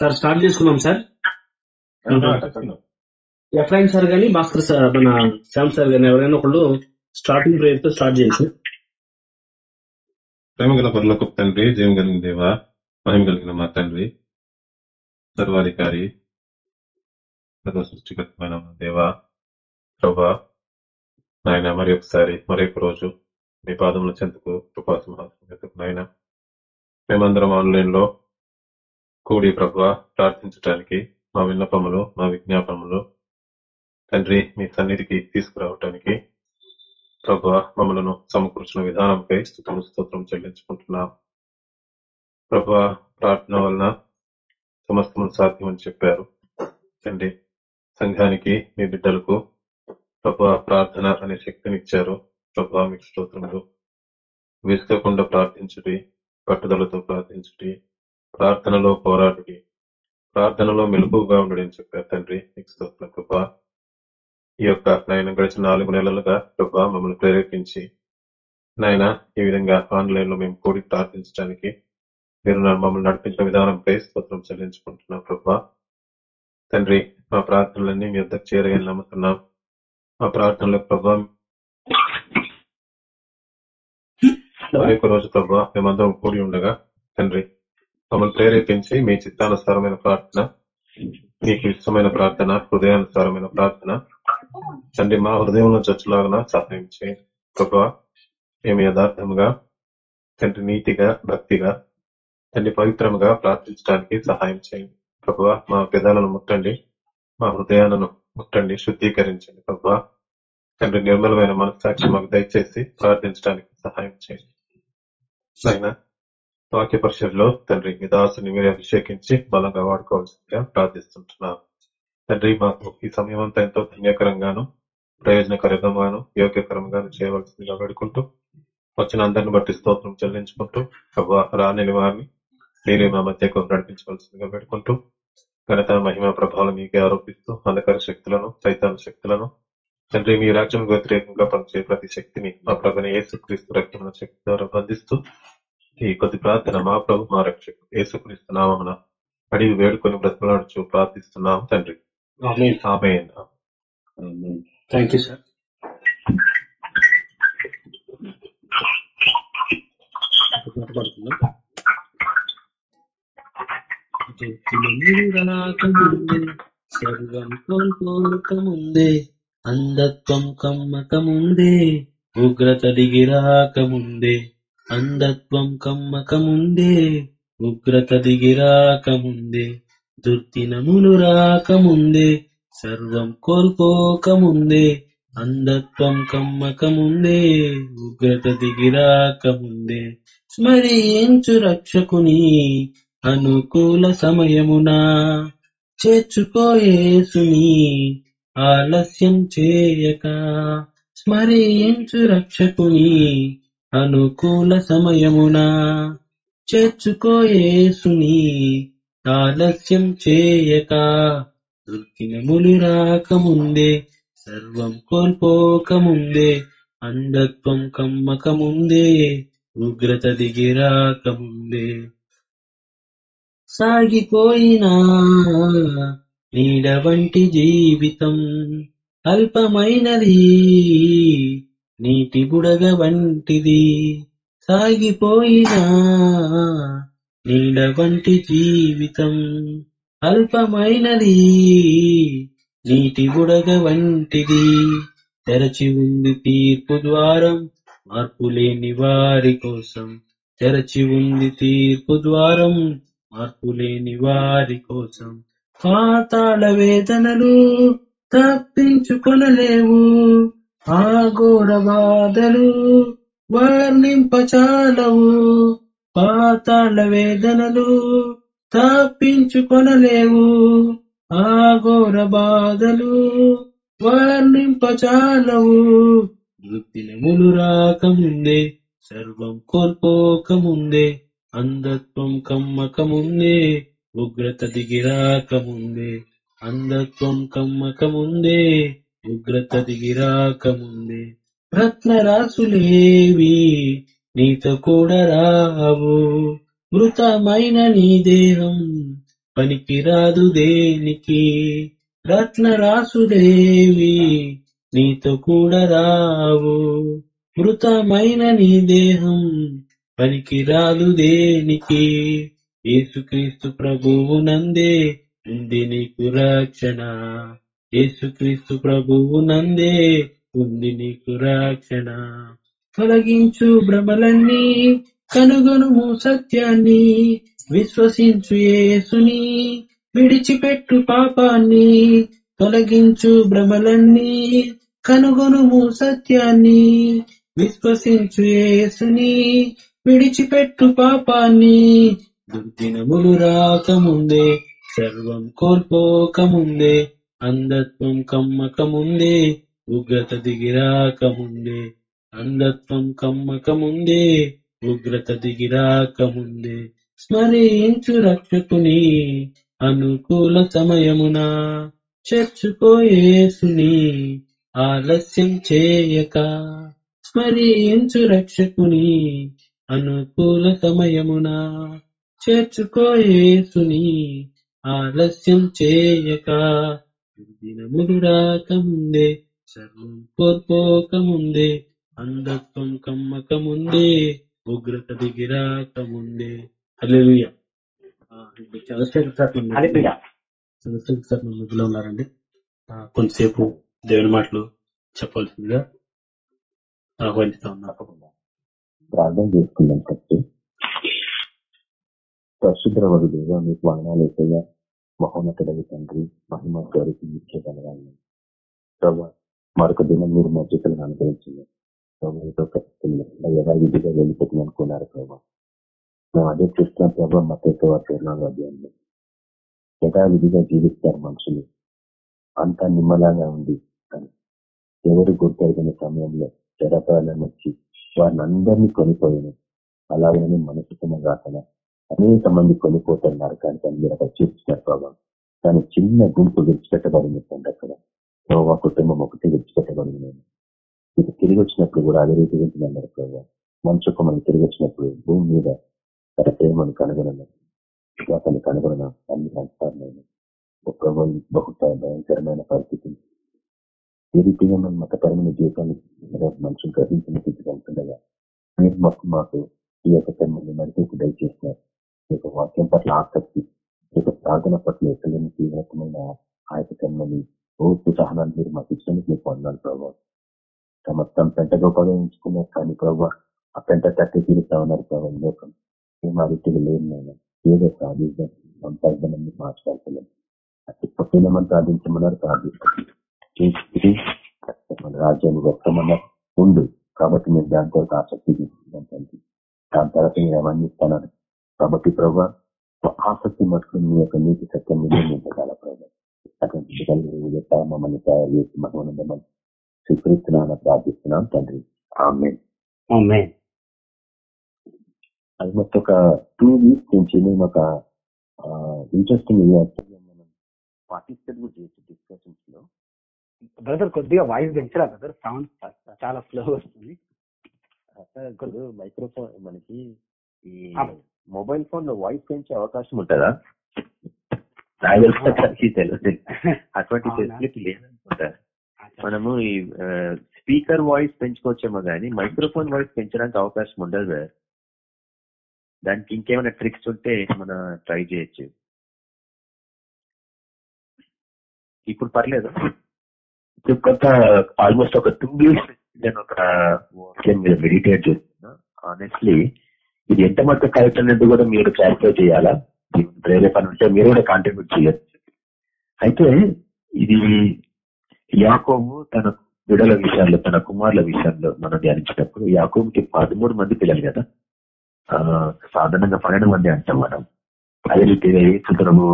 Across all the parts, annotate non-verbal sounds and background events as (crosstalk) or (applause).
Sir start చేసుకున్నాం sir. FIN sir గానీ Bhaskar sir మన శ్యామ్ సార్ గానీ ఎవరైనా ఒకళ్ళు స్టార్టింగ్ ప్రేయర్తో స్టార్ట్ చేయండి ప్రేమ గల పనులకు తండ్రి జీవం కలిగిన దేవ మహిమ కలిగిన మా తండ్రి సర్వాధికారి సర్వ సృష్టికరమైన దేవ ప్రభా నాయన మరి ఒకసారి మరొక రోజు మీ పాదముల చెంతకు కృపాసింహాసకు నాయన మేమందరం ఆన్లైన్లో కూడి ప్రభా ప్రార్థించడానికి మా విన్నపములు మా విజ్ఞాపనములు తండ్రి మీ సన్నిధికి తీసుకురావటానికి ప్రభు మమ్మలను సమకూర్చిన విధానంపై స్థుతులు స్తోత్రం చెల్లించుకుంటున్నాం. ప్రభు ప్రార్థన వలన సమస్తము సాధ్యమని చెప్పారు. తండ్రి సంఘానికి మీ బిడ్డలకు ప్రభు ప్రార్థన అనే శక్తిని ఇచ్చారు ప్రభా మీకు స్తోత్రములు. విసుకకుండా ప్రార్థించుడి పట్టుదలతో ప్రార్థించుడి ప్రార్థనలో పోరాడుడి. ప్రార్థనలో మెలుపుగా ఉండడం చెప్పారు తండ్రి మీకు స్తోత్రం ఈ యొక్క నాయన గడిచిన నాలుగు నెలలుగా ప్రభా మమ్మల్ని ప్రేరేపించి నాయన ఈ విధంగా ఆన్లైన్లో మేము కూడి ప్రార్థించడానికి మీరు మమ్మల్ని నడిపించిన విధానంపై స్తోత్రం చెల్లించుకుంటున్నాం ప్రభా. తండ్రి మా ప్రార్థనలన్నీ మీ వద్దకు చేరగలని నమ్ముతున్నాం. మా ప్రార్థనలో ప్రభా మరొక రోజు ప్రభా మేమందరం కూడి ఉండగా తండ్రి మమ్మల్ని ప్రేరేపించి మీ చిత్తానుసారమైన ప్రార్థన మీకు ఇష్టమైన ప్రార్థన హృదయానుసారమైన ప్రార్థన. తండ్రి మా హృదయంలో చచ్చులాగా సహాయం చేయండి. ప్రభా మేము యథార్థంగా తండ్రి నీతిగా భక్తిగా తండ్రి పవిత్రముగా ప్రార్థించడానికి సహాయం చేయండి. ప్రభా మా పెదాలను ముట్టండి. మా హృదయాలను ముట్టండి. శుద్ధీకరించండి. ప్రభా తండ్రి నిర్మలమైన మనస్సాక్షి మాకు దయచేసి ప్రార్థించడానికి సహాయం చేయండి. అయినా వాక్య పరిషత్లో తండ్రి మీ దాసుని మీరు అభిషేకించి బలంగా వాడుకోవాల్సిందిగా ప్రార్థిస్తుంటున్నాను తండ్రి మాకు ఈ సమయం అంతా ఎంతో ధన్యకరంగాను ప్రయోజనకరంగాను యోగ్యకరంగాను చేయవలసిందిగా వేడుకుంటూ వచ్చిన అందరిని బట్టి స్తోత్రం చెల్లించుకుంటూ ప్రభా రాని వారిని మీరే మా మధ్యకు నడిపించవలసిందిగా వేడుకుంటూ ఘనత మహిమ ప్రభావం మీకే ఆరోపిస్తూ అంధకార శక్తులను సైతాన్ శక్తులను తండ్రి మీ రాజ్యం వ్యతిరేకంగా పనిచే ప్రతి శక్తిని మా ప్రభుని ఏసుక్రీస్తు రక్తమైన శక్తి ద్వారా బంధిస్తూ ఈ కొద్ది ప్రార్థన మా ప్రభు మా రక్షకు యేసుక్రీస్తు నామమున అడిగి వేడుకొని బ్రతకలాడుచు ప్రార్థిస్తున్నాం తండ్రి. ఆమేన్. Thank you sir. సర్వం కోల్పోకముందే అంధత్వం కమ్మకముందే ఉగ్రత దిగి రాకముందే అంధత్వం కమ్మకముందే ఉగ్రత దిగి రాకముందే దుర్దినములు రాకముందే సర్వం కోల్పోకముందే అంధత్వం కమ్మకముందే ఉగ్రత దిగి రాకముందే స్మరించు రక్షకుని అనుకూల సమయమున చేర్చుకోయేసుని ఆలస్యం చేయక. స్మరించు రక్షకుని అనుకూల సమయమున చేర్చుకోయేసుని ఆలస్యం చేయక దుర్దినములు రాకముందే సర్వం కోల్పోకముందే అంధత్వం కమ్మకముందే ఉగ్రత దిగి రాకముందే. సాగిపోయినా నీడ వంటి జీవితం అల్పమైనది. నీటి బుడగ వంటిది సాగిపోయినా. నీడ వంటి జీవితం అల్పమైనది. నీటి బుడగ వంటిది తెరచి ఉంది తీర్పు ద్వారం మార్పు లేని వారి కోసం. తెరచి ఉంది తీర్పు ద్వారం మార్పు లేని వారి కోసం. పాతాళ వేదనలు తప్పించుకొనలేవు. ఆ ఘోర బాధలు వర్ణింపచాలవు. పాతాళ వేదనలు తప్పించుకొనలేవు. ఆ ఘోర బాధలు వర్ణింపచాలవు. దినములు రాకముందే సర్వం కోల్పోకముందే అంధత్వం కమ్మకముందే ఉగ్రత దిగిరాకముందే అంధత్వం కమ్మకముందే ఉగ్రత దిగిరాకముందే రత్నరాసులేవి నీతో కూడా రావు. మృతమైన నీ దేహం పనికిరాదు దేనికి? రత్నరాసులేవి నీతో కూడా రావు. మృతమైన నీ దేహం పనికిరాదు దేనికి? యేసుక్రీస్తు ప్రభువు నందే ఉంది నీకు రక్షణ. యేసుక్రీస్తు ప్రభువు నందే ఉంది నీకు రక్షణ. తొలగించు భ్రమలన్నీ కనుగొనుము సత్యాన్ని విశ్వసించు యేసుని విడిచిపెట్టు పాపాన్ని తొలగించు భ్రమలన్నీ కనుగొనుము సత్యాన్ని విశ్వసించు యేసుని విడిచిపెట్టు పాపాన్ని. దుర్దినములు రాకముందే సర్వం కోల్పోకముందే అంధత్వం కమ్మకముందే ఉగ్రత దిగిరాకముందే. అంధత్వం కమ్మకముందే ఉగ్రత దిగిరాకముందే. స్మరించు రక్షకుని అనుకూల సమయమున చర్చుకోయేసుని ఆలస్యం చేయక. స్మరించు రక్షకుని అనుకూల సమయమున చేర్చుకోయేసుని ఆలస్యం చేయక. దినములు రాకముందే సర్వం కోల్పోకముందే అంధత్వం కమ్మకముందే ఉగ్రత దిగిరాకముందే. ఇప్పుడు చంద్రశేఖర్ సార్. చంద్రశేఖర్ సార్ మన మధ్యలో ఉన్నారండి కొంతసేపు దేవుని మాటలు చెప్పాల్సిందిగా ఆహ్వానిస్తా ప్రార్థన చేసుకుందాం ఫస్ట్. పరిశుద్ర వగు దేవ మీకు వందనాలు వేసయ్యా మహోన్నతుడవి తండ్రి మహిమ స్వరూపి ముఖ్య ప్రభా మరొక దినం మీరు మా చేతులను అనుగ్రహించింది ప్రభుత్వ యథావిధిగా వెళ్ళిపోతుంది అనుకున్నారు ప్రభా. మేము అదే చూస్తున్నాం ప్రభా మత ఎక్కువ తీర్ణాలు అధ్యాయంలో. యథావిధిగా జీవిస్తారు మనుషులు. అంతా నిమ్మలాగా ఉంది అని. ఎవరు గుర్తెరిగిన సమయంలో జడపాలను వచ్చి వారిని అందరినీ కొనిపోయాను అలాగనే మనసుకున్న కాకుండా అనేక మంది కొనిపోతున్నారు కానీ మీరు అక్కడ చూపించారు ప్రభావం. కానీ చిన్న గుంపు విడిచిపెట్టబడింది తండ్రి అక్కడ. ప్రభావ కుటుంబం ఒకటి విడిచిపెట్టబడింది. నేను ఇది తిరిగి వచ్చినప్పుడు కూడా అదే రీతి వింటున్నారు ప్రభావ. మనుషు కుమారులు తిరిగి వచ్చినప్పుడు భూమి మీద తన ప్రేమను కనుగొనను అతను కనుగొన అన్ని అంటారు ప్రభావం బహుశ భయంకరమైన పరిస్థితి. ఏ రీతిగా మనం మతపరమైన జీవితాన్ని మనుషులు గ్రహించిన స్థితికి వెళ్తుండగా మీరు మాకు మాకు ఈ యొక్క తమ్మని నడిపేసి దయచేసినారు యొక్క వాక్యం పట్ల ఆసక్తి ఈ యొక్క ప్రార్థన పట్ల ఎక్కడైనా తీవ్రతమైన ఆ యొక్క తమ్మని ఓర్పు సహనాన్ని మీరు మాకు ఇచ్చినందుకు మీకు వందాలు ప్రభావ సమస్తం పెంట గొప్పగా ఎంచుకున్నారు కానీ ప్రభావ ఆ పెంట తట్టి తీరుతా ఉన్నారు ప్రభావ లోకం. ఏం ఆ రీతిగా లేదు నేను ఏదో సాధిద్దాం సంపాదనని మార్చుకోవాలి అతి పట్టినమని ప్రార్థించమన్నారు సాధిస్తాం రాజ్యాన్ని వ్యక్తమన్నా ఉండు. కాబట్టి మేము దాని కొరకు ఆసక్తి తీసుకుంటాం దాని తర్వాత మీరు అవన్నీ ఇస్తాను కాబట్టి ప్రభావ ఆసక్తి మట్టుకుని మీ యొక్క నీతి సత్యం మీద నింపగల ప్రభావ అటువంటి మమ్మల్ని తయారు చేసి మహోనందమని స్వీకరిస్తున్నాను ప్రార్థిస్తున్నాం తండ్రి. ఆమె. అది మొత్తం ఒక టూ వీక్స్ నుంచి మేము ఒక ఇంట్రెస్టింగ్ మనం పార్టిసిపేట్ కూడా చేసి డిస్కషన్స్లో. బ్రదర్ కొద్దిగా వాయిస్ పెంచరా బ్రదర్ సౌండ్ చాలా స్లో వస్తుంది. మైక్రోఫోన్ మనకి. మొబైల్ ఫోన్లో వాయిస్ పెంచే అవకాశం ఉంటుందా? తెలియదు. అటువంటి? ఫెసిలిటీ లేదనుకుంటా. మనము ఈ స్పీకర్ వాయిస్ పెంచుకోవచ్చేమో కానీ మైక్రోఫోన్ వాయిస్ పెంచడానికి అవకాశం ఉండదు brother. దానికి ఇంకేమైనా ట్రిక్స్ ఉంటే మనం ట్రై చేయొచ్చు. ఇప్పుడు పర్లేదు? ఇప్పుడు కొత్త ఆల్మోస్ట్ ఒక టూ వీక్స్ నేను ఒక మెడిటేట్ చేస్తున్నా. ఆనెస్ట్లీ ఇది ఎంత మటుకు కరెక్ట్ అనేది కూడా మీరు క్లారిఫై చేయాలా? దేవుని ప్రేరేపణ ఉంటే మీరు కూడా కాంట్రిబ్యూట్ చేయొచ్చు. అయితే ఇది యాకోబు తన బిడల విషయాల్లో తన కుమారుల విషయాల్లో మనం ధ్యానించినప్పుడు యాకోబుకి పదమూడు మంది పిల్లలు కదా? సాధారణంగా పన్నెండు మంది అంటాం మనం. అదే రీతిగా ఏసుతరము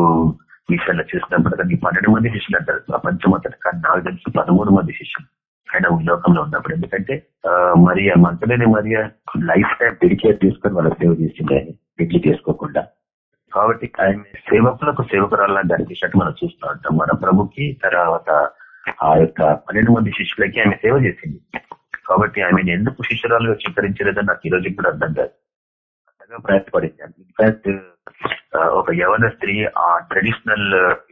విషయాల్లో చూసినప్పుడు అతనికి పన్నెండు మంది శిష్యులు అంటారు. ప్రపంచం అంతటి కానీ నాకు తెలిసి పదమూడు మంది శిష్యులు. ఆయన ఉద్యోగంలో ఉన్నప్పుడు. ఎందుకంటే మరి మంచలేని మరి లైఫ్ టైం డెడికేట్ తీసుకొని వాళ్ళ సేవ చేసింది ఆయన. పెళ్ళి చేసుకోకుండా. కాబట్టి ఆయన సేవకులకు సేవకురాలని దర్శించినట్టు మనం చూస్తూ ఉంటాం. మన ప్రభుకి తర్వాత ఆ యొక్క పన్నెండు మంది శిష్యులకి ఆమె సేవ చేసింది. కాబట్టి ఆమెను ఎందుకు శిష్యురాలుగా స్వీకరించలేదో నాకు ఈ రోజు కూడా అర్థం కాదు. అంతగా ప్రయాసపడింది ఇన్ఫాక్ట్ ఒక యవన స్త్రీ ఆ ట్రెడిషనల్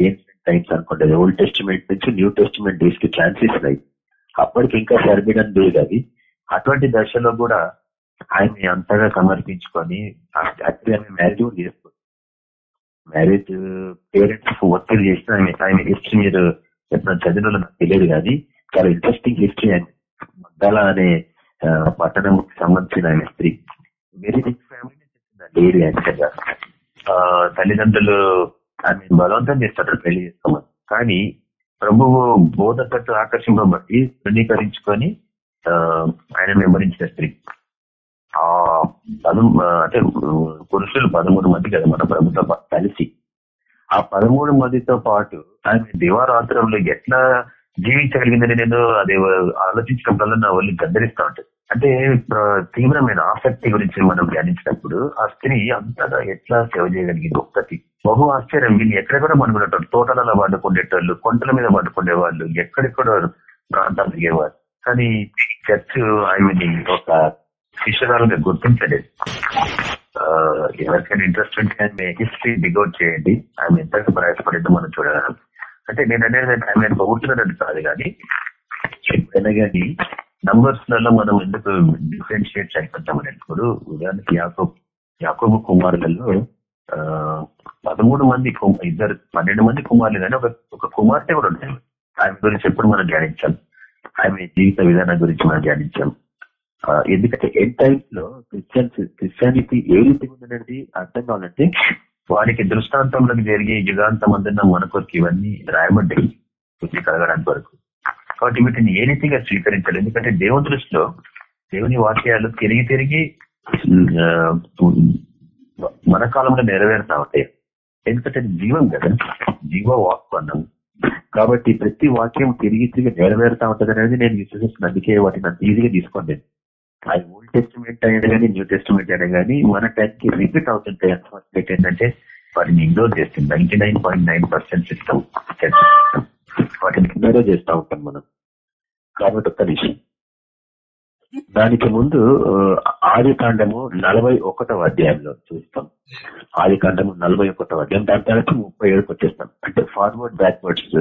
ఏన్షియంట్ టైమ్స్ అనుకుంటుంది. ఓల్డ్ టెస్టిమెంట్ నుంచి న్యూ టెస్టిమెంట్ డేస్కి ట్రాన్సిషన్ అయింది అప్పటికి ఇంకా ఫర్బిడన్ లేదు అది. అటువంటి దశలో కూడా ఆయన అంతగా సమర్పించుకొని యాక్చువల్లీ ఆమె మ్యారేజ్ కూడా చేసుకో మ్యారేజ్ పేరెంట్స్ ఒత్తిడి చేసిన ఆయన ఆయన హిస్టరీ మీరు ఎప్పుడైనా చదివిన నాకు తెలియదు కానీ చాలా ఇంట్రెస్టింగ్ హిస్టరీ ఆయన. మగ్దాల అనే పట్టణం పట్టణంకి సంబంధించిన ఆయన స్త్రీ. వెరీ రిచ్ ఫ్యామిలీ లేడీ యాక్చువల్గా ఆ, తల్లిదండ్రులు ఆమె బలవంతం చేస్తారు పెళ్ళి చేసుకోమని. కానీ ప్రభువు బోధకట్టు ఆకర్షింపబట్టి ధృవీకరించుకొని ఆ, ఆయన వెంబడించిన స్త్రీ. ఆ పదం అంటే పురుషులు పదమూడు మంది కదా మన ప్రభుత్వం కలిసి. ఆ పదమూడు మందితో పాటు ఆమె దివారాత్రంలో ఎట్లా జీవించగలిగిందని నేను అది ఆలోచించినప్పుడల్లా నా ఒళ్ళు గద్దరిస్తా ఉంటుంది. అంటే తీవ్రమైన ఆసక్తి గురించి మనం ధ్యానించినప్పుడు ఆ స్త్రీ అంతగా ఎట్లా సేవ చేయగలిగింది ఒక్కటి బహు ఆశ్చర్యం. వీళ్ళు ఎక్కడెక్కడ పడుకునేటోళ్ళు తోటలలో పడుకునేటోళ్ళు కొండల మీద పడుకునే వాళ్ళు ఎక్కడెక్కడో ప్రాంతాలు దిగేవారు కానీ చర్చ్ ఆమెని ఒక శిష్యురాలుగా గుర్తించలేదు. ఎవరికైనా ఇంట్రెస్ట్ ఉంటే ఆమె హిస్టరీ డిగౌట్ చేయండి. ఆమె ఎంతగా ప్రయాసపడిందో మనం చూడగలం. అంటే నేను అనేది ఆమె పొగుడుతున్నానని కాదు కానీ ఎప్పుడైనా కానీ నంబర్స్లలో మనం ఎందుకు డిఫరెన్షియేట్ అయిపోతామని ఇప్పుడు ఉదాహరణకి యాకోబ్ యాకోబు కుమారులలో ఆ, పదమూడు మంది ఇద్దరు పన్నెండు మంది కుమారులు కానీ ఒక ఒక కుమార్తె కూడా ఉంటాయి ఆమె గురించి ఎప్పుడు మనం ధ్యానించాం? ఆమె జీవిత విధానం గురించి మనం ధ్యానించాం. ఎందుకంటే ఎన్ టైమ్స్లో క్రిస్టియన్స్ క్రిస్టియానిటీ ఏ రీతి ఉందనేది అర్థం కావాలంటే వారికి దృష్టాంతంలోకి జరిగే యుగాంతం అందున్న మన కొరకు ఇవన్నీ రాయబడ్డాయి. కలగడానికి వరకు. కాబట్టి వీటిని ఏ రీతిగా స్వీకరించాలి? ఎందుకంటే దేవుని దృష్టిలో దేవుని వాక్యాలు తిరిగి తిరిగి మన కాలంలో నెరవేరుతా ఉంటాయి ఎందుకంటే జీవం కదా జీవ వాక్పన్నం కాబట్టి ప్రతి వాక్యం తిరిగి తిరిగి నెరవేరుతా ఉంటది అనేది నేను విశ్వసిస్తున్నాను అందుకే వాటిని అంత ఈజీగా తీసుకోండి. అది ఓల్డ్ టెస్టిమెంట్ అయినా కానీ న్యూ టెస్టిమెంట్ అయినా కానీ మన టైంకి రిపీట్ అవుతుంటాయి అన్ఫార్చునేట్ ఏంటంటే వాటిని ఇగ్నోర్ చేస్తుంది ninety nine point nine percent system వాటిని ఇగ్నోర్ చేస్తూ ఉంటాం మనం. కాబట్టి ఒక్క విషయం. దానికి ముందు ఆది కాండము నలభై ఒకటవ అధ్యాయంలో చూస్తాం. ఆది కాండము నలభై ఒకటవ అధ్యాయం. దాని తర్వాత ముప్పై ఏడుకు వచ్చేస్తాం. అంటే ఫార్వర్డ్ బ్యాక్వర్డ్స్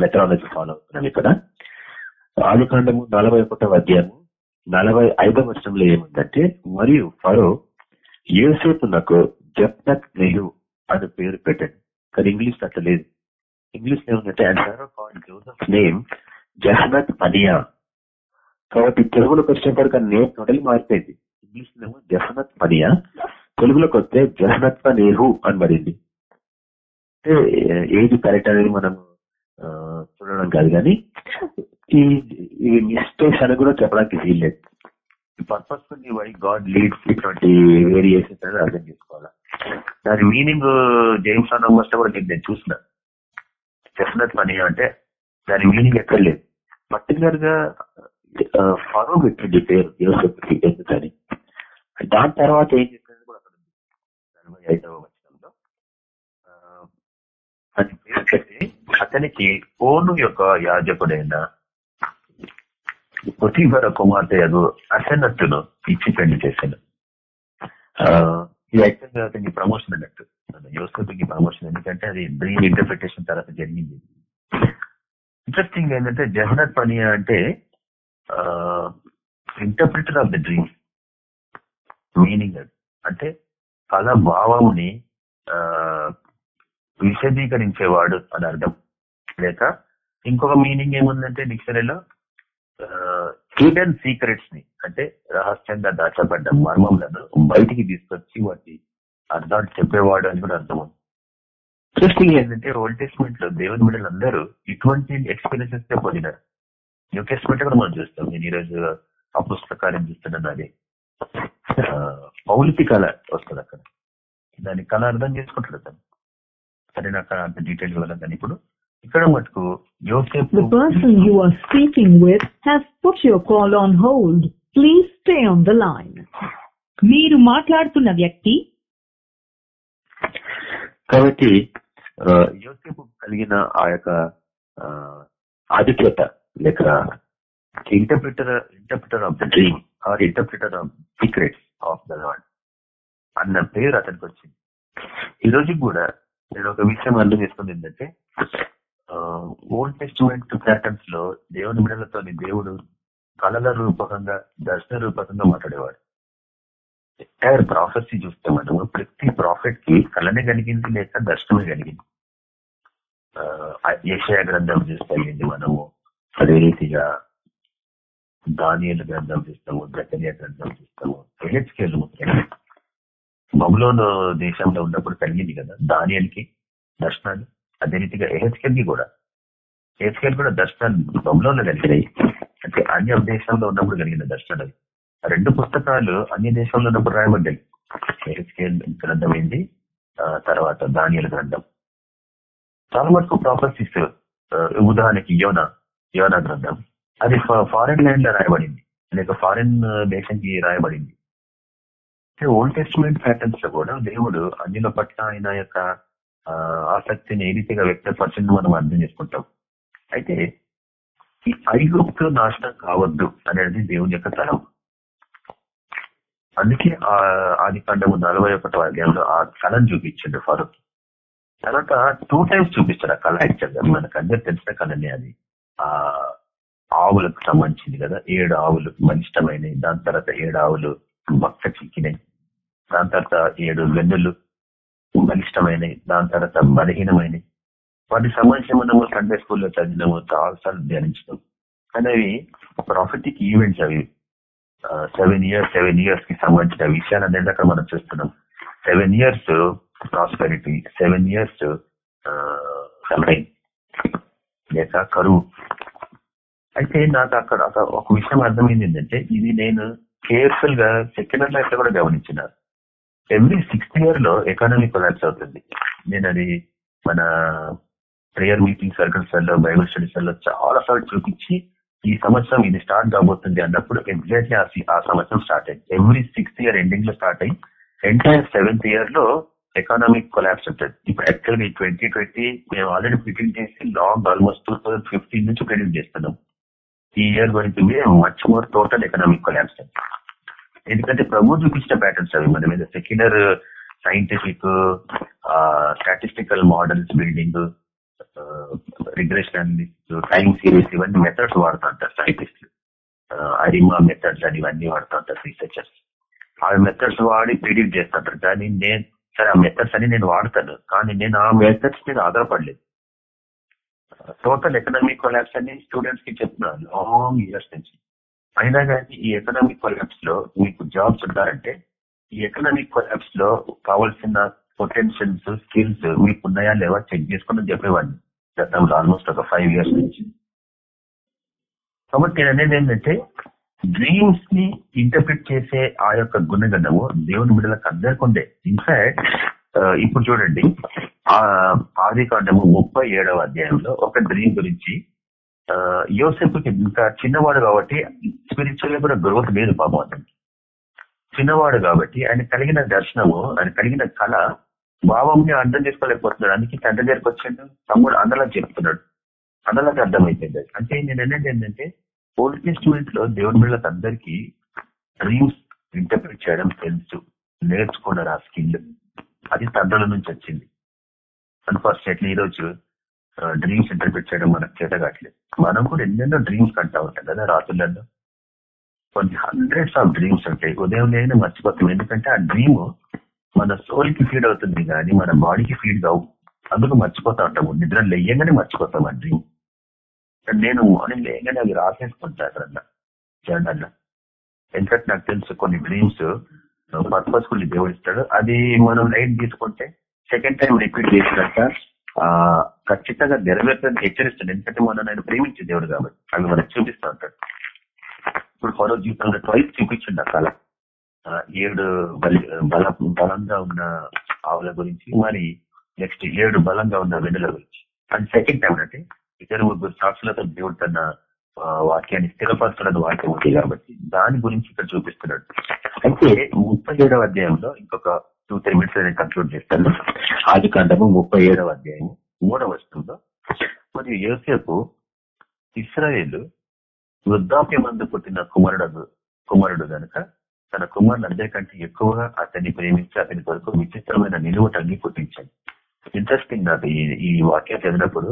మెథడాలజీ ఫాలో అవుతున్నాం ఇక్కడ. ఆది కాండము నలభై ఒకటవ అధ్యాయము నలభై ఐదవ వర్షంలో ఏముందంటే మరియు ఫరో ఏసేపు నాకు జప్నత్ నెహు అని పేరు పెట్టండి. కానీ ఇంగ్లీష్ అట్లా లేదు. ఇంగ్లీష్ ఏముందంటే and Pharaoh Joseph name Zaphnath Paaneah కాబట్టి తెలుగులోకి వచ్చినప్పటికీ నేమ్ టోటల్ మారిపోయింది. ఇంగ్లీష్ నేమ్ జహనత్ పనియా తెలుగులోకి వస్తే జహనత్ నేహు అని పడింది. అంటే ఏది కరెక్ట్ అనేది మనం చూడడం కాదు కానీ ఈ ఈ మిస్టేక్స్ అని కూడా చెప్పడానికి వీల్లేదు పర్పస్ఫుల్లీ వై గాడ్ లీడ్స్ ఇటువంటి వేరియేషన్స్ అనేది అర్థం చేసుకోవాలి. దాని మీనింగ్ జేమ్స్ అన్న కూడా నేను నేను చూసిన. జఫనత్ పని అంటే దాని మీనింగ్ ఎక్కడ లేదు. పర్టికులర్గా ఫరో పెట్టింది పేరు యోసెఫ్కి ఎందుకని? దాని తర్వాత ఏం చేసినది కూడా అక్కడ ఉంది నలభై ఐదవ వచనంలో. అది పేరు చెప్పి అతనికి ఓను యొక్క యాజకుడైన పొతివర కుమార్తె యగు అసన్నట్టును ఇచ్చి పెళ్ళి చేశాను. ఇది అయిపోయిన తర్వాత నీ ప్రమోషన్ అన్నట్టు యోసెఫ్కి ప్రమోషన్ ఎందుకంటే అది డ్రీమ్ ఇంటర్ప్రిటేషన్ తర్వాత జరిగింది. ఇంట్రెస్టింగ్ ఏంటంటే జహనత్ పని అంటే interpreter of the dream meaning అది. అంటే కళ భావముని విశదీకరించేవాడు అని అర్థం. లేక ఇంకొక మీనింగ్ ఏముందంటే డిక్షనరీలో హిడెన్ సీక్రెట్స్ని అంటే రహస్యంగా దాచబడ్డ మర్మములను బయటికి తీసుకొచ్చి వాటి అర్థాలు చెప్పేవాడు అని కూడా అర్థం ఇంట్రెస్టింగ్ ఏంటంటే ఓల్డ్ టెస్ట్మెంట్లో దేవుని బిడ్డలు అందరూ ఇటువంటి ఎక్స్పీరియన్సెస్తో పొందినారు. న్యూ టెస్ట్మెంట్ కూడా మనం చూస్తాం. నేను ఈరోజు ఆ పుస్తకాలను చూస్తున్నాను అది ఆ, పౌలికి కళ వస్తుంది అక్కడ. దాని కళ అర్థం చేసుకుంటాడు అతను. సరే నాకు అంత డీటెయిల్ వెళ్ళదు ఇప్పుడు. ఇక్కడ మటుకు యోసేపు The person you are speaking with has put your call on hold. Please stay on the line. మీరు మాట్లాడుతున్న వ్యక్తి కాబట్టి ఆ, యోసేపు కలిగిన ఆ యొక్క ఆ, ఆధిక్యత లేక interpreter interpreter of the dream or interpreter of secrets of the Lord అన్న పేరు అతనికి వచ్చింది ఈ రోజు కూడా నేను ఒక విషయం అర్థం చేసుకుంది ఏంటంటే ఓల్డ్ టెస్టిమెంట్ ప్యాటర్న్స్లో దేవుని బిడలతో దేవుడు కళల రూపకంగా దర్శన రూపకంగా మాట్లాడేవాడు. ఎంటైర్ ప్రాఫెసీ చూస్తే మనము ప్రతి ప్రాఫెట్కి కళనే కలిగింది లేక దర్శనమే కలిగింది. ఏషయ గ్రంథం చూస్తే మనము? అదే రీతిగా దానియల గ్రంథం చూస్తాము జకరియా గ్రంథం చూస్తాము ఎహెచ్కేలు ముఖ్యంగా బబులోన్ దేశంలో ఉన్నప్పుడు కలిగింది కదా దానియల్కి దర్శనాలు. అదే రీతిగా ఎహెచ్కెల్కి కూడా. ఎహెచ్కెల్ కూడా దర్శనాలు బబులోన్లో కలిగినాయి అంటే అన్య దేశంలో ఉన్నప్పుడు కలిగిన దర్శనాలు రెండు పుస్తకాలు అన్య దేశంలో ఉన్నప్పుడు రాయబడ్డాయి. ఎహెచ్కెల్ గ్రంథం ఏంటి? తర్వాత దానియల గ్రంథం. చాలా వరకు ప్రాపర్టీస్ ఉదాహరణకి యోన యోన గ్రంథం. అది ఫారెన్ ల్యాండ్లో రాయబడింది. లేక ఫారెన్ దేశానికి రాయబడింది. ఓల్డ్ టెస్ట్మెంట్ ప్యాటర్న్స్లో కూడా దేవుడు అన్నిల పట్ల ఆయన యొక్క ఆసక్తిని ఏ రీతిగా వ్యక్తపరచండి మనం అర్థం చేసుకుంటాం. అయితే ఈ ఐగుప్తు నాశనం కావద్దు అనేది దేవుని యొక్క తరం. అందుకే ఆది కాండము నలభై ఒకటో అధ్యాయంలో ఆ కళను చూపించండు ఫరూక్ తర్వాత టూ టైమ్స్ చూపిస్తాడు ఆ కళ యాక్చువల్గా మనకు అందరు తెలిసిన కళనే అది. ఆ ఆవులకు సంబంధించింది కదా. ఏడు ఆవులు బలిష్టమైనవి దాని తర్వాత ఏడు ఆవులు మక్క చిక్కినాయి. దాని తర్వాత ఏడు వెన్నులు బలిష్టమైనవి దాని తర్వాత బలహీనమైనవి. వాటికి సంబంధించిన మనము సండే స్కూల్లో చదివినాము చాలాసార్లు ధ్యానించినాం కానీ అవి ప్రాఫిటిక్ ఈవెంట్స్ అవి. సెవెన్ ఇయర్స్ సెవెన్ ఇయర్స్కి సంబంధించిన విషయాలు అనేది అక్కడ మనం చూస్తున్నాం. Seven years prosperity seven years సమయం లేక కరువు. అయితే నాకు అక్కడ ఒక విషయం అర్థమైంది ఏంటంటే ఇది నేను కేర్ఫుల్గా సెకండ్ లైఫ్లో కూడా గమనించిన. ఎవ్రీ సిక్స్త్ ఇయర్లో ఎకానమీ కొలాబ్స్ అవుతుంది. నేను అది మన ప్రేయర్ మీటింగ్ సర్కిల్స్లో బైబుల్ స్టడీస్లో చాలా సార్లు చూపించి ఈ సంవత్సరం ఇది స్టార్ట్ కాబోతుంది అన్నప్పుడు ఎగ్జాక్ట్లీ ఆ సంవత్సరం స్టార్ట్ అయింది. ఎవ్రీ సిక్స్త్ ఇయర్ ఎండింగ్లో స్టార్ట్ అయ్యి ఎంటైర్ సెవెంత్ ఇయర్లో ఎకానమిక్ కొలాబ్స్ ఉంటుంది ఇప్పుడు యాక్చువల్గా ట్వంటీ ట్వంటీ మేము ఆల్రెడీ ప్రిడిక్ట్ చేసి long almost two thousand fifteen నుంచి ప్రిడిక్ట్ చేస్తున్నాం. ఈ ఇయర్ గురించి much more total economic collapse ఎందుకంటే ప్రభు చూపించిన ప్యాటర్న్స్ అవి. మన మీద secular scientific statistical models building regression time series ఇవన్నీ మెథడ్స్ వాడుతూ ఉంటారు సైంటిస్టులు అరిమా మెథడ్స్ అని ఇవన్నీ వాడుతూ ఉంటారు రీసెర్చర్స్ ఆ మెథడ్స్ వాడి ప్రిడిక్ట్ చేస్తుంటారు కానీ నేను సరే ఆ మెథడ్స్ అని నేను వాడతాను. కానీ నేను ఆ మెథడ్స్ మీద ఆధారపడలేదు. టోటల్ ఎకనామిక్ కొలాబ్స్ అని స్టూడెంట్స్కి చెప్తున్నాను. లాంగ్ ఇయర్స్ నుంచి. అయినా కానీ ఈ ఎకనామిక్ కొలాబ్స్లో మీకు జాబ్స్ ఉంటారంటే ఈ ఎకనామిక్ కొలాబ్స్లో కావాల్సిన పొటెన్షియల్స్ స్కిల్స్ మీకు ఉన్నాయా లేవా చెక్ చేసుకుని చెప్పేవాడిని. గతంలో ఆల్మోస్ట్ ఒక ఫైవ్ ఇయర్స్ నుంచి. కాబట్టి నేను అనేది ఏంటంటే డ్రీమ్స్ని ఇంటర్ప్రిట్ చేసే ఆ యొక్క గుణగణము దేవుని బిడ్డలకు అందరికి ఉండే. ఇన్ఫాక్ట్ ఇప్పుడు చూడండి ఆ ఆది కాండము ముప్పై ఏడవ అధ్యాయంలో ఒక డ్రీమ్ గురించి యోసేపుకి ఇంకా చిన్నవాడు కాబట్టి స్పిరిచువల్గా కూడా గ్రోత్ లేదు పాపం అతనికి. చిన్నవాడు కాబట్టి ఆయన కలిగిన దర్శనము ఆయన కలిగిన కళ భావంని అర్థం చేసుకోలేకపోతున్నాడు. అందుకే తండ్రి దగ్గరకు వచ్చాడు తమ్ముడు అందలా చెప్తున్నాడు. అందలాకి అర్థమైపోయింది. అంటే నేను అనేది ఏంటంటే ఓల్డ్ టెస్టిమెంట్లో దేవుని బిళ్ళకి అందరికీ డ్రీమ్స్ ఇంటర్ప్రిట్ చేయడం తెలుసు. నేర్చుకున్నారు ఆ స్కిల్ అది తండ్రుల నుంచి వచ్చింది. అన్ఫార్చునేట్లీ ఈ రోజు డ్రీమ్స్ ఇంటర్ప్రిట్ చేయడం మనకు చేత కావట్లేదు మనం కూడా ఎన్నెన్నో డ్రీమ్స్ కంటా ఉంటాం కదా రాత్రులలో కొన్ని హండ్రెడ్స్ ఆఫ్ డ్రీమ్స్ ఉంటాయి. ఉదయం లేని మర్చిపోతాం. ఎందుకంటే ఆ డ్రీమ్ మన సోల్కి ఫీడ్ అవుతుంది కానీ మన బాడీకి ఫీడ్ కావు. అందుకు మర్చిపోతా ఉంటాము. నిద్ర లేయంగానే మర్చిపోతాం ఆ డ్రీమ్ నేను మార్నింగ్ లేయంగానే అవి రాసేసుకుంటా అక్కడ జర్నల్లో ఎందుకంటే నాకు తెలుసు కొన్ని డ్రీమ్స్ పర్పస్ఫుల్ దేవుడు ఇస్తాడు. అది మనం లైట్ తీసుకుంటే సెకండ్ టైం రిపీట్ ఆ ఖచ్చితంగా నెరవేర్చడానికి హెచ్చరిస్తాడు. ఎందుకంటే మనం ఆయన ప్రేమించే దేవుడు కాబట్టి. అవి మనకు చూపిస్తా ఉంటాడు. ఇప్పుడు ఫరో జీవితంలో ట్వైస్ చూపించండి ఆ కళ. ఏడు బలి బల బలంగా ఉన్న ఆవుల గురించి మరి నెక్స్ట్ ఏడు బలంగా ఉన్న వెన్నుల గురించి. అండ్ సెకండ్ టైం అంటే ఇద్దరు ముగ్గురు సాక్షులతో దేవుడు తన వాక్యాన్ని స్థిరపరచడం వాక్యం ఉంది కాబట్టి దాని గురించి ఇక్కడ చూపిస్తున్నాడు. అయితే ముప్పై ఏడవ అధ్యాయంలో ఇంకొక టూ త్రీ మినిట్స్ నేను కంక్లూడ్ చేస్తాను. ఆది కాండము ముప్పై ఏడవ అధ్యాయం మూడవ వస్తుందో మరియు యోసేపు ఇస్రాయేల్ వృద్ధాప్యమందు పుట్టిన కుమారుడు కుమారుడు కనుక తన కుమారుని అందరికంటే ఎక్కువగా అతన్ని ప్రేమించి అతని కొరకు విచిత్రమైన నిలువ తగ్గి పుట్టించాడు. ఇంట్రెస్టింగ్ నాకు ఈ వాక్యం చదివినప్పుడు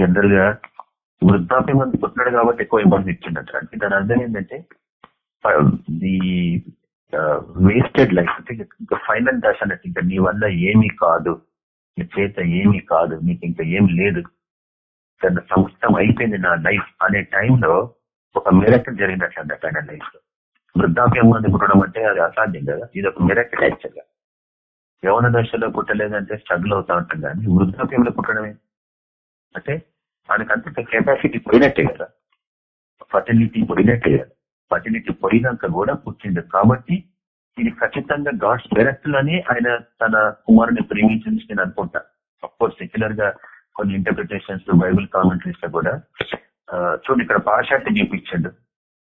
జనరల్గా వృద్ధాప్యం మంది పుట్టినాడు కాబట్టి ఎక్కువ ఇంపార్టెన్స్ ఇచ్చిండట అంటే దాని అర్థం ఏంటంటే వేస్టెడ్ లైఫ్ ఇంకా ఫైనల్ దశ అన్నట్టు ఇంకా నీ వల్ల ఏమీ కాదు. నీ చేత ఏమీ కాదు. నీకు ఇంకా ఏం లేదు. తన సంస్థం అయిపోయింది నా లైఫ్ అనే టైంలో ఒక మిరకల్ జరిగినట్లంట ఆయన లైఫ్లో. వృద్ధాప్యం మంది పుట్టడం అంటే అది అసాధ్యం కదా. ఇది ఒక మిరకల్ యాక్చువల్గా. యవన దశలో పుట్టలేదంటే స్ట్రగుల్ అవుతా ఉంటాం కానీ వృద్ధాప్యంలో పుట్టడమే. అంటే ఆయనకంత కెపాసిటీ పోయినట్టే కదా. ఫర్టిలిటీ పోయినట్టే కదా. ఫర్టిలిటీ పోయినాక కూడా పుట్టిండు. కాబట్టి ఇది ఖచ్చితంగా గాడ్స్ డైరెక్ట్ ఆయన తన కుమారుని ప్రేమించింది నేను అనుకుంటా. అఫ్కోర్స్ సెక్యులర్గా కొన్ని ఇంటర్ప్రిటేషన్స్ బైబుల్ కామెంటరీస్లో కూడా. చూడండి ఇక్కడ పార్షాలిటీ చూపించండు.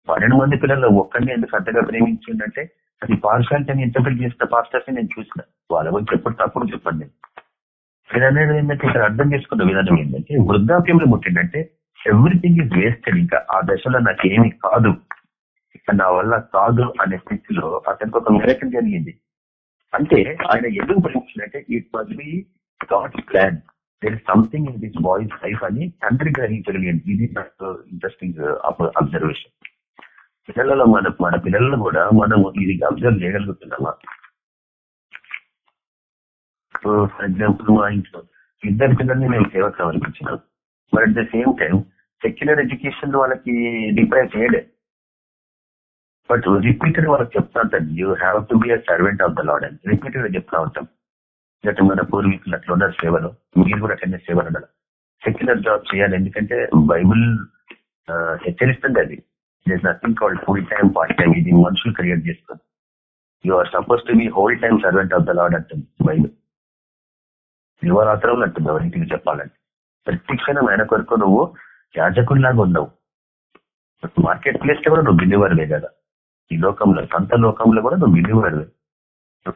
పన్నెండు మంది పిల్లలు ఒక్కరిని ఎందుకు అంతగా ప్రేమించిందంటే అది పార్షాలిటీ ఇంటర్ప్రిట్ చేసిన పాస్టర్స్ నేను చూసిన. వాళ్ళ గురించి ఎప్పుడు తప్పుడు చెప్పండి. నేను అనేది ఏంటంటే ఇక్కడ అర్థం చేసుకున్న విధానం ఏంటంటే వృద్ధాప్యంలో పుట్టిందంటే ఎవ్రీథింగ్ ఇస్ వేస్టెడ్ ఇంకా. ఆ దశలో నాకు కాదు. నా వల్ల కాదు అనే స్థితిలో అతనికి ఒక మెరకం జరిగింది. అంటే ఆయన ఎందుకు ప్రేమించినట్టే it must be God's plan there something in this boy's life అని తండ్రి గ్రహించగలిగింది ఇది నాకు ఇంట్రెస్టింగ్ అబ్జర్వేషన్ uh, పిల్లలలో మన మన పిల్లలను కూడా మనం ఇది అబ్జర్వ్ చేయగలుగుతున్నామా? ఫర్ ఎగ్జాంపుల్ మా ఇంట్లో ఇద్దరు పిల్లల్ని మేము సేవకు సమర్పించినాం but at the same time secular education వాళ్ళకి డిప్రైవ్ చేయలేదు. బట్ రిపీటెడ్ వాళ్ళకి చెప్తా ఉంటాను you have to be a servant of the Lord అని రిపీటెడ్గా చెప్తా ఉంటాం గత మన పూర్వీకులు అట్లా ఉన్నారు సేవలు మీరు కూడా అట్లనే సేవలు ఉండాలి. సెక్యులర్ జాబ్ చేయాలి. ఎందుకంటే బైబుల్ హెచ్చరిస్తుంది అది. This nothing called full time part time ఇది మనుషులు క్రియేట్ చేస్తుంది. You are suppose to be whole time servant of the Lord అంటుంది బైబుల్ యువరాత్రం అంటుంది ఎవరింటికి చెప్పాలంటే. ప్రతి క్షణం ఆయన కొరకు నువ్వు యాజకుడిలాగా ఉన్నావు మార్కెట్ ప్లేస్లో కూడా నువ్వు బిల్లివర్వే కదా ఈ లోకంలో సొంత లోకంలో కూడా నువ్వు బిల్లివర్వే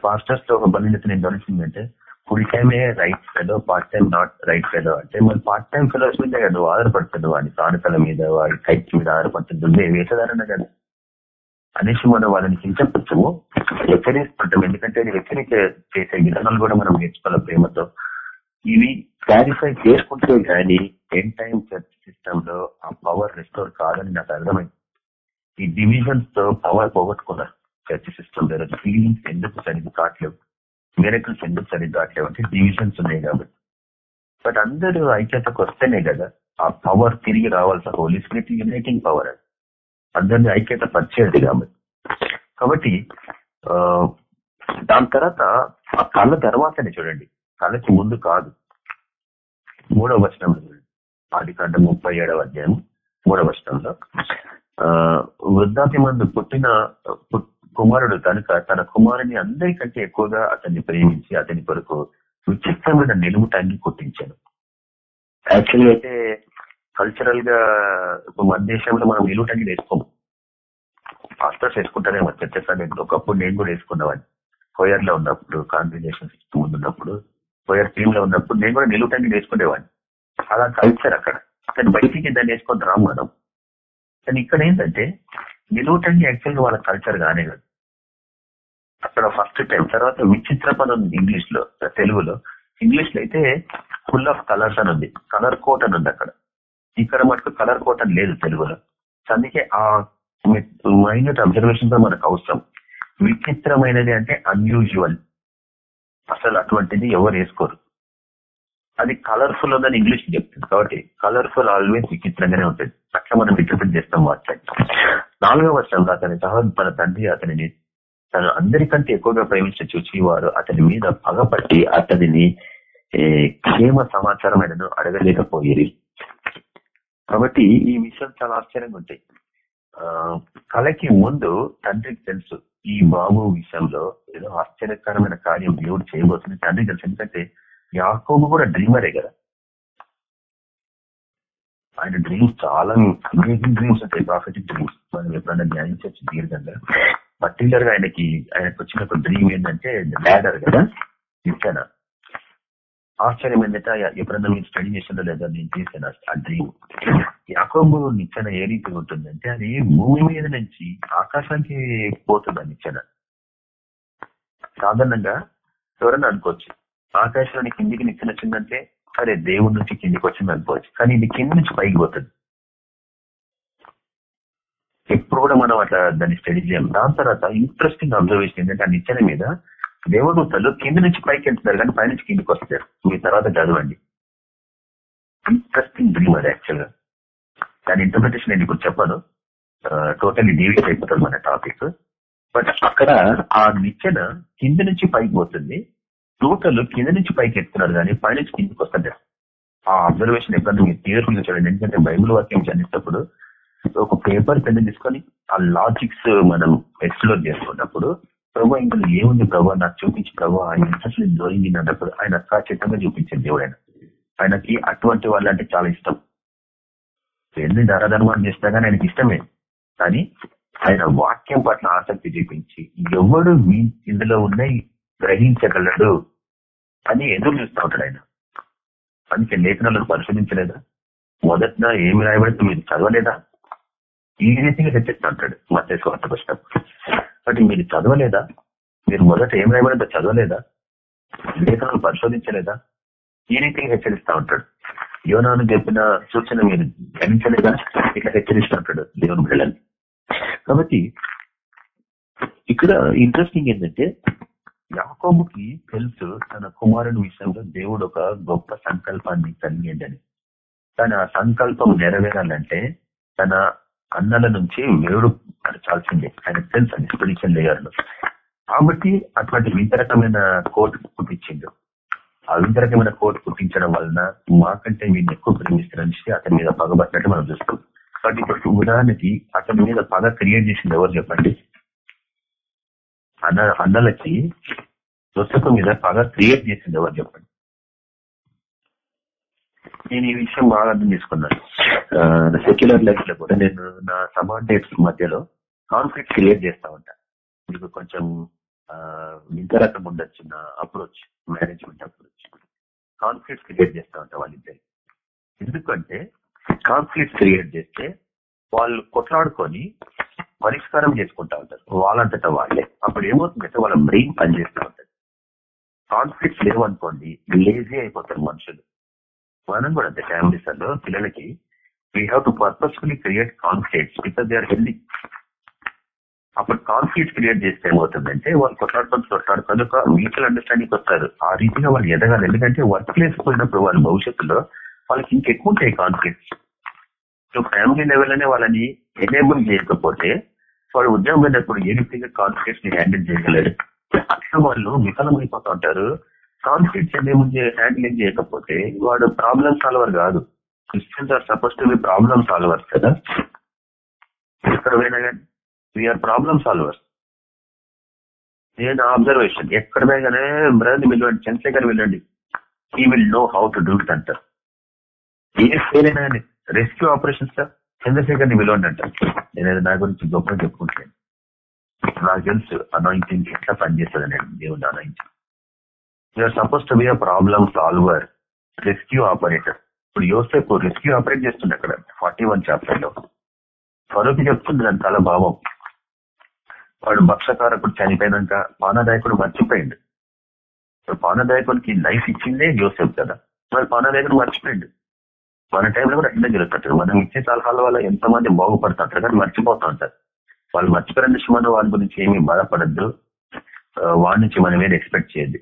పాస్టర్స్తో ఒక బలిత నేను గమనించిందంటే ఫుల్ టైమే right fellow part time not right fellow అంటే మరి పార్ట్ టైం ఫెలోస్ మీద నువ్వు ఆధారపడుతుంది వాడి కానుకల మీద వాడి కైట్ మీద ఆధారపడుతుంది వేసేదారన్న కదా. అనేసి మనం వాళ్ళని చించపచ్చము హెచ్చరిస్తుంటాం ఎందుకంటే హెచ్చరిక చేసే విధానాలు కూడా మనం నేర్చుకోవాలి ప్రేమతో. ఇవి క్లారిఫై చేసుకుంటే కానీ ఎన్ టైం చర్చ్ సిస్టమ్లో ఆ పవర్ రెస్టోర్ కాదని నాకు అర్థమైంది. ఈ డివిజన్స్తో పవర్ పోగొట్టుకున్నారు చర్చ్ సిస్టమ్లో ఫీలింగ్స్ ఎందుకు సరిగ్గా కావట్లేవు మిరకల్స్ ఎందుకు సరిగ్గా కావట్లేవు అంటే డివిజన్స్ ఉన్నాయి కాబట్టి. బట్ అందరూ ఐక్యతకు వస్తేనే కదా ఆ పవర్ తిరిగి రావాల్సిన హోలీ స్పిరిట్ యునైటింగ్ పవర్ అది అందరినీ ఐక్యత పరిచేది కాబట్టి. కాబట్టి దాని తర్వాత ఆ కళ్ళ తర్వాతనే చూడండి. కళ్ళకి ముందు కాదు. మూడవ వచనంలో చూడండి. ఆది కంటే ముప్పై ఏడవ అధ్యాయం మూడవ వచనంలో. వృద్ధాప్య మందు పుట్టిన కుమారుడు కనుక తన కుమారుని అందరికంటే ఎక్కువగా అతన్ని ప్రేమించి అతని కొరకు విచిత్రమైన నిలువు తంగి కొట్టించాను యాక్చువల్గా అయితే కల్చరల్గా మన దేశంలో మనం నిలువు టంగి వేసుకోము. పాస్టర్స్ వేసుకుంటారేమో సమయంలో ఒకప్పుడు నేను కూడా వేసుకున్నవాడిని కోయర్లో ఉన్నప్పుడు కాన్గ్రిగేషన్ ముందు ఉన్నప్పుడు కోయర్ టీమ్లో ఉన్నప్పుడు నేను కూడా నిలువు టంగి వేసుకునేవాడిని. అలా కల్చర్ అక్కడ. అక్కడ బయటికి దాన్ని వేసుకొని రాము మనం. కానీ ఇక్కడ ఏంటంటే నిలువుటంగి యాక్చువల్గా వాళ్ళ కల్చర్ కానే కాదు. అక్కడ ఫస్ట్ టైం తర్వాత విచిత్ర పదం ఇంగ్లీష్లో తెలుగులో. ఇంగ్లీష్లో అయితే ఫుల్ ఆఫ్ కలర్స్ అని ఉంది. కలర్ కోట్ అని ఉంది అక్కడ. ఇక్కడ మటుకు కలర్ కోట్ అని లేదు తెలుగులో. అందుకే ఆ మైనట్ అబ్జర్వేషన్తో మనకు అవసరం. విచిత్రమైనది అంటే అన్యూజువల్ అసలు అటువంటిది ఎవరు వేసుకోరు. అది కలర్ఫుల్ ఉందని ఇంగ్లీష్ చెప్తుంది. కాబట్టి కలర్ఫుల్ ఆల్వేస్ విచిత్రంగానే ఉంటుంది. అట్లా మనం విచిత్రం చేస్తాం వాటిని నాలుగవ వర్షంలో అతని సహోదరు తన తండ్రి అతనిని తను అందరికంటే ఎక్కువగా ప్రేమించిన చూచి వారు అతని మీద పగపట్టి అతనిని క్షేమ సమాచారం ఆయనను అడగలేకపోయేది కాబట్టి ఈ విషయం చాలా ఆశ్చర్యంగా ఉంటాయి. ఆ కళకి ముందు తండ్రికి తెలుసు ఈ బాబు విషయంలో ఏదో ఆశ్చర్యకరమైన కార్యం దేవుడు చేయబోతుంది తండ్రికి తెలుసు. ఎందుకంటే యాకోబు కూడా డ్రీమరే కదా. ఆయన డ్రీమ్స్ చాలా అమేజింగ్ డ్రీమ్స్ ఉంటాయి ప్రాఫిటిక్ డ్రీమ్స్ మనం ఎప్పుడైనా ధ్యానించవచ్చు దీర్ఘంగా. పర్టికులర్గా ఆయనకి ఆయనకు వచ్చిన ఒక డ్రీమ్ ఏంటంటే ల్యాడర్ కదా ఇచ్చాన ఆశ్చర్యం ఏంటంటే ఎప్పుడన్నా మీరు స్టడీ చేసిందో లేదా నేను చేశాను ఆ- ఆ డ్రీమ్ యాకోబు నిచ్చెన ఏ రీతిగా ఉంటుందంటే అది భూమి మీద నుంచి ఆకాశానికి పోతుంది ఆ నిచ్చెన. సాధారణంగా ఎవరన్నా అనుకోవచ్చు. ఆకాశంలో కిందికి నిచ్చిన వచ్చిందంటే సరే దేవుడి నుంచి కిందికి వచ్చింది అనుకోవచ్చు. కానీ ఇది కింది నుంచి పైకి పోతుంది. ఎప్పుడు కూడా మనం అట్లా దాన్ని స్టడీ చేయం దాని తర్వాత ఇంట్రెస్టింగ్ అబ్జర్వేషన్ ఏంటంటే ఆ నిచ్చెన మీద దేవదూతలు కింద నుంచి పైకి వెళ్తున్నారు కానీ పైనుంచి కిందికి వస్తారు మీ తర్వాత చదవండి. ఇంట్రెస్టింగ్ డ్రీమ్ అది యాక్చువల్గా. దాని ఇంటర్ప్రిటేషన్ నేను ఇప్పుడు చెప్పను. టోటల్లీ డీవియేట్ అయిపోతుంది మన టాపిక్ బట్ అక్కడ ఆ నిచ్చెన కింది నుంచి పైకి పోతుంది. దూతలు కింద నుంచి పైకి ఎత్తున్నారు కానీ పైనుంచి కిందకి వస్తుంటారు ఆ అబ్జర్వేషన్ ఎప్పుడన్నా మీరు తీవ్రంగా చూడండి. ఎందుకంటే బైబిల్ వాక్యం చదివేటప్పుడు ఒక పేపర్ పెన్ తీసుకొని ఆ లాజిక్స్ మనం ఎక్స్ప్లోర్ చేసుకున్నప్పుడు ప్రభు ఇంకా ఏముంది ప్రభు? నాకు చూపించి ప్రభు. ఆయన అసలు దొరింది అన్నప్పుడు ఆయన ఖచ్చితంగా చూపించింది దేవుడు ఆయన ఆయనకి అటువంటి వాళ్ళు అంటే చాలా ఇష్టం. ఎన్ని ధరధర్మాన్ని చేసినా కానీ ఆయనకి ఇష్టమే. కానీ ఆయన వాక్యం పట్ల ఆసక్తి చూపించి ఎవడు ఇందులో ఉన్నాయి గ్రహించగలడు? అని ఎదురు చూస్తూ ఉంటాడు ఆయన. అందుకే లేఖనాలను పరిశోధించలేదా? మొదట ఏమి రాయబడితే మీరు చదవలేదా? ఈ రీతిగా హెచ్చరిస్తూ ఉంటాడు మధ్య స్వార్థ పుస్తకం కాబట్టి మీరు చదవలేదా? మీరు మొదట ఏం రాయబడితే చదవలేదా? లేఖనాలు పరిశోధించలేదా? ఈ రీతిగా హెచ్చరిస్తూ ఉంటాడు. యోనాను చెప్పిన సూచన మీరు గమనించలేదా? ఇట్లా హెచ్చరిస్తూ ఉంటాడు దేవుని బిడ్డలని. కాబట్టి ఇక్కడ ఇంట్రెస్టింగ్ ఏంటంటే యాకోబుకి తెలుసు తన కుమారుని విషయంలో దేవుడు ఒక గొప్ప సంకల్పాన్ని కలిగిందని తన సంకల్పం నెరవేరాలంటే తన అన్నల నుంచి వేడు పరచాల్సిందే. ఆయన తెలుసు అని స్పిరిచువల్ లేయర్లో కాబట్టి అటువంటి వింతరకమైన కోర్టు పుట్టించిండు ఆ వింతరకమైన కోర్టు పుట్టించడం వలన మాకంటే వీడిని ఎక్కువ ప్రేమిస్తారని అతని మీద పగబట్టినట్టు మనం చూస్తాం కాబట్టి ఇప్పుడు ఉదాహరణకి అతని మీద పగ క్రియేట్ చేసింది ఎవరు చెప్పండి? అన్న అన్నలకి పుస్తకం మీద బాగా క్రియేట్ చేసింది ఎవరు చెప్పండి? నేను ఈ విషయం బాగా అర్థం చేసుకున్నాను. సెక్యులర్ లైఫ్లో కూడా నేను నా సమాండేట్స్ మధ్యలో కాన్ఫ్లిక్ట్ క్రియేట్ చేస్తా ఉంటా. మీకు కొంచెం ఆ, రకం ఉండొచ్చు నా approach management approach conflict create చేస్తా ఉంటా వాళ్ళిద్దరు. ఎందుకంటే కాన్ఫ్లిక్ట్ క్రియేట్ చేస్తే వాళ్ళు కొట్లాడుకొని పరిష్కారం చేసుకుంటా ఉంటారు. వాళ్ళంతట వాళ్ళే. అప్పుడు ఏమవుతుందంటే వాళ్ళ బ్రెయిన్ పనిచేస్తూ ఉంటుంది. కాన్ఫ్లిక్ట్స్ లేవనుకోండి లేజీ అయిపోతారు మనుషులు. మనం కూడా అంతే ఫ్యామిలీస్లో పిల్లలకి we have to purposefully create conflicts because they are healthy అప్పుడు కాన్ఫ్లిక్ట్ క్రియేట్ చేస్తే ఏమవుతుందంటే వాళ్ళు కొట్లాడుకొని కొట్లాడుకొని ఒక మ్యూచువల్ అండర్స్టాండింగ్ వస్తారు. ఆ రీతిగా వాళ్ళు ఎదగాలి. ఎందుకంటే వర్క్ ప్లేస్ పోయినప్పుడు వాళ్ళ భవిష్యత్తులో వాళ్ళకి ఇంకెక్కువ ఉంటాయి కాన్ఫ్లిక్ట్స్ సో ఫ్యామిలీ లెవెల్ అనే వాళ్ళని ఎనేబుల్ చేయకపోతే వాడు ఉద్యోగం వెళ్ళినప్పుడు ఏ రీతిగా కాన్ఫ్లిక్ట్స్ని హ్యాండిల్ చేయగలడు అట్లా వాళ్ళు విఫలమైపోతూ ఉంటారు. కాన్ఫ్లిక్ట్స్ ఎనేబుల్ హ్యాండిలింగ్ చేయకపోతే వాడు ప్రాబ్లం సాల్వర్ కాదు. Christians are suppose to be problem solvers కదా? ఎక్కడ పోయినా కానీ వీఆర్ ప్రాబ్లమ్ సాల్వర్స్ నేను అబ్జర్వేషన్ ఎక్కడ పోయినానే బ్రదర్ని వెళ్ళండి చంద్రశేఖర్ వెళ్ళండి he will know how to do it అంటారు. ఏ ఫెయిల్ అయినా కానీ రెస్క్యూ ఆపరేషన్స్ సార్ ని విలువండి అంట నేను నా గురించి గొప్పగా చెప్పుకుంటాను నాకు తెలుసు అనాయింటింగ్ ఎట్లా పనిచేస్తుంది నేను దేవుని anointing you are suppose to be a problem solver rescue operator ఇప్పుడు యోసేపు రెస్క్యూ ఆపరేట్ చేస్తుంది అక్కడ ఫార్టీ వన్ చాప్టర్లో ఫరూక్ చెప్తుంది దాని తల భావం. వాడు భక్షకారకుడు చనిపోయినాక పానదాయకుడు మర్చిపోయిండు. పానదాయకుడికి లైఫ్ ఇచ్చిందే యోసేపు కదా. మరి పానదాయకుడు మర్చిపోయిండు. మన టైంలో కూడా అట్లా జరుగుతుంటారు మనం ఇచ్చే సలహాల వల్ల ఎంతమంది బాగుపడుతుంటారు కానీ మర్చిపోతూ ఉంటారు వాళ్ళు మర్చిపోయిన నుంచి మనం వాళ్ళ గురించి ఏమీ బాధపడద్దు. వాడి నుంచి మనం ఏది ఎక్స్పెక్ట్ చేయద్దు.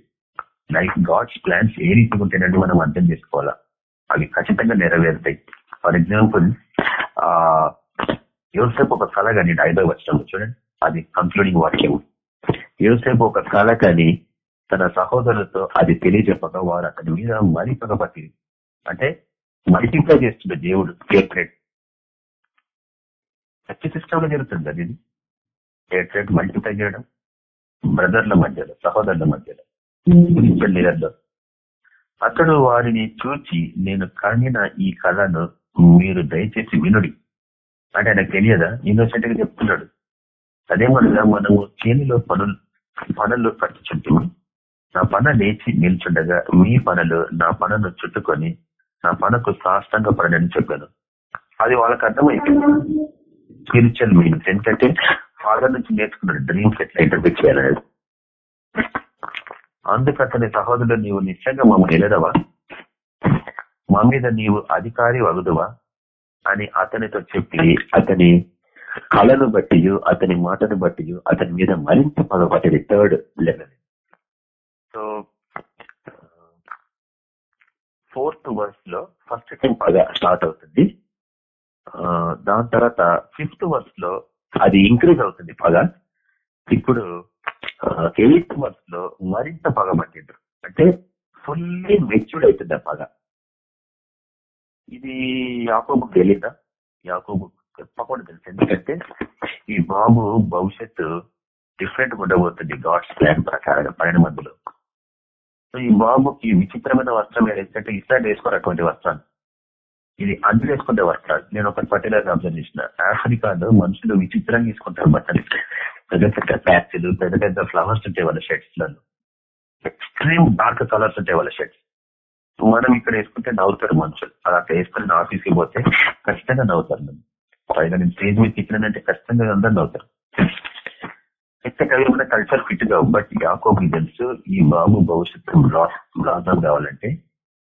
లైఫ్ గాడ్స్ ప్లాన్స్ ఏ రీతిగా ఉంటాయని మనం అర్థం చేసుకోవాలా? అవి ఖచ్చితంగా నెరవేరుతాయి. ఫర్ ఎగ్జాంపుల్ ఆ యోసేపు ఒక కళ కానీ ఐదో వచ్చినాము చూడండి. అది కంక్లూడింగ్ వాక్యం. యోసేపు ఒక కళ కానీ తన సహోదరులతో అది తెలియజెప్పక వారు అతని మీద మరీ పగపట్టి అంటే మల్టిప్లై చేస్తుంది దేవుడు హేట్రెడ్ సత్య సిస్టమ్లో జరుగుతుంది అది. హేట్రెడ్ మల్టిప్లై చేయడం బ్రదర్ల మధ్యలో సహోదరుల మధ్యలో లీడర్లో. అతడు వారిని చూచి నేను కనిన ఈ కళను మీరు దయచేసి వినుడి. అంటే ఆయనకు తెలియదా? ఇన్నోసెంట్గా చెప్తున్నాడు అదేమనగా మనము చేనిలో పనులు పనులు పట్టుచుంటాము నా పన లేచి నిల్చుండగా మీ పనులు నా పనను చుట్టుకొని నా పడకు సాష్టంగా పడని చెప్పాను. అది వాళ్ళకి అర్థమైపోయింది. స్పిరిచువల్ మీనింగ్స్ ఏంటంటే ఫాదర్ నుంచి నేర్చుకున్నాడు డ్రీమ్స్ ఎట్లా ఇంటర్ప్రిట్ చేయాలనేది. అందుకు అతని సహోదరుడు నీవు నిశ్చయంగా మమ్మల్ని వెళ్ళదవా మా మీద నీవు అధికారి వగదువా అని అతనితో చెప్పి అతని కళను బట్టి అతని మాటను బట్టి అతని మీద మరింత పగపట్టింది థర్డ్ లెవెల్ సో ఫోర్త్ వర్స్లో ఫస్ట్ టైం పగ స్టార్ట్ అవుతుంది. దాని తర్వాత ఫిఫ్త్ వర్స్లో అది ఇంక్రీజ్ అవుతుంది పగ. ఇప్పుడు ఎయిత్ వర్స్లో మరింత పగ పట్టిండ్రు. అంటే ఫుల్లీ మెచ్యూర్డ్ అవుతుంది ఆ పగ. ఇది యాకోబు తెలీదా? యాకోబు తప్పకుండా తెలుసు. ఎందుకంటే ఈ బాబు భవిష్యత్తు డిఫరెంట్ ఉండబోతుంది. గాడ్స్ ప్లాన్ ప్రకారంగా పన్నెండు మందిలో. ఈ బాబుకి విచిత్రమైన వస్త్రం ఏదైతే ఇస్రాయల్ వేసుకోరు అటువంటి వస్త్రాలు ఇది అన్ని వేసుకుంటే వస్త్రాలు నేను ఒక పర్టికులర్ అబ్జర్వ్ చేసిన. ఆఫ్రికాలో మనుషులు విచిత్రంగా తీసుకుంటారు బట్టలు. పెద్ద పెద్ద ప్యాచ్లు పెద్ద పెద్ద ఫ్లవర్స్ ఉంటాయి వాళ్ళ షర్ట్స్లలో. ఎక్స్ట్రీమ్ డార్క్ కలర్స్ ఉంటాయి వాళ్ళ షర్ట్స్ మనం ఇక్కడ వేసుకుంటే నవ్వుతారు మనుషులు. అలా వేసుకుని ఆఫీస్కి పోతే ఖచ్చితంగా నవ్వుతారు నన్ను. పైగా నేను స్టేజ్ మీద తిట్టినంటే ఖచ్చితంగా అందరు నవ్వుతారు. ఎక్కడ కల్చర్ ఫిట్ కావు బట్ యాకోబు తెలుసు ఈ బాబు భవిష్యత్తు బ్లాజం కావాలంటే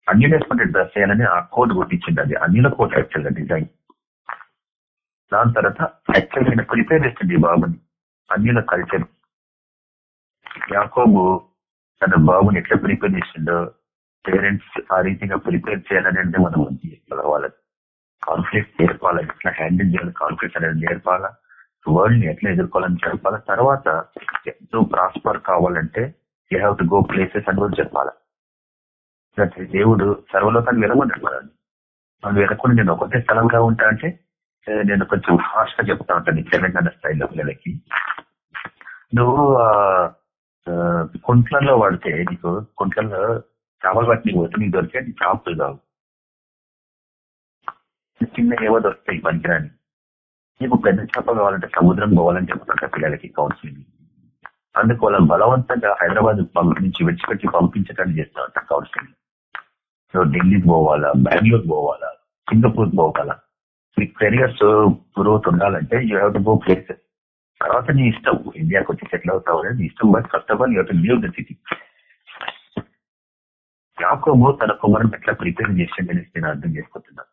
అన్ని వేసుకుంటే డ్రెస్ చేయాలని ఆ కోడ్ కొట్టించింది అది. అన్నిల కోట్ యాక్చువల్గా డిజైన్ దాని తర్వాత యాక్చువల్గా ప్రిపేర్ చేస్తుంది ఈ బాబుని. అన్నిల కల్చర్ యాకోబు తన బాబుని ఎట్లా ప్రిపేర్ చేసిండో పేరెంట్స్ ఆ రీతిగా ప్రిపేర్ చేయాలని అంటే మనం వాళ్ళకి కాన్ఫ్లిక్ట్ నేర్పాలా? ఎట్లా హ్యాండిల్ చేయాలి? కాన్ఫ్లిక్ట్ అనేది నేర్పాలా? వరల్డ్ని ఎట్లా ఎదుర్కోవాలని చెప్పాలి. తర్వాత నువ్వు ప్రాస్పర్ కావాలంటే you have to go places అని కూడా చెప్పాలి. దేవుడు సర్వలోకాన్ని వినమన్నాడు మనల్ని మనం వినకుండా నేను ఒకటే స్థలంగా ఉంటా అంటే నేను కొంచెం ఫాస్ట్గా చెప్తా ఉంటాను తెలంగాణ స్థాయిలో పిల్లలకి నువ్వు కుంట్లలో వాడితే నీకు కుంట్లలో చేపలు పట్టి నీకు వస్తే నీకు దొరికే చేపలు కావు. చిన్న ఏవో దొరుకుతాయి పనికిరాని. నీకు పెద్ద చేప కావాలంటే సముద్రం పోవాలని చెప్తుంటా పిల్లలకి కౌన్సిలింగ్ అందుకు వాళ్ళని బలవంతంగా హైదరాబాద్ నుంచి విడిచిపెట్టి పంపించడానికి చేస్తా ఉంటారు కౌన్సిలింగ్ సో ఢిల్లీకి పోవాలా బెంగళూరు పోవాలా సింగపూర్ పోవాలా? మీ కెరియర్స్ గ్రోత్ ఉండాలంటే you have to go places తర్వాత నీ ఇష్టం ఇండియాకి వచ్చి సెటిల్ అవుతావు అనేది నీ ఇష్టం. But first of all you to leave the city యాకోబు తన కుమారుని ఎట్లా ప్రిపేర్ చేసిండని నేను అర్థం చేసుకుంటున్నా.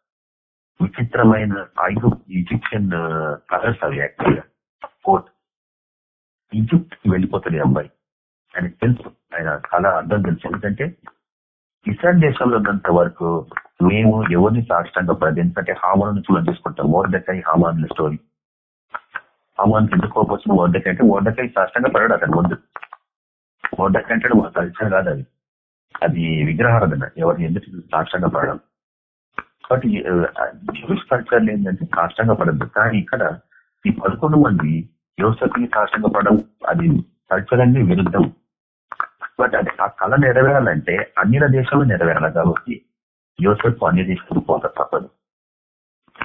విచిత్రమైన ఐదు ఈజిప్షియన్ కలర్స్ అవి యాక్చువల్గా కోట్ ఈజిప్ట్కి వెళ్ళిపోతుంది అమ్మాయి. అబ్బాయి ఆయనకు తెలుసు. ఆయన చాలా అర్థం తెలుసు. ఎందుకంటే ఇస్రాయల్ దేశంలో ఉన్నంత వరకు మేము ఎవరిని సాక్షంగా పడదు ఎందుకంటే హామాన్ నుంచి మనం ఓర్దకాయ మోర్దకాయ హామాన్ స్టోరీ హామాన్ ఎందుకు కోపొచ్చిన మోర్దకాయ అంటే ఓర్దకాయ సాష్టంగా పడాడు అతను ముందు. ఓర్దకాయ అంటే మా కల్చర్ కాదు అది. అది విగ్రహారాధన. ఎవరిని ఎందుకు సాక్షంగా పడడం? కాబట్టి జ్యూస్ కల్చర్ ఏంటంటే కాష్టంగా పడద్దు కానీ ఇక్కడ ఈ పదకొండు మంది యోసఫ్ని కాష్టంగా పడడం అది కల్చర్ అన్ని విరుద్ధం. బట్ అది ఆ కళ నెరవేరాలంటే అన్ని దేశాలు నెరవేరాలి కాబట్టి యోసఫ్ అన్ని దేశాలు పోత తప్పదు.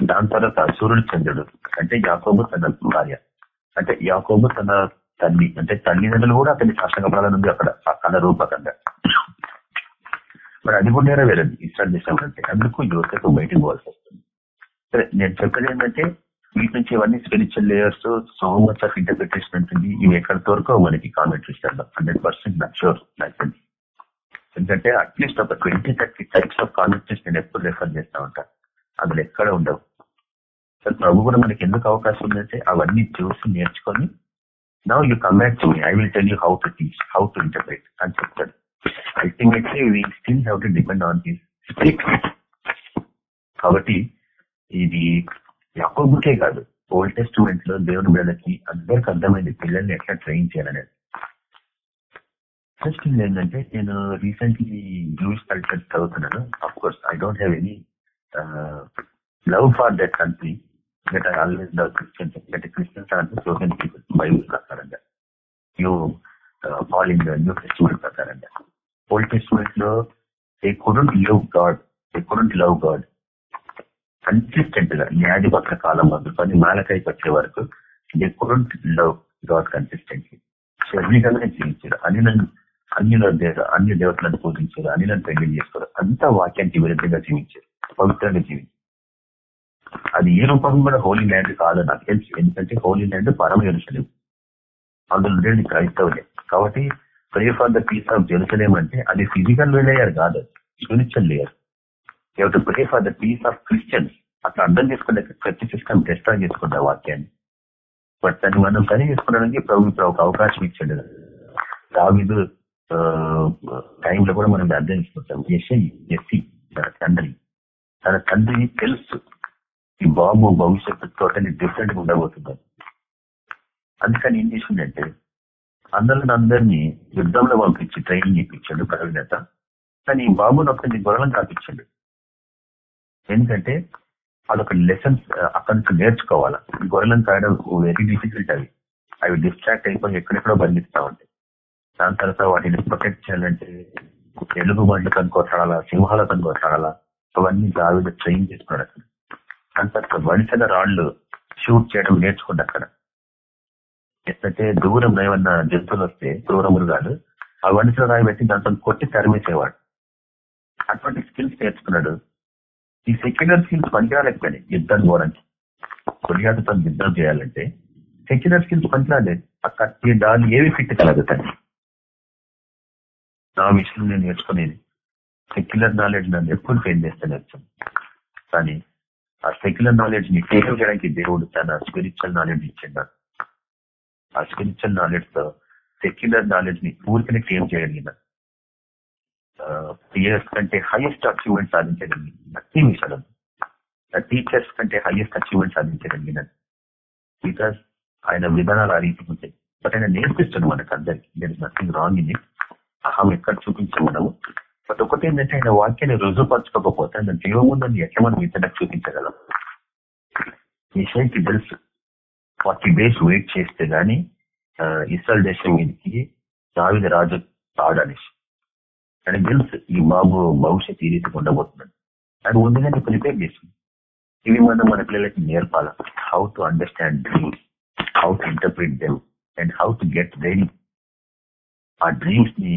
దాని తర్వాత సూర్యుడు చంద్రుడు అంటే యాకోబు తన భార్య. అంటే యాకోబు తన తల్లి అంటే తల్లిదండ్రులు కూడా అతన్ని కష్టంగా పడాలని ఉంది అక్కడ ఆ కళ రూపకంగా. మరి అది కూడా నెరవేరదు ఇస్రాయల్ దేశం అంటే అందుకు యువతకు బయటకు పోవాల్సి వస్తుంది. సరే నేను చెప్పేది ఏంటంటే వీటి నుంచి ఇవన్నీ spiritual layers so much of interpretation ఉంటుంది ఇవి ఎక్కడ దొరకవు మనకి కామెంట్ హండ్రెడ్ పర్సెంట్ నాకు షూర్ నాకు ఎందుకంటే అట్లీస్ట్ ఒక twenty thirty types of comments నేను ఎప్పుడు రెఫర్ చేస్తా ఉంటాను అందులో ఎక్కడ ఉండవు. సరే ప్రభు కూడా మనకి ఎందుకు అవకాశం ఉందంటే అవన్నీ చూసి నేర్చుకొని now you come back to me I will tell you how to teach how to interpret అని చెప్తాడు. Ultimately we still have to depend on his spirit కాబట్టి ఇది యాకోబుకే కాదు. ఓల్డ్ స్టూడెంట్స్లో దేవుని బిడ్డలకి అందరికి అర్థమైంది. పిల్లల్ని ఎట్లా ట్రైన్ చేయాలనేది. ఫస్ట్ ఏంటంటే నేను రీసెంట్లీ జూయిష్ కల్చర్ చదువుతున్నాను. Of course I don't have any love for that country but I always love Christians ఎందుకంటే క్రిస్టియన్స్ అంటే సోషల్ పీపుల్ బైబుల్ ప్రకారంగా. న్యూ ఫాలింగ్ న్యూ టెస్టిమెంట్ ప్రకారంగా. Old టెస్టిమెంట్లో they couldn't love God they couldn't love God కన్సిస్టెంట్గా న్యాయాధిపత్ర కాలం కానీ మాలకైకి వచ్చే వరకు they couldn't love God consistently శరీరంగా జీవించారు అని అన్యుల అన్య దేవతలను పూజించారు అన్యులను పెళ్ళి చేసుకోరు అంతా వాక్యానికి విరుద్ధంగా జీవించారు పవిత్రంగా జీవించారు అది ఏ రూపం కూడా హోలీ ల్యాండ్ కాదు నాకు తెలుసు. ఎందుకంటే హోలీ ల్యాండ్ పరమ ఎరుసలేం అందులో ఉండేది క్రైస్తవులే. కాబట్టి pray for the peace of Jerusalem అంటే అది ఫిజికల్ లేయర్ కాదు spiritual layer you to pray for the peace of Christians అట్లా అర్థం చేసుకుంటే ప్రతి సిస్టమ్ డిస్ట్రాయ్ చేసుకుంటా వాక్యాన్ని. బట్ దాన్ని మనం సరి చేసుకోవడానికి ప్రభు ఇప్పుడు ఒక అవకాశం ఇచ్చాడు. దావిదు టైంలో కూడా మనం అర్థం చేసుకుంటాం. ఎస్ఐ ఎస్సి తన తండ్రి. తన తండ్రి తెలుసు. ఈ బాబు భవిష్యత్తు టోటలీ డిఫరెంట్గా ఉండబోతుంది అందుకని ఏం చేసిందంటే అందరిని అందరినీ యుద్ధంలో పంపించి ట్రైనింగ్ ఇప్పించాడు ప్రవీణత కానీ బాబును బాబుని గొర్రెలను కాపించాడు ఎందుకంటే అదొక లెసన్స్ అక్కడి నుంచి నేర్చుకోవాలా. గొర్రెలను కాయడం వెరీ డిఫికల్ట్ అవి అవి డిస్ట్రాక్ట్ అయిపోయి ఎక్కడెక్కడో బంధిస్తా ఉంటాయి. దాని తర్వాత వాటిని ప్రొటెక్ట్ చేయాలంటే తెలుగు బండ్లు కనుకొట్లాడాలా సింహాల కనుకొట్లాడాలా అవన్నీ దావిడ ట్రైన్ చేసుకున్నాడు అక్కడ దాని తర్వాత వడిసిన రాళ్ళు షూట్ చేయడం నేర్చుకుంది అక్కడ. ఎట్లంటే దూరం ఏమన్నా జంతువులు వస్తే క్రూర మృగాలు ఆ వండిసిన రాయి పెట్టి దాంతో కొట్టి తరిమేసేవాడు. అటువంటి స్కిల్స్ నేర్చుకున్నాడు. ఈ సెక్యులర్ స్కిల్స్ పనికిరాలేకపోయాయి యుద్ధం పోవడానికి కొరియాతో యుద్ధం చేయాలంటే సెక్యులర్ స్కిల్స్ పనికిరాలేదు ఆ కత్తి దాన్ని ఏవి ఫిట్ కలదు నా విషయం నేను నేర్చుకునేది. సెక్యులర్ నాలెడ్జ్ నన్ను ఎప్పుడు ఫెయిల్ చేస్తే నేర్చు కానీ ఆ సెక్యులర్ నాలెడ్జ్ని ఫెయిల్ చేయడానికి దేవుడు తన స్పిరిచువల్ నాలెడ్జ్ ఇచ్చిండు. ఆ స్పిరిచువల్ నాలెడ్జ్తో సెక్యులర్ నాలెడ్జ్ని పూర్తిని క్లెయిమ్ చేయగలిగిన ఇయర్స్ కంటే హైయెస్ట్ అచీవ్మెంట్ సాధించగలిగింది ప్రతి విషయంలో టీచర్స్ కంటే హైయెస్ట్ అచీవ్మెంట్ సాధించగలిగిన బికాస్ ఆయన విధానాలు ఆ రీతికి ఉంటాయి బట్ ఆయన నేర్పిస్తున్నాడు మనకు అందరికి నేను నథింగ్ రాంగ్ ఇన్ అహం ఎక్కడ చూపించమనము బట్ ఒకటి ఏంటంటే ఆయన వాక్యాన్ని రుజువుపరచుకోకపోతే ఆయన జీవముందని ఎట్లా మనం ఇతరులకు చూపించగలం? విషయానికి తెలుసు. ఫార్టీ డేస్ వెయిట్ చేస్తే గానీ ఇస్రాయల్ దేశం మీదకి దావిద రాజు రావడానికి ఆయన తెలుసు ఈ బాబు భవిష్యత్ ఈ రీతికి ఉండబోతున్నాడు. ఆయన ముందుగానే ప్రిపేర్ చేసింది ఇవి మనం మన పిల్లలకి నేర్పాల? How to understand dreams how to interpret them and how to get ready ఆ డ్రీమ్స్ని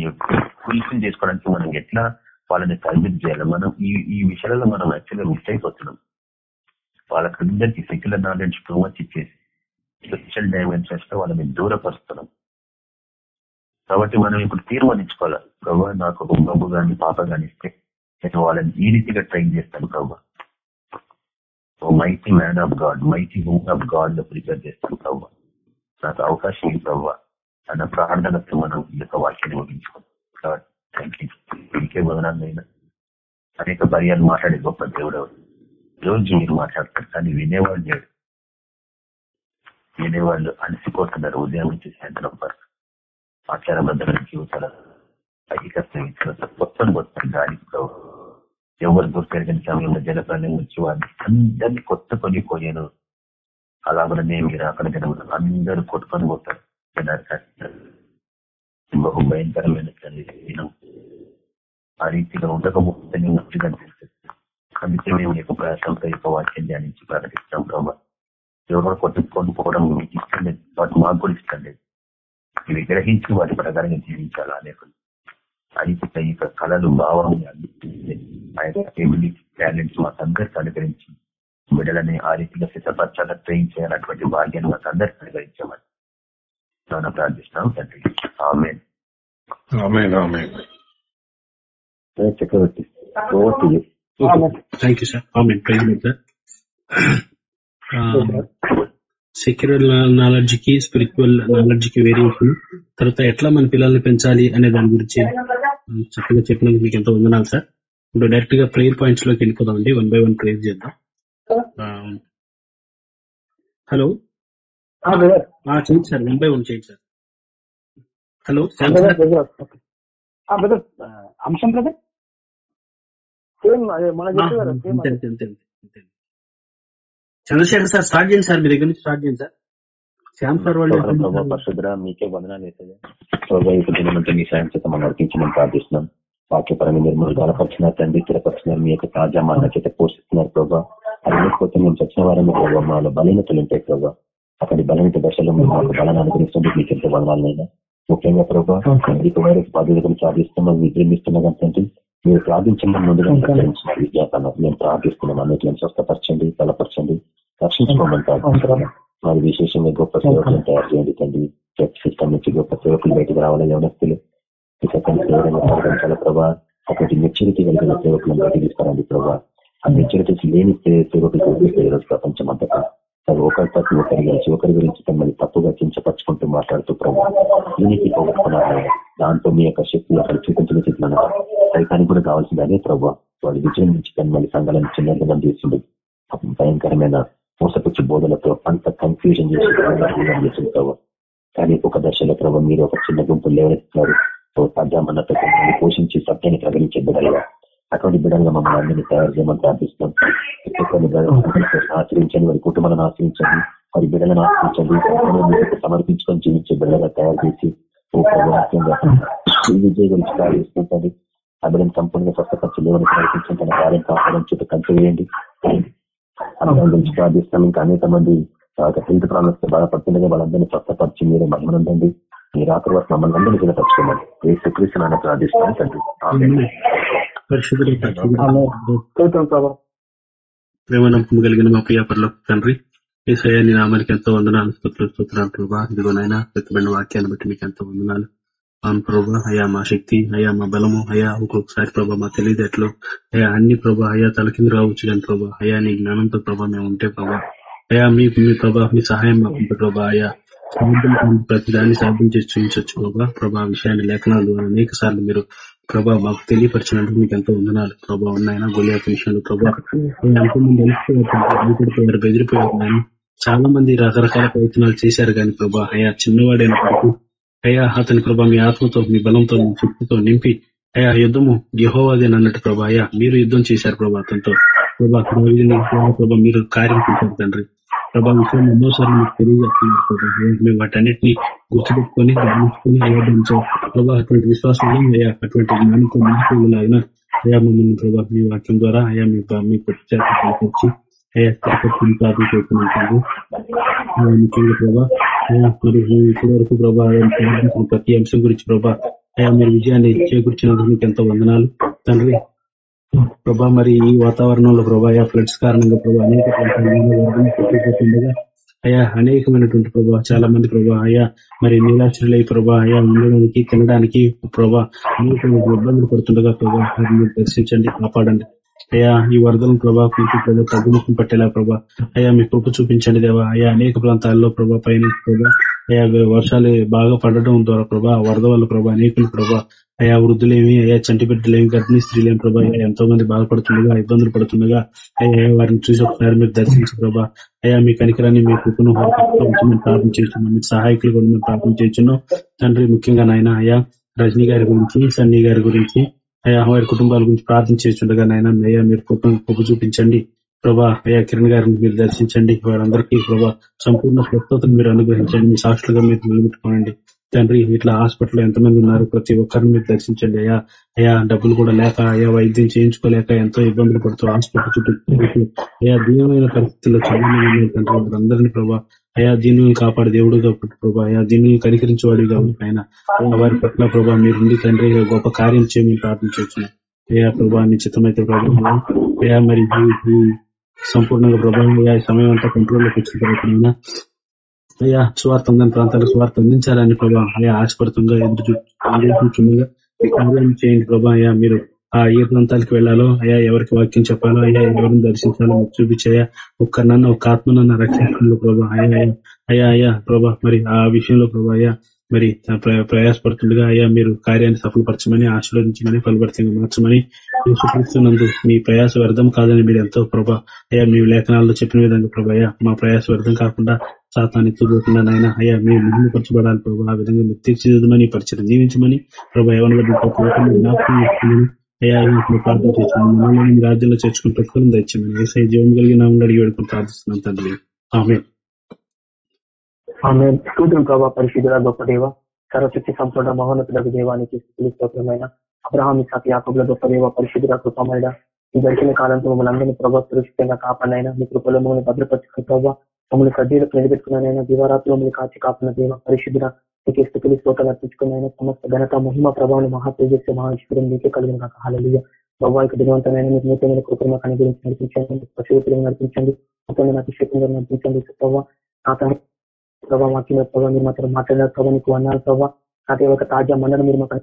ఫుల్ఫిల్ చేసుకోవడానికి మనం ఎట్లా వాళ్ళని కన్విన్స్ చేయాలి? మనం ఈ ఈ విషయాలలో మనం యాక్చువల్గా మిస్ అయిపోతున్నాం. వాళ్ళకందరికీ సెక్యులర్ నాలెడ్జ్ టూ మచ్ ఇచ్చేసి స్పిరిచువల్ డైమెన్షన్స్లో వాళ్ళని దూరపరుస్తున్నాం. కాబట్టి మనం ఇప్పుడు తీర్మానించుకోవాలి. ప్రభు నాకు ఒక బాబు గాని పాప గాని ఇస్తే నేను వాళ్ళని ఈ రీతిగా ట్రైన్ చేస్తాను ప్రభు. O mighty man of God mighty whom of గాడ్లో prepare చేస్తాను ప్రభు. నాకు అవకాశం ఇది ప్రభు. అన్న ప్రార్థనతో మనం ఈ యొక్క వాక్యాన్ని ముగించుకోవాలి థ్యాంక్ యూ ఇంకే వదనాలైనా అనేక పర్యాలు మాట్లాడే గొప్ప దేవుడు రోజు మీరు మాట్లాడతారు కానీ వినేవాడు లేడు. వినేవాళ్ళు అలసిపోతున్నారు. ఉదయం నుంచి సాయంత్రం వరకు ఆచారబద్ధమైన జీవితాల ఐకత్వం కొత్తను కొత్త గాలికి ఎవరు గుర్తెరగని సమయంలో జలప్రాణం వచ్చి వారిని అందరినీ కొత్త కొని కొనిపోయాను అలాగనే మీరు అక్కడ జనములు అందరూ కొట్టుకొని పోతారు. బహు భయంకరమైన దినం ఆ రీతిగా ఉండకపోతే మంచిగా అనిపిస్తుంది అందుకే మేము యొక్క ప్రయాసంతో యొక్క వాక్యం ధ్యానించి ప్రకటిస్తాం ప్రభావం ఎవరో కొట్టుకొని పోవడం మీకు ఇష్టం లేదు వాటి మాకు కూడా ఇష్టం లేదు. ఇవి గ్రహించి వాటి ప్రకారంగా జీవించాలా లేకుండా అయితే ఈ కళలు భావాన్ని అందిస్తుంది ఆ యొక్క ఎబిలిటీ టాలెంట్స్ మాకు అందరికి అనుగ్రహించి బిడ్డలని ఆ రీతిగా సిద్ధపరచాల ట్రైన్ చేయాలన్నటువంటి భాగ్యాన్ని మాకు అందరికి అనుగ్రహించామని మనం ప్రార్థిస్తున్నాం. తండ్రి ఆమె amen, amen. Chakravarthi. Thank you sir comment praise sir secular నాలెడ్జ్కి spiritual నాలెడ్జ్కి వేరియేషన్ తర్వాత ఎట్లా మన పిల్లల్ని పెంచాలి అనే దాని గురించి చక్కగా చెప్పినందుకు మీకు ఎంతో వందనాలు సార్. ఇప్పుడు డైరెక్ట్గా ప్రేయర్ పాయింట్స్లోకి వెళ్ళిపోదామండి. వన్ బై వన్ ప్రేయర్ చేద్దాం. హలో? చేయండి సార్. వన్ బై వన్ చేయండి సార్. హలో? అంశం బ్రదర్? సేమ్ అదే మన చంద్రశేఖర్ సార్ స్టార్ట్ చేయండి సార్ మీ దగ్గర నుంచి స్టార్ట్ చేయండి సార్. శ్యామ్ వాళ్ళు మీకే వందనాలు వేసేది. ప్రభావ ఈ దినమంతా మీ సాయం చేత మనం ప్రార్థిస్తున్నాం. వాక్యపరంగా మీరు బలపరిచిన తండ్రి స్థిరపరుస్తున్నారు మీ యొక్క తాజా మా చేత పోషిస్తున్నారు ప్రభావ మేము చచ్చిన వారమే ప్రభావ మాలో బలహీనతలు ఉంటాయి ప్రభావ అక్కడి బలహీనత దశలో మేము మాకు బలాన్ని అనుగ్రహిస్తుంది మీకు ఎంత వందనాలైనా ముఖ్యంగా ప్రభావ బాధితులను ప్రార్థిస్తున్నాం విజృంభిస్తున్నాం తండ్రి మీరు ప్రార్థించండి ముందుగా విజ్ఞాపన మేము ప్రార్థిస్తున్నాం. అన్నిటిని స్వస్థపరచండి బలపరచండి రక్షించుకోమని ప్రార్థిస్తున్నాం. వారి విశేషంగా గొప్ప సేవకులను తయారు చేయండి తండ్రి. చర్చ్ సిస్టమ్ నుంచి గొప్ప సేవకులు బయటకు రావాలి యవనస్తులు చాలా ప్రభావ ఒకటి మెచ్యూరిటీ కలిగిన సేవకులను బయటకు తీసుకురండి ప్రభావ ఆ మెచ్యూరిటీస్ లేని సేవకులు ఈరోజు ప్రపంచం అంతటా ఒకరి తప్పు ఒకరి గురించి ఒకరి గురించి తమ్మని తప్పుగా కించపరచుకుంటూ మాట్లాడుతూ ప్రభావ యూనిటీ పోగొట్టుకున్నారు దాంతో మీ యొక్క శక్తి అక్కడ చూపించిన చెట్లన్నారు సైతానికి కూడా కావాల్సింది అదే ప్రభావ వాడి విజయం నుంచి కానీ మళ్ళీ సంఘాలను చిన్నగా చేస్తుండే భయంకరమైన మోసపుచ్చి బోధలతో అంత కన్ఫ్యూజన్ చేసి (laughs) చేసిన ప్రభావ కానీ ఒక దశలో ప్రభావ మీరు ఒక చిన్న గుంపు లేవనెత్తున్నారు సద్దామన్నతో పోషించి సత్యాన్ని ప్రకటించే బిడ్డలుగా. అటువంటి బిడ్డలుగా మమ్మల్ని అందరినీ తయారు చేయమని ప్రార్థిస్తాం ఆశ్రయించండి వారి కుటుంబాలను ఆశ్రయించండి వారి బిడ్డలను ఆశ్రయించండి సమర్పించుకొని జీవించే బిడ్డలుగా తయారు చేసి విజయ గురించి ప్రార్థిస్తుంటండి. ఆ బిడ్డను సంపూర్ణంగా స్వస్థపరిచి లేవని ప్రయత్నించండి తన కార్యం కాపాడని చుట్టూ కంచె వేయండి అందరం గురించి ప్రార్థిస్తాం ఇంకా అనేక మంది హెల్త్ ప్రాబ్లమ్స్ బాధపడుతుండగా వాళ్ళందరినీ స్వస్థపరిచి మీరే మహిమనుందండి మీరు ఆఖరి వరకు మమ్మల్ని అందరినీ కూడా సిద్ధపరచుకోమని ఏ సుక్రీస్తు నాన్న ప్రార్థిస్తాను తండ్రి ప్రేమ నమ్మకం కలిగిన మా ప్రియాపరలో తండ్రి ఈ సయాన్ని నామానికి ఎంతో వందనాలు స్తోత్రాలు స్తోత్రాలు ప్రభా. ఇదిగోనైనా పెద్దబడిన వాక్యాన్ని బట్టి మీకు ఎంతో వందనాలు. అవును ప్రభా అయ్యా మా శక్తి అయ్యా మా బలము అయ్యా ఒక్కొక్కసారి ప్రభా మా తెలియదేట్లు అయ్యా అన్ని ప్రభా అయ్యా తలకింది రావచ్చు కానీ ప్రభా అయ్యా నీ జ్ఞానంతో ప్రభా మేము ఉంటే ప్రభా అయ్యా మీ మీ ప్రభా మీ సహాయం మాకు ప్రభా అయ్యా ప్రతి దాన్ని సాధ్యం చేసి చూపించవచ్చు ప్రభా. ప్రభా విషయాన్ని లేఖనాల ద్వారా అనేక సార్లు మీరు ప్రభా మాకు తెలియపరిచినట్టు మీకు ఎంతో వందనాలు. ప్రభా ఉన్నాయన? గొలియాక విషయంలో ప్రభా. బెదిరిపోయారు చాలా మంది రకరకాల ప్రయత్నాలు చేశారు కానీ ప్రభా అయ్యా చిన్నవాడైన కొడుకు అతని ప్రభా మీ ఆత్మతో మీ బలంతో మీ శక్తితో నింపి అయ్యా యుద్ధము యహోవాదేని అన్నట్టు ప్రభా అయ్యా మీరు యుద్ధం చేశారు ప్రభా అతనితో. ప్రభా ప్రభా మీరు కార్యం చేశారు తండ్రి. ప్రభా విషయం ఎన్నోసార్లు మీకు తెలియజేస్తున్నారు మేము వాటన్నిటిని గుర్తుపెట్టుకొని గమనించుకుని అయ్యా ప్రభా అటువంటి విశ్వాసం అయ్యా అటువంటి జ్ఞానంతో ముందుకు అయ్యా మమ్మల్ని ప్రభా మీ వాక్యం ద్వారా అయ్యా మీ మీ చేత కల్పించి అయ్యా ప్రార్థన చేస్తున్నాం ముఖ్యంగా ప్రభా మరి ఇప్పటి వరకు ప్రభా ప్రతి అంశం గురించి ప్రభా అయ్యా మీరు విజయాన్ని చేకూర్చినందుకు మీకు ఎంతో వందనాలు. తండ్రి ప్రభా మరి ఈ వాతావరణంలో ప్రభా ఫ్లడ్స్ కారణంగా ప్రభా అనేక ప్రాంతాలుగా అయ్యా అనేకమైనటువంటి ప్రభా చాలా మంది ప్రభా అయా మరి నీలాశ్రులై ప్రభా అయా ఉండడానికి తినడానికి ప్రభా అనేక ఇబ్బందులు పడుతుండగా ప్రభా మీరు దర్శించండి కాపాడండి. అయా ఈ వరదలను ప్రభా మీకు ప్రభా తగ్గుముఖం పట్టేలా ప్రభా అయ్యా మీ కృప చూపించండి దేవా. అయా అనేక ప్రాంతాల్లో ప్రభా పైన ప్రభా అయా వర్షాలు బాగా పడడం ద్వారా ప్రభా వరద వల్ల ప్రభా అనేకులు ప్రభా అయా వృద్ధులేమి అయా చంటి బిడ్డలేమి గర్భిణీ స్త్రీలేమి ప్రభా ఎంతో మంది బాధపడుతుండగా ఇబ్బందులు పడుతుండగా అయ్యా వారిని చూసి ఒకసారి మీరు దర్శించు ప్రభా. అయ్యా మీ కనికరాన్ని మీ కుటుంబం మేము ప్రార్థన చేస్తున్నాం. మీకు సహాయకులు కూడా మేము ప్రార్థన చేస్తున్నాం. తండ్రి ముఖ్యంగా నాయన అయ్యా రజనీ గారి గురించి సన్నీ గారి గురించి అయ్యా వారి కుటుంబాల గురించి ప్రార్థన చేస్తుండగా నాయన అయ్యా మీరు కృప చూపించండి. ప్రభా అయ్యా కిరణ్ గారిని మీరు దర్శించండి. వారందరికీ ప్రభా సంపూర్ణ స్వస్థతను మీరు అనుగ్రహించండి. మీ సాక్షులుగా మీరు నిలబెట్టుకోండి తండ్రి ఇట్లా హాస్పిటల్ ఎంతమంది ఉన్నారు? ప్రతి ఒక్కరిని మీరు దర్శించండి అయ్యా. అయ్యా డబ్బులు కూడా లేక అయ్యా వైద్యం చేయించుకోలేక ఎంతో ఇబ్బందులు పడుతూ హాస్పిటల్ చుట్టూ అయ్యా దీనమైన పరిస్థితుల్లో చాలా మంది తండ్రి. అందరినీ ప్రభా అయా దీన్ని కాపాడు దేవుడుగా ప్రభా. అయా దీన్ని కనికరించేవాడిగా ఆయన వారి పట్ల ప్రభా మీరు తండ్రి గొప్ప కార్యం చేయమని ప్రార్థించవచ్చు అయ్యా ప్రభా నిశ్చితమైతే ప్రభా అయా మరి సంపూర్ణంగా ప్రభావం అయ్యా సమయం అంతా కంట్రోల్లోకి వచ్చిన తర్వాత అయ్యా స్వార్థ ఉందని ప్రాంతాలకు స్వార్థం అందించాలని ప్రభా అయ్యా ఆశపడుతుండగా ఎదురు చూస్తుండగా కార్యం చేయండి ప్రభా అయ్యా మీరు ఆ ఏ ప్రాంతాలకు వెళ్ళాలో అయ్యా ఎవరికి వాక్యం చెప్పాలో అయ్యా ఎవరిని దర్శించాలో చూపించాయా ఒక్కరినన్న ఒక ఆత్మనన్న రక్షణ ప్రభా అయ్యా అయ్యా అయ్యా ప్రభా మరి ఆ విషయంలో ప్రభా అయ్యా మరి ప్రయాసపడుతుండగా అయ్యా మీరు కార్యాన్ని సఫలపరచమని ఆశీర్వదించమని ఫలపరితంగా మార్చమని సుఖిస్తున్నందు మీ ప్రయాస వ్యర్థం కాదని మీరు ఎంతో ప్రభా అయ్యా మీ లేఖనాల్లో చెప్పిన విధంగా ప్రభా అయ్యా మా ప్రయాస వ్యర్థం కాకుండా సాతాన్ని ఎత్తుపోకుండా ఆయన అయ్యా మేము మహిమపరచబడాలి ప్రభావ ఆ విధంగా మీరు తీర్చిదిద్దమని పరిచయం జీవించమని ప్రభా ఎవరి అయ్యా ప్రార్థన చేస్తున్నాం రాజ్యంలో చేర్చుకుని ప్రతిఫలం తెచ్చామని ఏసై జీవం కలిగిన అడిగి వేడుకుని ప్రార్థిస్తున్నాం తండ్రి. ఆమె ఆమె స్తోత్రం ప్రభావ పరిశుద్ధుల గొప్ప దేవ సరస్వతి సంపూర్ణ మహోన్నతులకు దేవానికి స్తోత్రమైన అబ్రహామి సాకి యాకబుల గొప్ప దేవ పరిశుద్ధుల కృపమైన ఈ గడిచిన కాలంతో మమ్మల్ని అందరినీ ప్రభావ సురక్షితంగా కాపాడినైనా మీ కృపలో మమ్మల్ని భద్రపరుచుకుని ప్రభావ మమ్మల్ని సజ్జీలకు నిలబెట్టుకున్నానైనా దివారాత్రులు మమ్మల్ని కాచి కాపున్న దేవ పరిశుద్ధ నీకే స్థితిని శ్రోతలు అర్పించుకున్నాయన సమస్త ఘనత మహిమ ప్రభావం మహా తేజస్సు మహాశివరం నీకే కలిగిన కాక హాలలుయ ప్రభావిక దినవంతమైన మీకు నూతనమైన కృపణ మాకు నడిపించండి. పశువులను నడిపించండి. నూతనమైన అభిషేకంగా నడిపించండి. ప్రభావ నా ప్రభావ వాక్యం ప్రభావ మీరు మాత్రం మాట్లాడారు ప్రభావ నీకు అన్నారు ప్రభావ అదే ఒక తాజా మండలం మీరు మాకు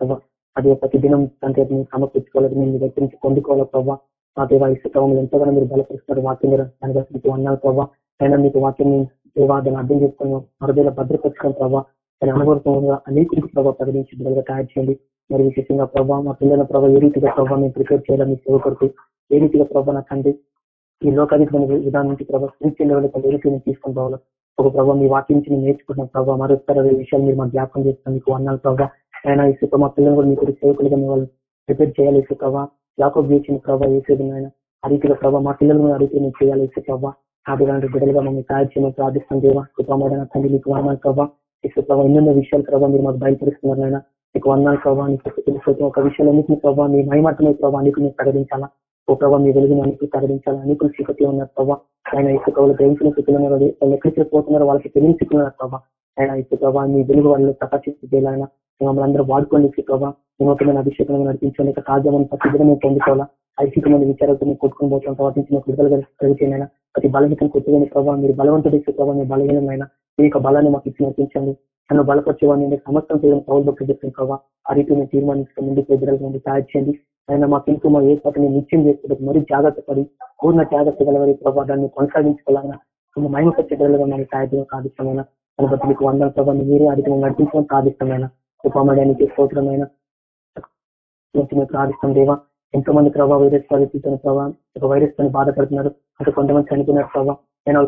ప్రభావ అది ప్రతి దినం అంటే మీరు సమర్పించుకోవాలి మేము దగ్గర నుంచి పొందుకోవాలి ప్రభావ మా దేవ ఇసు ఎంతగానో మీరు బలపరుస్తారు. వాక్యం మీద దాని బట్టి మీకు అన్నారు ప్రభావ అయినా మీకు వాక్యం దేవా దాన్ని అర్థం చేసుకుని మరుదేలా భద్రపరచుకుని ప్రభావ దాని అనుభవంగా అనేకులకు ప్రభావ ప్రకటించి బిడ్డలుగా తయారు చేయండి. మరి విశేషంగా ప్రభావ మా పిల్లల ప్రభావ ఏ రీతిగా ప్రభావ మేము ప్రిపేర్ చేయాలని సేవకడుతూ ఏ రీతిగా ప్రభావ నా తండ్రి ఈ లోకాధికమైన విధానం నుంచి ప్రభావ లెవెల్ ఏ రీతి తీసుకుని తీసుకొని పోవాలి ఒక ప్రభావ మీ వాక్యం నుంచి మేము నేర్చుకుంటున్నాం ప్రభావ మరొకసారి అదే విషయాలు మీరు మా జ్ఞాపకం చేస్తాం మీకు అన్నాను ప్రభావ అయినా ఇసుక మా పిల్లలు కూడా మీకు సేవకులుగా మీ వాళ్ళు ప్రిపేర్ చేయాలి ఇసుక ప్రభావ యాకో చేసిన ప్రభావ వేసేది ఆయన ఆ రీతిగా ప్రభావ మా పిల్లలు ఆ రీతి మేము చేయాలి ఇసు ప్రభావ ఆదిలాంటి బిడ్డలుగా మమ్మల్ని తయారు చేయమని ప్రార్థిస్తాం దేవా. కృపమైన తండ్రి నీకు వందనాలు ప్రభావ ఇసు ప్రభావ ఎన్నెన్నో విషయాలు ప్రభావ మీరు మాకు బయలుపరుస్తున్నారు నాయన. నీకు వందనాలు ప్రభావ నీకు తెలుసు ఒక విషయాలన్నింటినీ ప్రభావ మీ మహిమాటమే ప్రభావ నీకు మీరు ప్రకటించాలా. ఓ ప్రభావ మీ వెలుగుని అన్నిటి ప్రకటించాలా. అనేకులు చీకట్లో ఉన్నారు ప్రభావ ఆయన ఇసు ప్రభావ గ్రహించిన స్థితిలో వాళ్ళు ఎక్కడికి పోతున్నారో వాళ్ళకి తెలియని స్థితిలో ఉన్నారు ప్రభావ ఆయన ఇసు ప్రభావ నీ వెలుగు వాళ్ళని ప్రకాశించేలాగా మమ్మల్ని అందరూ వాడుకోండి ఇసు ప్రభావ నూతనమైన అభిషేకం నడిపించండి తాజామైన ప్రతిదిన మేము పొందుకోవాలా ఐసికమైన విచారాలతో కొట్టుకుని పోతాం ప్రవర్తించిన విడుదల కలిగితేనైనా ప్రతి బలహీతను కొట్టుకుని ప్రభావ మీరు బలవంతుడి ప్రభావ మీ బలహీనమైన మీ యొక్క బలాన్ని మాకు ఇచ్చి నడిపించండి. నన్ను బలపరిచేవాడిని సమస్తం చేయడం పౌరులకు భక్తి ప్రభావ ఆ రీతి మేము తీర్మానించుకుని ముందుకు బిడ్డల నుండి తయారు చేయండి. ఆయన మా ఇంటూ మా ఏ పక్కన నిత్యం చేసుకోవడానికి మరీ జాగ్రత్త పడి పూర్ణ జాగ్రత్త గలవరి ప్రభావ దాన్ని కొనసాగించుకోవాలన్నా మైమపరిచే మనకి మనం తయారు చేయడం అని బట్టి మీకు వందల ప్రభావం మీరే అడిగి నడిపించడం సాధిష్టమైన ఉపమడానికి స్తోత్రమైన. ప్రార్థిస్తాం దేవా. ఎంతో మంది ప్రభావ వైరస్ బాధితున్న ప్రభావ ఒక వైరస్తో బాధపడుతున్నారు. అటు కొంతమంది చనిపోయినారు ప్రభావ నేను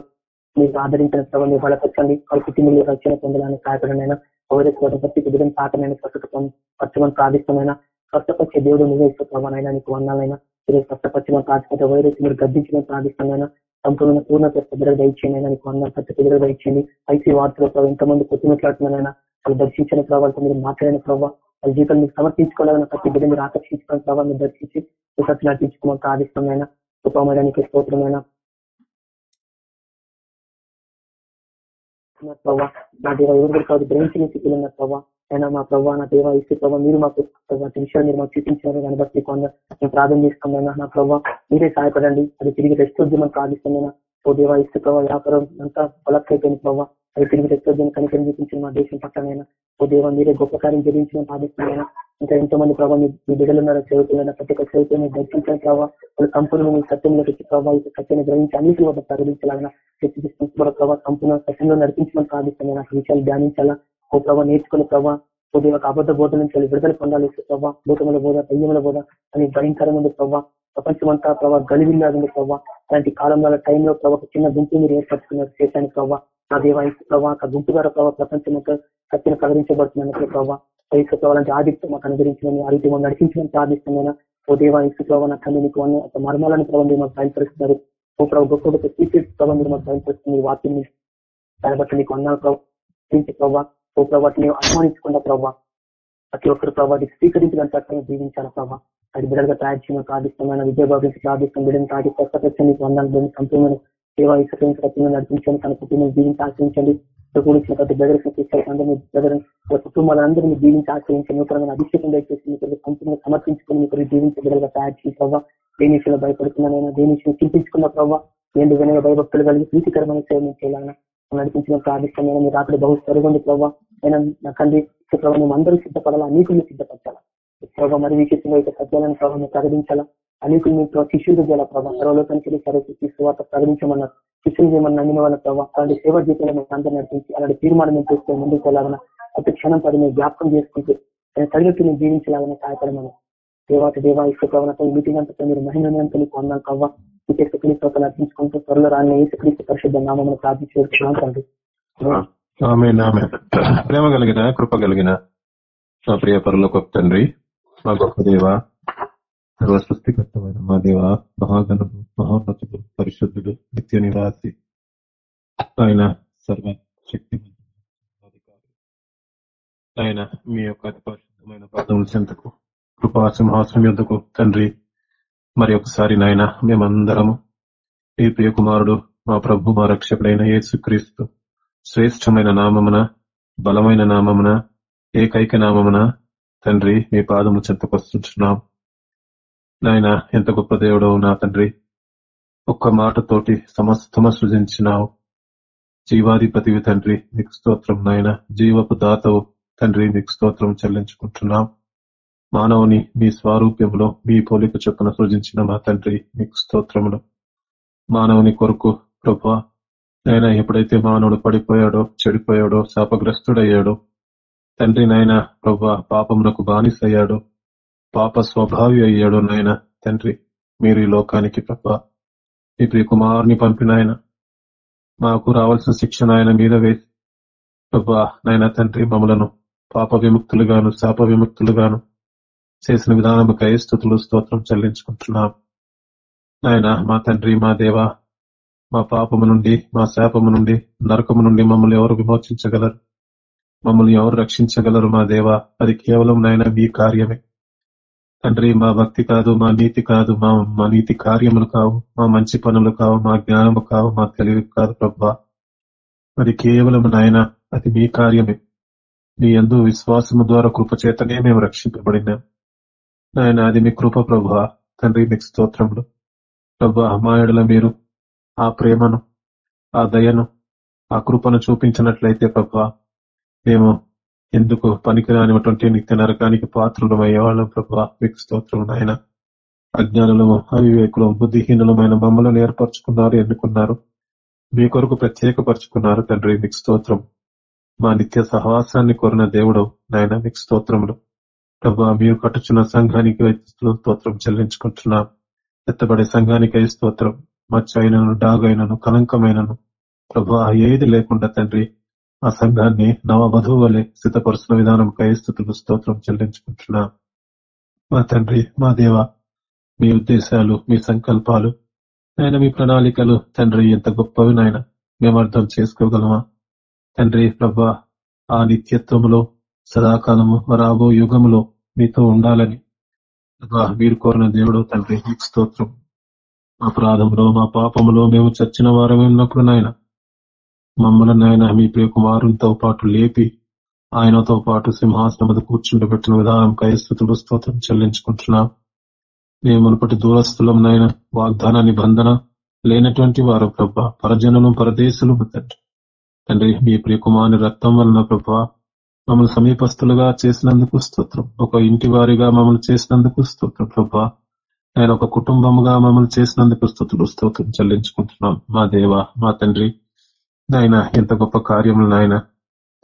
మీకు ఆదరించిన ప్రభావ మీరు బలపరచండి. వాళ్ళ కుటుంబంలో రక్షణ పొందడానికి సహాయపడినైనా వైరస్ ప్రతి విధంగా సాకమైన స్వస్థత స్వచ్ఛమని ప్రార్థిష్టమైన స్వస్థపరిచే దేవుడు నువ్వే ఇస్తూ నీకు వందాలైనా మీరు స్వస్థపరిచిన ప్రార్థించే వైరస్ మీరు గద్దించిన ప్రార్థిస్తామైనా సంపూర్ణ పూర్ణత బిడ్డలు దయచేయండి నీకు వందలు ప్రతి బిడ్డలు దయచేయండి. ఐసీ వార్తలో ప్రభావ ఎంతమంది కొట్టినట్లాడుతున్నారైనా వాళ్ళు దర్శించిన ప్రభావాలతో మీరు మాట్లాడిన ప్రభావ వాళ్ళ జీవితం మీకు సమర్పించుకోవాలని ప్రతి బిడ్డ మీరు ఆకర్షించుకోవడం ప్రభావ మీరు దర్శించి సత్య నటించుకోమని ప్రార్థిష్టమైన ఉపమడానికి స్తోత్రమైన ప్రభావ నా దేవ ఎవరు కాదు గ్రహించిన స్థితిలో ఉన్నారు ప్రభావ అయినా మా ప్రభావ నా దేవ ఇస్తే ప్రభావ మీరు మాకు విషయాలు మీరు మాకు చూపించారు దాన్ని బట్టి కొంత మేము ప్రార్థన చేసుకున్నాను నా ప్రభావ మీరే సహాయపడండి. అది తిరిగి రెస్ట్ వద్దు మనం ప్రార్థిస్తున్నాను ఓ దేవ ఇస్తే ప్రభావ వ్యాపారం అంతా బలక్కైపోయింది ప్రభావ అది తిరిగి రెస్ట్ కనికరం చూపించిన మా దేశం పక్కనైనా ఓ దేవ మీరే గొప్ప కార్యం జరిగించిన ప్రార్థిస్తున్నాయినా ఇంకా ఎంతో మంది ప్రభావ మీ బిడ్డలు ఉన్నారు సేవకులైనా ప్రతి ఒక్క సేవకులను దర్శించిన ప్రభావ వాళ్ళు సంపూర్ణ మీ సత్యంలో వచ్చి ప్రభావ సత్యాన్ని గ్రహించి అన్నింటి వద్ద ప్రకటించాలన్నా శక్తి కూడా ప్రభావ సంపూర్ణ సత్యంలో నడిపించమని ప్రార్థిస్తాను నాకు విషయాలు ధ్యానించాలా? ఓ ప్రభావ నేర్చుకునే ప్రభావ కొద్దిగా ఒక అబద్ధ బోధ నుంచి విడుదల పొందాలి. ప్రభావ భూతముల బోధ దయ్యముల బోధ అని భయంకరమైన ప్రభావ ప్రపంచమంతా ప్రభావ గలివిల్లాది ప్రభావ అలాంటి కాలంలో టైంలో ప్రభావ చిన్న గుంపు మీరు ఏర్పరచుకున్నారు చేశాను ప్రభావ నా దేవాయసు ప్రభావ ఆ గుంపు ద్వారా ప్రభావ ప్రపంచమంతా సత్యను ప్రకటించబడుతున్నట్లు ప్రభావ వయసు ప్రభావాలంటే ఆదిత్యం మాకు అనుగ్రహించిన ఆ నడిపించడం ప్రార్థిస్తున్నాను. ఓ దేవాయసు ప్రభావ నా కన్ను నీకు ఒక మర్మాలను ప్రభావం మీరు మాకు బయలుపరుస్తున్నారు. ఓ ప్రభావ గొప్ప గొప్ప సీక్రెట్ ప్రభావం మీరు మాకు బయలుపరుస్తుంది వాక్యం దాన్ని బట్టి నీకు అన్నాను ప్రభావ ఓ ప్రభావ నేను అనుమానించకుండా ప్రభావ ప్రతి ఒక్కరు ప్రభావ స్వీకరించడానికి చక్కగా జీవించాలి ప్రభావ అది బిడ్డలుగా తయారు చేయడం ప్రార్థిష్టమైన విద్యాభావం ప్రార్థిస్తాం బిడ్డను తాటి స్వస్థపరిచండి నీకు సంపూర్ణ సేవా ఇసుకరించి నడిపించండి. తన కుటుంబం జీవించి ఆశ్రయించండి. కూడించిన ప్రతి బ్రదర్స్ అందరినీ బ్రదర్ కుటుంబాలందరూ జీవించి ఆశ్రయించి నూతనమైన అభిషేకం దయచేసి మీకు సంపూర్ణ సమర్పించుకుని మీకు జీవించే బిడ్డలుగా తయారు చేసిన ప్రభావ దేని విషయంలో భయపడుతున్నానైనా దేని విషయం చింతించుకున్న ప్రభావ ఏంటి వినయ భయభక్తులు కలిగి ప్రీతికరమైన సేవ చేయాలన్నా నడిపించిన ప్రార్థిష్టమైన మీరు రాత్రి బహు సరుగుంది ప్రభావ అయినా నా తండ్రి ప్రభావ మేము అందరూ సిద్ధపడాలా? అనేకులు మీరు సిద్ధపరచాలా? ప్రభావ మరి విశేషంగా యొక్క సత్యాలను ప్రభావం ప్రకటించాలా? అనేకులు మీకు శిష్యులు చేయాల ప్రభావ సర్వలోకానికి సరస్వతి సువాత ప్రకటించమన్నారు. శిష్యులు చేయమని నమ్మిన వాళ్ళ ప్రభావ అలాంటి సేవ జీవితంలో మేము అందరూ నడిపించి అలాంటి తీర్మానం మేము చేస్తే ముందుకు వెళ్ళాలన్నా ప్రతి క్షణం పది మేము జ్ఞాపకం చేసుకుంటూ తగినట్టు మేము జీవించాలని సహాయపడమని దేవాత దేవా ఇసు ప్రభావ మీటింగ్ అంతా మీరు మహిళంతా మీకు అన్నాం కవ్వ మీకే క్రీస్తు అర్పించుకుంటూ త్వరలో రాని ఏసుక్రీస్తు పరిశుద్ధ నామం ప్రార్థించుకుంటున్నాం తండ్రి ప్రేమ కలిగిన కృప కలిగిన మా ప్రియ పరులో గొప్ప తండ్రి మా గొప్ప దేవ సర్వ సృష్టికర్తమైన మా దేవ మహాగణుడు మహోన్నతుడు పరిశుద్ధుడు నిత్య నివాసి ఆయన సర్వ శక్తి ఆయన మీ యొక్క అతి పరిశుద్ధమైన పాదముల చెంతకు కృపా సింహాసనం ఎందుకు తండ్రి మరి ఒకసారి నాయన మేమందరము ఈ ప్రియకుమారుడు మా ప్రభు మా రక్షకుడైన యేసుక్రీస్తు శ్రేష్టమైన నామమున బలమైన నామమున ఏకైక నామమున తండ్రి మీ పాదము చెంతకొస్తున్నాం నాయన ఎంత గొప్ప దేవుడవు నా తండ్రి. ఒక్క మాటతోటి సమస్తమ సృజించినావు. జీవాధిపతివి తండ్రి మీకు స్తోత్రం నాయన. జీవపు దాతవు తండ్రి మీకు స్తోత్రం చెల్లించుకుంటున్నాం. మానవుని మీ స్వారూప్యంలో మీ పోలిక చొప్పున సృజించిన మా తండ్రి మీకు స్తోత్రములు. మానవుని కొరకు ప్రభా నైనా ఎప్పుడైతే మానవుడు పడిపోయాడో చెడిపోయాడో శాపగ్రస్తుడయ్యాడో తండ్రి నాయన ప్రభా పాపమునకు బానిసయ్యాడు పాప స్వభావి అయ్యాడు నాయన తండ్రి మీరు ఈ లోకానికి ప్రభా మీ ప్రియ కుమారుని పంపిన ఆయన మాకు రావాల్సిన శిక్షణ ఆయన మీద వేసి ప్రభా నాయన తండ్రి మమ్మలను పాప విముక్తులుగాను శాప విముక్తులుగాను చేసిన విధానముకై స్థుతులు స్తోత్రం చెల్లించుకుంటున్నాం నాయన మా తండ్రి మా దేవ మా పాపము నుండి మా శాపము నుండి నరకము నుండి మమ్మల్ని ఎవరు విమోచించగలరు? మమ్మల్ని ఎవరు రక్షించగలరు మా దేవ? అది కేవలం నాయన మీ కార్యమే. తండ్రి మా భక్తి కాదు మా నీతి కాదు మా మా నీతి కార్యములు కావు మా మంచి పనులు కావు మా జ్ఞానము కావు మా తెలివి కాదు ప్రభా. అది కేవలం నాయన అది మీ కార్యమే. మీ ఎందు విశ్వాసము ద్వారా కృపచేతనే మేము రక్షింపబడినాం. నాయన అది మీ కృప ప్రభా తండ్రి మీకు స్తోత్రములు. ప్రభా మా మీరు ఆ ప్రేమను ఆ దయను ఆ కృపను చూపించినట్లయితే ప్రభా మేము ఎందుకు పనికిరానిటువంటి నిత్య నరకానికి పాత్రలు అయ్యేవాళ్ళం ప్రభా మీకు స్తోత్రములు నాయన. అజ్ఞానులము అవివేకులు బుద్ధిహీనులమైన మమ్మల్ని ఏర్పరచుకున్నారు ఎన్నుకున్నారు. మీ కొరకు ప్రత్యేకపరుచుకున్నారు తండ్రి మీకు స్తోత్రం మా నిత్య సహవాసాన్ని కోరిన దేవుడు నాయన మీకు స్తోత్రములు. ప్రభా మీరు కట్టుచున్న సంఘానికి స్తోత్రం చెల్లించుకుంటున్నాం. ఎత్తబడే సంఘానికి స్తోత్రం. మచ్చైనను డాగైనను కలంకమైనను ప్రభా ఏది లేకుండా తండ్రి ఆ సంఘాన్ని నవవధువు వలె సిద్ధపరుస్తున్న విధానం స్థుతులు స్తోత్రం చెల్లించుకుంటున్నా. మా తండ్రి మా దేవ మీ ఉద్దేశాలు మీ సంకల్పాలు ఆయన మీ ప్రణాళికలు తండ్రి ఎంత గొప్పవి నాయన మేము అర్థం చేసుకోగలమా? తండ్రి ప్రభా ఆ నిత్యత్వములో సదాకాలము రాబో యుగములో మీతో ఉండాలని. మీరు కోరిన దేవుడు తండ్రి మీకు స్తోత్రం. మా ప్రాధములో మా పాపములో మేము చచ్చిన వారమే ఉన్నప్పుడు నాయన మమ్మల్ని నాయన మీ ప్రియ కుమారులతో పాటు లేపి ఆయనతో పాటు సింహాసనం మీద కూర్చుండబెట్టిన విధానం కైస్తుతులు స్తోత్రం చెల్లించుకుంటున్నాం. మేము మునుపటి దూరస్థులం నాయన వాగ్దాన నిబంధన లేనటువంటి వారు ప్రభా పరజనులు పరదేశులు తండ్రి తండ్రి మీ ప్రియ కుమారుని రక్తం వలన ప్రభా మమ్మల్ని సమీపస్తులుగా చేసినందుకు స్తోత్రం. ఒక ఇంటి వారిగా మమ్మల్ని చేసినందుకు స్తోత్రం. ప్రభా ఆయన ఒక కుటుంబముగా మమ్మల్ని చేసినందుకు స్థుతులు స్తోత్రం చెల్లించుకుంటున్నాం. మా దేవ మా తండ్రి నాయన ఎంత గొప్ప కార్యములు నాయన.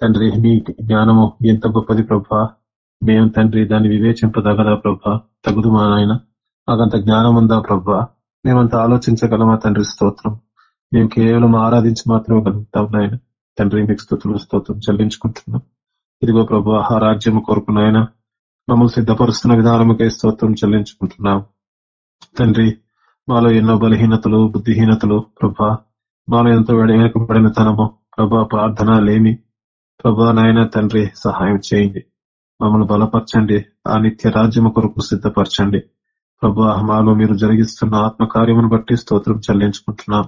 తండ్రి మీ జ్ఞానము ఎంత గొప్పది ప్రభా. మేము తండ్రి దాన్ని వివేచింపదగదా ప్రభా. తగుదు మా నాయన. మాకంత జ్ఞానం ఉందా ప్రభా. మేమంత ఆలోచించగలమా తండ్రి స్తోత్రం. మేము కేవలం ఆరాధించి మాత్రమే కలుగుతాం నాయన. తండ్రి మీకు స్థుతులు స్తోత్రం చెల్లించుకుంటున్నాం. ఇదిగో ప్రభా ఆ రాజ్యం కొరకు నాయన మమ్మల్ని సిద్ధపరుస్తున్న విధానముకై స్తోత్రం చెల్లించుకుంటున్నాం. తండ్రి మాలో ఎన్నో బలహీనతలు బుద్ధిహీనతలు ప్రభా మాలో ఎంతో వెనకబడిన తనము ప్రభా ప్రార్థన లేమి. ప్రభా నాయన తండ్రి సహాయం చేయండి. మమ్మల్ని బలపరచండి ఆ నిత్య రాజ్యము కొరకు సిద్ధపరచండి. ప్రభా మాలో మీరు జరిగిస్తున్న ఆత్మ కార్యమును బట్టి స్తోత్రం చెల్లించుకుంటున్నాం.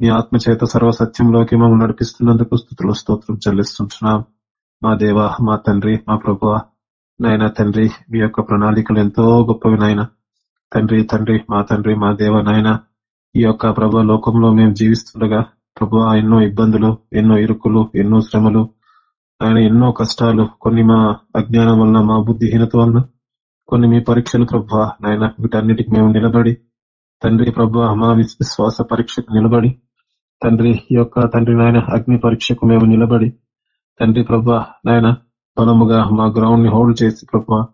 మీ ఆత్మ చేత సర్వసత్యంలోకి మమ్మల్ని నడిపిస్తున్నందుకు స్థుతులు స్తోత్రం చెల్లిస్తుంటున్నాం. మా దేవ మా తండ్రి మా ప్రభు నాయన తండ్రి మీ యొక్క ప్రణాళికలు ఎంతో గొప్పవి నాయన. తండ్రి తండ్రి మా తండ్రి మా దేవ నాయన ఈ యొక్క ప్రభు లోకంలో మేము జీవిస్తుండగా ప్రభు ఎన్నో ఇబ్బందులు ఎన్నో ఇరుకులు ఎన్నో శ్రమలు ఆయన ఎన్నో కష్టాలు కొన్ని మా అజ్ఞానం వలన మా బుద్ధిహీనత వలన కొన్ని మీ పరీక్షలు ప్రభు నాయన వీటన్నిటికి మేము నిలబడి తండ్రి ప్రభు మా విశ్వాస పరీక్షకు నిలబడి తండ్రి ఈ యొక్క తండ్రి నాయన అగ్ని పరీక్షకు మేము నిలబడి తండ్రి ప్రభా నాయన బలముగా మా గ్రౌండ్ని హోల్డ్ చేసి ప్రభా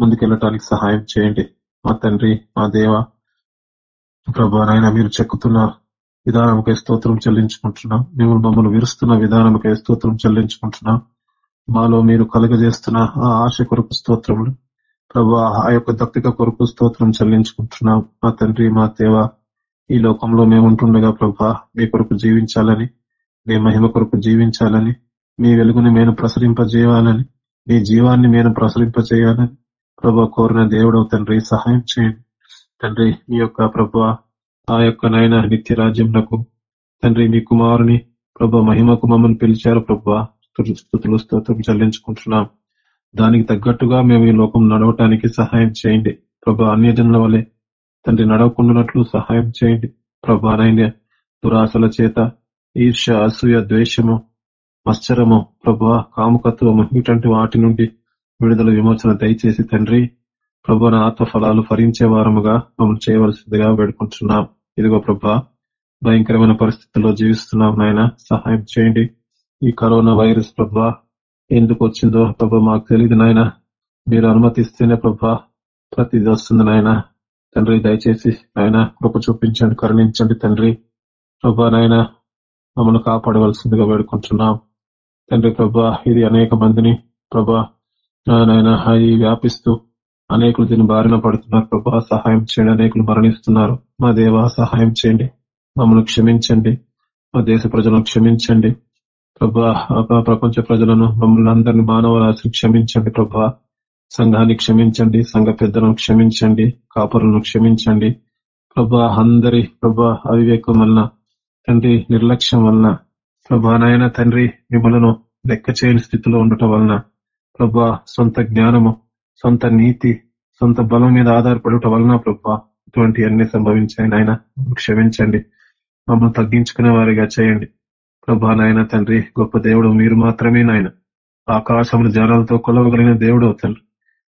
ముందుకెళ్ళటానికి సహాయం చేయండి. మా తండ్రి మా దేవ ప్రభా నాయన మీరు చెక్కుతున్న విధానంకై స్తోత్రం చెల్లించుకుంటున్నాం. మిమ్మల్ని మమ్మల్ని విరుస్తున్న విధానంకై స్తోత్రం చెల్లించుకుంటున్నాం. మాలో మీరు కలుగజేస్తున్న ఆ ఆశ కొరకు స్తోత్రములు ప్రభా ఆ యొక్క దప్పిక కొరకు స్తోత్రం చెల్లించుకుంటున్నాం. మా తండ్రి మా దేవ ఈ లోకంలో మేము ఉంటుండగా ప్రభా మీ కొరకు జీవించాలని మీ మహిమ కొరకు జీవించాలని మీ వెలుగుని మేము ప్రసరింపజేయాలని మీ జీవాన్ని మేము ప్రసరింపజేయాలని ప్రభా కోరిన దేవుడు తండ్రి సహాయం చేయండి. తండ్రి మీ యొక్క ప్రభు ఆ యొక్క నాయన నిత్య రాజ్యంకు తండ్రి మీ కుమారుని ప్రభు మహిమకు మమ్మల్ని పిలిచారు ప్రభా. స్థుతులు స్తోత్రం చెల్లించుకుంటున్నాం. దానికి తగ్గట్టుగా మేము ఈ లోకం నడవటానికి సహాయం చేయండి. ప్రభు అన్యజనుల వలె తండ్రి నడవకుండానట్లు సహాయం చేయండి. ప్రభు నైన్య దురాశల చేత ఈర్ష అసూయ ద్వేషము మత్సరము ప్రభా కాముకత్వము ఇటువంటి వాటి నుండి విడుదల విమోచన దయచేసి తండ్రి ప్రభా ఆత్మ ఫలాలు ఫలించే వారముగా మమ్మల్ని చేయవలసిందిగా వేడుకుంటున్నాం. ఇదిగో ప్రభా భయంకరమైన పరిస్థితుల్లో జీవిస్తున్నాం నాయన. సహాయం చేయండి. ఈ కరోనా వైరస్ ప్రభా ఎందుకు వచ్చిందో ప్రభా మాకు తెలియదు నాయన. మీరు అనుమతిస్తేనే ప్రభా ప్రతిది వస్తుంది నాయన. తండ్రి దయచేసి నాయన కృప చూపించండి కరుణించండి తండ్రి. ప్రభా నాయన మమ్మల్ని కాపాడవలసిందిగా వేడుకుంటున్నాం. తండ్రి ప్రభా ఇది అనేక మందిని ప్రభా నాయన వ్యాపిస్తూ అనేకులు దీని బారిన పడుతున్నారు ప్రభా సహాయం చేయండి అనేకులు మరణిస్తున్నారు. మా దేవ సహాయం చేయండి మమ్మల్ని క్షమించండి మా దేశ ప్రజలను క్షమించండి. ప్రభా ప్రపంచ ప్రజలను మమ్మల్ని అందరినీ మానవరాశిని క్షమించండి ప్రభా. సంఘాన్ని క్షమించండి సంఘ పెద్దలను క్షమించండి కాపురులను క్షమించండి. ప్రభా అందరి ప్రభా అవివేకం వలన తండ్రి నిర్లక్ష్యం వలన ప్రభా నాయన తండ్రి మిమ్మలను లెక్క చేయని స్థితిలో ఉండటం వలన ప్రభా సొంత జ్ఞానము సొంత నీతి సొంత బలం మీద ఆధారపడటం వలన ప్రభా ఇటువంటి అన్ని సంభవించాయి నాయన. క్షమించండి. మమ్మల్ని తగ్గించుకునే వారిగా చేయండి. ప్రభా నాయన తండ్రి గొప్ప దేవుడు మీరు మాత్రమే నాయన. ఆకాశములు జనాలతో కొలవగలిగిన దేవుడు అవుతండ్రి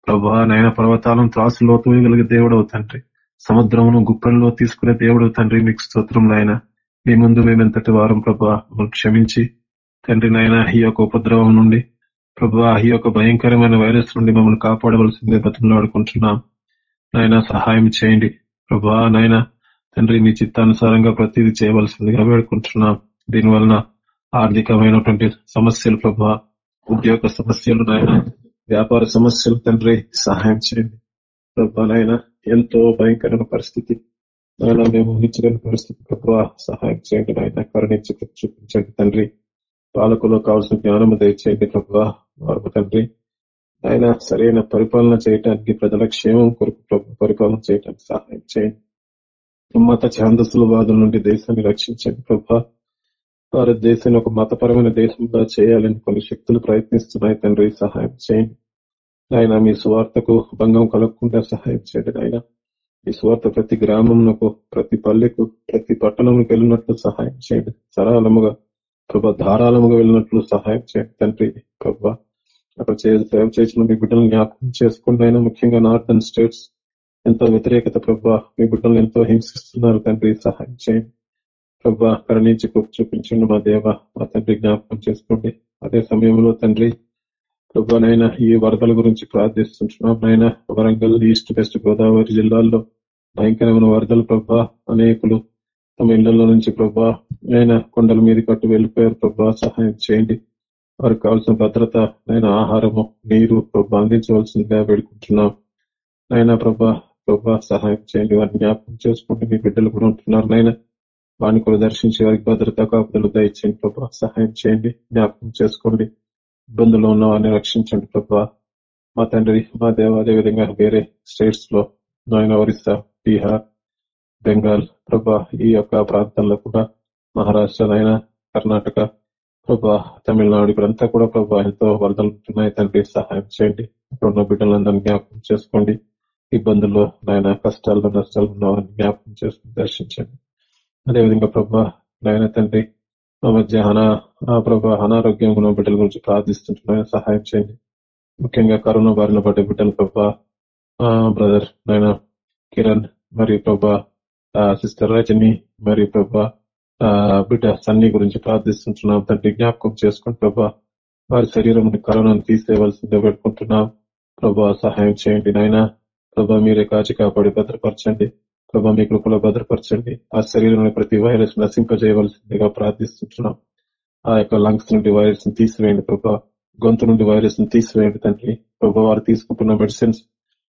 ప్రభా నాయన పర్వతాలను త్రాసులో తూయగలిగే దేవుడు అవుతండ్రి సముద్రమును గుప్పెల్లో తీసుకునే దేవుడు తండ్రి. మీకు స్తోత్రం నాయన. మీ ముందు మేమెంతటి వారం ప్రభా క్షమించి. తండ్రి నాయన ఈ యొక్క ఉపద్రవం నుండి ప్రభా ఈ యొక్క భయంకరమైన వైరస్ నుండి మమ్మల్ని కాపాడవలసిందే బతులాడుకుంటున్నాం నాయన సహాయం చేయండి. ప్రభా నాయన తండ్రి మీ చిత్తానుసారంగా ప్రతిదీ చేయవలసిందిగా వేడుకుంటున్నాం. దీని వలన ఆర్థికమైనటువంటి సమస్యలు ప్రభా ఉద్యోగ సమస్యలు నాయన వ్యాపార సమస్యలు తండ్రి సహాయం చేయండి. ప్రభా నాయన ఎంతో భయంకరమైన పరిస్థితి. నాయన మేము ఊహించలేని పరిస్థితి. ప్రభుత్వ సహాయం చేయండి నాయన. కరుణించి చూపించండి తండ్రి. పాలకులో కావాల్సిన జ్ఞానం దయచేయండి ప్రభుత్వ తండ్రి. ఆయన సరైన పరిపాలన చేయడానికి ప్రజల క్షేమం కొరకు పరిపాలన చేయడానికి సహాయం చేయండి. మత ఛాందస్సుల వాదం నుండి దేశాన్ని రక్షించండి ప్రభా భారతదేశాన్ని ఒక మతపరమైన దేశంగా చేయాలని కొన్ని శక్తులు ప్రయత్నిస్తున్నాయి తండ్రి. సహాయం చేయండి. ఆయన మీ స్వార్థకు భంగం కలగకుండా సహాయం చేయండి ఆయన ఈ స్వార్థ ప్రతి గ్రామంకు ప్రతి పల్లెకు ప్రతి పట్టణంకి వెళ్ళినట్లు సహాయం చేయండి. సరళముగా ప్రభా ధారాళముగా వెళ్ళినట్లు సహాయం చేయండి. తండ్రి ప్రభా అక్కడ సేవ చేసిన మీ బిడ్డలను జ్ఞాపకం చేసుకోండి అయినా ముఖ్యంగా నార్థన్ స్టేట్స్ ఎంతో వ్యతిరేకత ప్రభా మీ బిడ్డలను ఎంతో హింసిస్తున్నారు. తండ్రి సహాయం చేయండి. ప్రభా కరణించి చూపించండి మా దేవ మా తండ్రి జ్ఞాపకం చేసుకోండి. అదే సమయంలో తండ్రి ప్రభా నైనా ఈ వరదల గురించి ప్రార్థిస్తుంటున్నాం. నాయన వరంగల్ ఈస్ట్ వెస్ట్ గోదావరి జిల్లాల్లో భయంకరమైన వరదలు ప్రభా అనేకులు తమ ఇళ్ళలో నుంచి ప్రభా ఆయన కొండల మీద కట్టు వెళ్ళిపోయారు ప్రభా సహాయం చేయండి. వారికి కావాల్సిన భద్రత నేను ఆహారము నీరు ప్రభా అందించవలసిందిగా వేడుకుంటున్నాం. నైనా ప్రభా ప్రభా సహాయం చేయండి. వారిని జ్ఞాపకం చేసుకుంటే మీ బిడ్డలు కూడా ఉంటున్నారు. నైనా వారిని కూడా దర్శించి వారికి భద్రత కాపుదలు దయచేయండి ప్రభా సహాయం చేయండి. జ్ఞాపకం చేసుకోండి. ఇబ్బందులు ఉన్న వారిని రక్షించండి ప్రభా. మా తండ్రి మా దేవ అదేవిధంగా వేరే స్టేట్స్లో నాయన ఒరిస్సా బీహార్ బెంగాల్ ప్రభా ఈ యొక్క ప్రాంతాల్లో కూడా మహారాష్ట్ర కర్ణాటక ప్రభా తమిళనాడు ఇక్కడంతా కూడా ప్రభా ఎంతో వరదలు ఉంటున్నాయి. తండ్రి సహాయం చేయండి. అక్కడ ఉన్న బిడ్డలందరినీ జ్ఞాపకం చేసుకోండి. ఇబ్బందుల్లో నాయన కష్టాల్లో నష్టాలు ఉన్నవారిని జ్ఞాపకం చేసుకుని దర్శించండి. అదేవిధంగా ప్రభా నాయన తండ్రి మా మధ్య అనా ప్రభా అనారోగ్యం ఉన్న బిడ్డల గురించి ప్రార్థిస్తుంటున్నాయన సహాయం చేయండి. ముఖ్యంగా కరోనా బారిన పడ్డ బిడ్డలు ప్రభా బ్రదర్ నాయన కిరణ్ మరియు ప్రభా సిస్టర్ రజని మరియు ప్రభా బిడ్డ సన్ని గురించి ప్రార్థిస్తుంటున్నాం. తండ్రి జ్ఞాపకం చేసుకుని ప్రభా వారి శరీరం కరోనాను తీసేయవలసిందే పెట్టుకుంటున్నాం ప్రభా సహాయం చేయండి నాయన. ప్రభా మీరే కాచి కాపాడి భద్రపరచండి. ప్రభా మీ కృపలో భద్రపరచండి. ఆ శరీరంలో ప్రతి వైరస్ నశింపజేయవలసిందిగా ప్రార్థిస్తుంటున్నాం. ఆ యొక్క లంగ్స్ నుండి వైరస్ని తీసివేయండి ప్రభా. గొంతు నుండి వైరస్ని తీసివేయండి తండ్రి. ప్రభా వారు తీసుకుంటున్న మెడిసిన్స్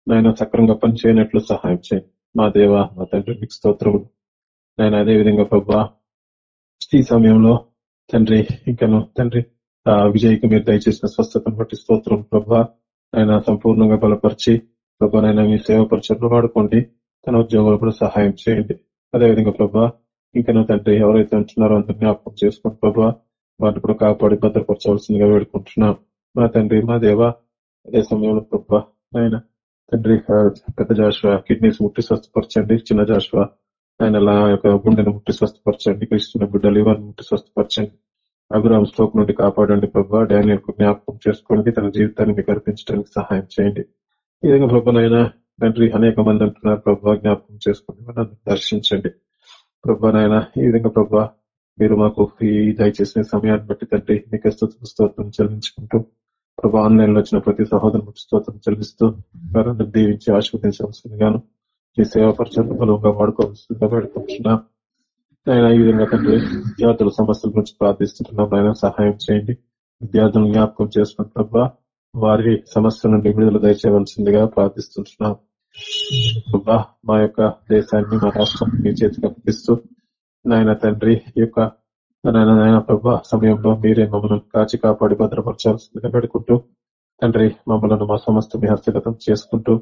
నాయన సక్రంగా పనిచేయనట్లు సహాయం చేయండి. మా దేవ మా తండ్రి మీకు స్తోత్రములు నేను అదే విధంగా ప్రభా ఈ సమయంలో తండ్రి ఇంకను తండ్రి ఆ విజయ్కి మీరు దయచేసిన స్వస్థతను బట్టి స్తోత్రం ప్రభా. ఆయన సంపూర్ణంగా బలపరిచి ప్రభా నైనా మీ సేవ పరిచయం వాడుకోండి. తన ఉద్యోగాలు కూడా సహాయం చేయండి. అదేవిధంగా ప్రభా ఇంకా నా తండ్రి ఎవరైతే ఉంటున్నారో అందరు జ్ఞాపకం చేసుకోండి ప్రభా వాటిని కూడా కాపాడి భద్రపరచవలసిందిగా వేడుకుంటున్నాం. మా తండ్రి మా దేవ అదే సమయంలో ప్రభా ఆయన తండ్రి పెద్ద జాషువా కిడ్నీస్ ముట్టి స్వస్థపరచండి చిన్న జాషువా. ఆయన యొక్క గుండెను ముట్టి స్వస్థపరచండి క్రిస్తున్న బిడ్డలు ఇవన్నీ ముట్టి స్వస్థపరచండి. అభిరామ్ స్ట్రోక్ నుండి కాపాడండి ప్రభా. డానియల్కు జ్ఞాపకం చేసుకోండి తన జీవితాన్ని మీకు అర్పించడానికి సహాయం చేయండి. ఈ విధంగా ప్రభానైనా తండ్రి అనేక మంది అంటున్నారు ప్రభావ జ్ఞాపకం చేసుకోండి దర్శించండి. ప్రభానైనా నాయన ఈ విధంగా ప్రభా మీరు మాకు ఈ దయచేసిన సమయాన్ని బట్టి తండ్రి మీకు స్తోత్రం చెల్లించుకుంటూ ప్రభా ఆన్లైన్లో వచ్చిన ప్రతి సహోదరు స్తోత్రం చెల్లిస్తూ వారందరూ దీవించి ఆశీర్వదించవలసిందిగాను ఈ సేవా పరిచయం బలంగా వాడుకోవాల్సిందిగా ఆయన ఈ విధంగా తండ్రి విద్యార్థుల సమస్యల గురించి ప్రార్థిస్తుంటున్నాం. ఆయన సహాయం చేయండి. విద్యార్థులను జ్ఞాపకం చేసుకున్న ప్రభా వారి సమస్య నుండి విడుదల దయచేయవలసిందిగా ప్రార్థిస్తుంటున్నాం. ప్రభా మా యొక్క దేశాన్ని మా రాష్ట్రాన్ని మీ చేతికి అప్పగిస్తూ నాయన తండ్రి ఈ యొక్క నాయన నాయన ప్రభా సమయంలో మీరే మమ్మల్ని కాచి కాపాడి భద్రపరచాల్సిందిగా పెడుకుంటూ తండ్రి మమ్మలను మా సమస్త మీ హస్తగతం చేసుకుంటూ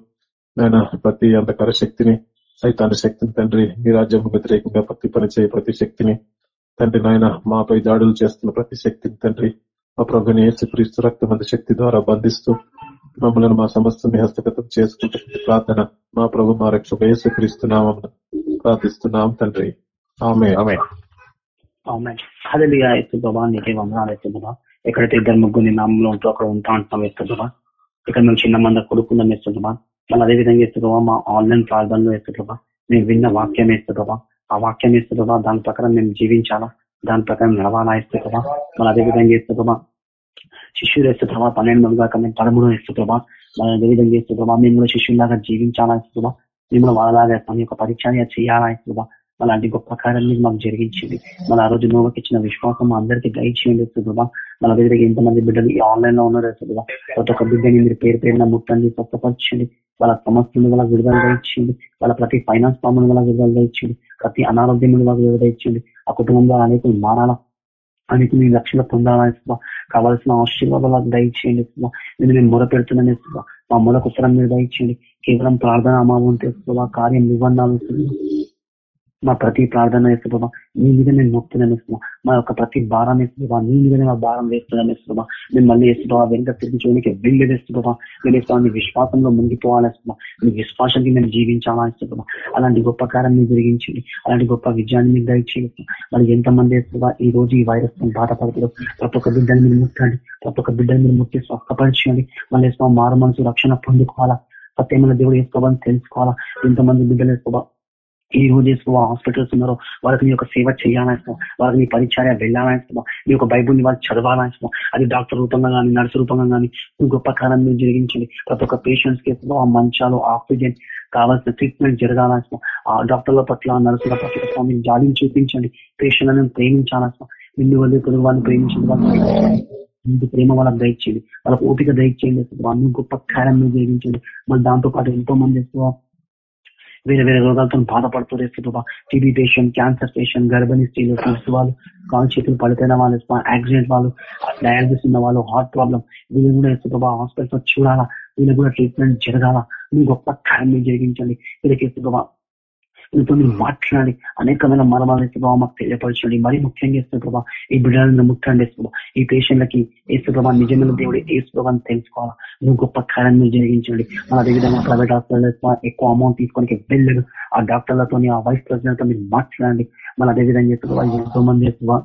నాయన ప్రతి అంధకార శక్తిని సైతాన్ని శక్తిని తండ్రి మీ రాజ్యం వ్యతిరేకంగా ప్రతి పనిచే ప్రతి శక్తిని తండ్రి నాయన మాపై దాడులు చేస్తున్న ప్రతి శక్తిని తండ్రి మా ప్రభుని ఏసుక్రీస్తు రక్తమంది శక్తి ద్వారా బంధిస్తూ మమ్మల్ని మా సమస్త మీ హస్తగతం చేసుకుంటూ ప్రార్థన మా ప్రభు మా రక్షక ఏసుక్రీస్తున్నామని ప్రార్థిస్తున్నాం తండ్రి. ఆమె ఆమె హదలియా ఎత్తు బాబా నీకే వందనాలు ఎత్తు బాబా ఎక్కడైతే ఇద్దరు ముగ్గురు నామంలో ఉంటూ అక్కడ ఉంటా అంటున్నాం ఎత్తు బాబా ఇక్కడ మేము చిన్న మంద కొడుకుందాం ఎత్తు బాబా మళ్ళీ అదే విధంగా ఎత్తు బాబా మా ఆన్లైన్ ప్రార్థనలో ఎత్తు బాబా మేము విన్న వాక్యం ఎత్తు బాబా ఆ వాక్యం ఎత్తు బాబా దాని ప్రకారం మేము జీవించాలా? దాని ప్రకారం నడవాలా ఎత్తు బాబా మళ్ళీ అదే విధంగా ఎత్తు బాబా శిష్యులు వేస్తూ ప్రభా పన్నెండు మంది దాకా మేము పదమూడు వేస్తూ ప్రభా. మన అదే విధంగా చేస్తూ ప్రభా మేము కూడా శిష్యులాగా జీవించాలా ఇస్తుందా మేము వాళ్ళలాగా పని యొక్క పరీక్ష చేయాలా ఇస్తుందా అలాంటి గొప్ప కార్యాన్ని మాకు జరిగించింది. మన ఆ రోజు నోవకి ఇచ్చిన విశ్వాసం మా అందరికీ దయచేయండి ఇస్తుందా మన దగ్గర ఎంతమంది బిడ్డలు ఈ ఆన్లైన్లో ఉన్నారు ఇస్తుందా ప్రతి ఒక్క బిడ్డని మీరు పేరు పేరున ముట్టండి స్వస్థపరచండి. వాళ్ళ సమస్యలు వల్ల విడుదల ఇచ్చింది వాళ్ళ ప్రతి ఫైనాన్స్ ప్రాబ్లం వల్ల విడుదల ఇచ్చింది ప్రతి అనారోగ్యం వల్ల విడుదల ఇచ్చింది ఆ కుటుంబంలో అనేక మారాల? అనేక మీ లక్ష్యంలో పొందాలని కావాల్సిన ఆశీర్వాదాలు దయచేయండి ఇస్తున్నా నేను మేము మొర పెడుతున్నాను ఇస్తున్నా మా మొరకు ఉత్తరం మీరు దయచేయండి. కేవలం ప్రార్థన అమావం తెస్తున్నా కార్యం నిబంధనలు మా ప్రతి ప్రార్థన ఇస్తున్నా నీ మీద నేను మొక్కుతున్నాను ఇస్తున్నా మా యొక్క ప్రతి భారం వేస్తున్నా నీ మీద మా భారం వేస్తున్నాను ఇస్తున్నా మేము మళ్ళీ వేస్తున్నా వెనుక తిరిగి చూడడానికి వెళ్ళి వేస్తున్నా నేను ఇస్తున్నా మీ విశ్వాసంలో మునిగిపోవాలిస్తున్నా నీ విశ్వాసానికి మేము జీవించాలా ఇస్తున్నా అలాంటి గొప్ప కారాన్ని జరిగించింది జరిగించండి. అలాంటి గొప్ప విజయాన్ని మీరు దయచేయండి. మరి ఎంతమంది వేస్తున్నా ఈ రోజు ఈ వైరస్ బాధపడుతున్నారు. ప్రతి ఒక్క బిడ్డని మీరు ముట్టండి. ప్రతి ఒక్క బిడ్డని మీరు ముట్టి స్వస్థపరచండి. మళ్ళీ వేస్తున్నా మారు మనసు రక్షణ పొందుకోవాలా? సత్యమైన దేవుడు వేసుకోవాలని తెలుసుకోవాలా? ఎంతమంది బిడ్డలు వేసుకోవాలి ఈ రోజు హాస్పిటల్స్ ఉన్నారో వాళ్ళకి నీ యొక్క సేవ చేయాలనిస్తాం వాళ్ళకి నీ పరిచర్య వెళ్ళాలనిస్తాం నీ యొక్క బైబుల్ని వాళ్ళు చదవాలనిస్తాం అది డాక్టర్ రూపంగా కానీ నర్సు రూపంగా కానీ గొప్ప కాలం మీరు జరిగించండి ప్రతి ఒక్క పేషెంట్స్కి ఆ మంచాలు ఆక్సిజన్ కావాల్సిన ట్రీట్మెంట్ జరగాలనిస్తాం ఆ డాక్టర్ల పట్ల నర్సుల పట్ల స్వామి జాలిని చూపించండి. పేషెంట్లను ప్రేమించాలనిస్తాం నిన్ను వాళ్ళు పొరుగు వాళ్ళు ప్రేమించండి. వాళ్ళు ప్రేమ వాళ్ళకి దయచేయండి. వాళ్ళకి ఓపిక దయచేయండి. అన్ని గొప్ప కార్యం మీరు జరిగించండి. మళ్ళీ దాంతో పాటు ఎంతో మంది వేరే వేరే రోగాలతో బాధపడుతూ రేస్తున్నా టీబీ పేషెంట్ క్యాన్సర్ పేషెంట్ గర్భిణీ స్త్రీలు వాళ్ళు కాలు చేతులు పడిపోయిన వాళ్ళు యాక్సిడెంట్ వాళ్ళు డయాలసిస్ ఉన్న వాళ్ళు హార్ట్ ప్రాబ్లం వీళ్ళు కూడా ఎత్తుకోబా హాస్పిటల్ చూడాలా వీళ్ళు కూడా ట్రీట్మెంట్ జరగాల మీ గొప్ప కార్యం జరిగించండి వీళ్ళకి ఎత్తుకోబా మీతో మీరు మాట్లాడి అనేకమైన మరమాలు ప్రభావ మాకు తెలియపరచండి. మరీ ముఖ్యంగా ఇస్తున్నా ఈ బిడ్డలను ముట్టండి ఇస్తున్నా ఈ పేషెంట్లకి ఏసుప్రభా నిజమైన దేవుడు ఏసుప్రభా ప్రభావం తెలుసుకోవాలా? నువ్వు గొప్ప కార్యాన్ని జరిగించండి. మన అదేవిధంగా ప్రైవేట్ హాస్పిటల్ ఎక్కువ అమౌంట్ తీసుకొని వెళ్ళదు ఆ డాక్టర్లతో ఆ వైస్ ప్రెసిడెంట్ మీరు మాట్లాడండి. మన అదేవిధంగా ఇస్తున్నా ఎంతో మంది ఇస్తున్నా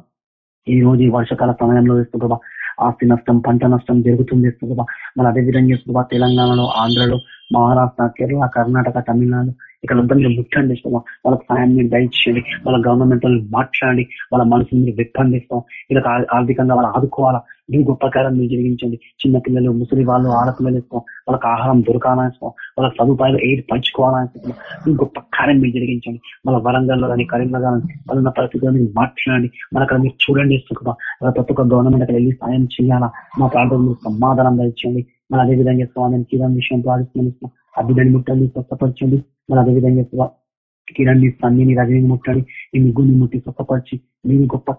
ఈ రోజు ఈ వర్షకాల సమయంలో ఇస్తున్నా ఆస్తి నష్టం పంట నష్టం జరుగుతుంది ఇస్తున్నా మన అదేవిధంగా ప్రభావ తెలంగాణలో ఆంధ్రలో మహారాష్ట్ర కేరళ కర్ణాటక తమిళనాడు ఇక్కడ అంతా ముట్టండి ఇస్తాం వాళ్ళకి సాయం మీరు దయచేయండి. వాళ్ళ గవర్నమెంట్ వాళ్ళు మాట్లాడి వాళ్ళ మనసు మీరు విప్పండిస్తాం ఇలా ఆర్థికంగా వాళ్ళు ఆదుకోవాలా? మీ గొప్ప కార్యం మీరు జరిగించండి. చిన్న పిల్లలు ముసలి వాళ్ళు ఆడపిల్లలు ఇస్తాం. వాళ్ళకి ఆహారం దొరకాలని వాళ్ళ సదుపాయాలు ఏది పంచుకోవాలని ఇస్తాం. మీ గొప్ప కార్యం మీరు జరిగించండి. వాళ్ళ వరంగల్లో కానీ కరీంనగర్ కానీ వాళ్ళ పరిస్థితుల్లో మీరు మాట్లాడండి మన అక్కడ మీరు చూడండి ఇస్తున్నా ప్రతి ఒక్క గవర్నమెంట్ అక్కడ వెళ్ళి సాయం చేయాలా? మా ప్రాంతంలో సమాధానం దయచేయండి. మన అదే విధంగా స్వామిని కిరణ్ విషయం ప్రార్థిస్తున్నాం. ఆ ముట్టండి స్వస్థపరచండి. మన అదేవిధంగా కిరణ్ని సన్నిని రజని ముట్టండి. ఈ ముగ్గురిని ముట్టి స్వస్థపరిచి. మీరు గొప్ప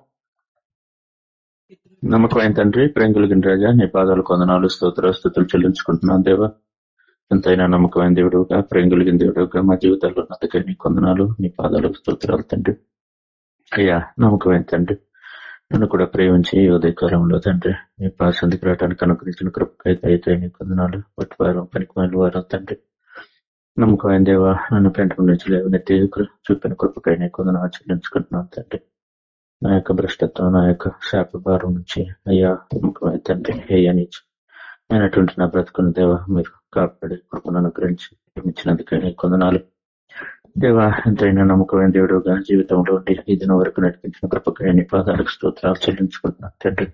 నమ్మకమైన తండ్రి ప్రేమ కలిగిన రాజా నీ పాదాలు కొందనాలు స్తోత్ర స్థుతులు చెల్లించుకుంటున్నాను దేవా. ఎంతైనా నమ్మకమైన దేవుడుగా ప్రేమ కలిగిన దేవుడుగా మా జీవితాల్లో అందుకే నీ కొందనాలు నీ పాదాలు స్తోత్రాలు తండ్రి. అయ్యా నమ్మకమైన తండ్రి నన్ను కూడా ప్రేమించి ఈ ఉదయకాలంలో తండ్రి నీ పాసందికి రావడానికి అనుగ్రహించిన కృపకైతే అయితే నీ కొందనాలు వట్టి వారం వారం తండ్రి. నమ్మకమైన దేవా నన్ను పెంట నుంచి లేవనెత్తి చూపిన కృపకైనా కొందనాలు చెల్లించుకుంటున్నాను తండ్రి. నా యొక్క భ్రష్టత్వం నా యొక్క శాప భారం నుంచి అయ్యా తండ్రి అయ్యా నీచు అయినటువంటి నా బ్రతుకున్న దేవా మీరు కాపాడి కృపను అనుగ్రహించి ప్రేమించినందుకని కొందనాలు దేవ ఎంతైనా నమ్మకమైన దేవుడుగా జీవితంలో ఉండి ఈ దినం వరకు నడిపించిన కృపకై నీ పాదాలకు స్తోత్రాలు చెల్లించుకుంటున్నాను తండ్రి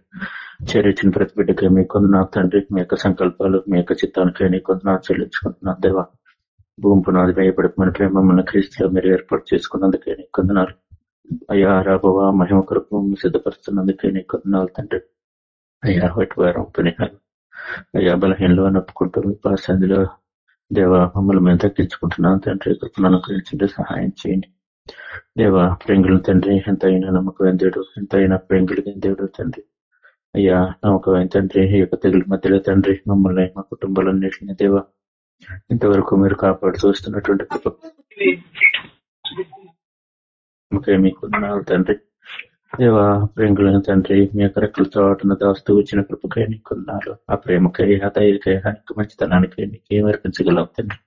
చేరించిన ప్రతి బిడ్డకై మీ కొందనాలు తండ్రి మీ యొక్క సంకల్పాలు మీ యొక్క చిత్తానికై నీ కొందనాలు చెల్లించుకుంటున్నాను దేవా భూమి పునాది వేయబడకమని ప్రేమ మన క్రీస్తులో మీరు ఏర్పాటు చేసుకున్నందుకే నీ కొందనాలు అయ్యా రాబోవా మహిమ కొరకు సిద్ధపరుస్తున్నందుకే నీ కొందనాలు తండ్రి. అయ్యా వాటి వారం పుణ్యాలు అయ్యా బలహీనలో నొప్పుకుంటూ మీ పాసందిలో దేవ మమ్మల్ని మేము తగ్గించుకుంటున్నాం తండ్రి. కృపణను అనుగ్రహించండి సహాయం చేయండి. దేవ ప్రేంగుల తండ్రి ఎంతైనా నమ్మకం దేవుడు ఎంతైనా ప్రింగులు దేవుడు తండ్రి. అయ్యా నమ్మకం తండ్రి ఈ యొక్క తెగుల మధ్యలో తండ్రి మమ్మల్ని మా కుటుంబాలన్నింటినీ దేవ ఇంతవరకు మీరు కాపాడు చూస్తున్నటువంటి కృప. నమ్మకమే మీకు తండ్రి దేవా ప్రేంగులైన తండ్రి మీ యొక్క రెక్కల చోటను దాస్తూ వచ్చిన కృపకై నీకున్నారు ఆ ప్రేమకై ఆ దయకై ఆ మంచితనానికి నీకేం అర్పించగలం తండ్రి.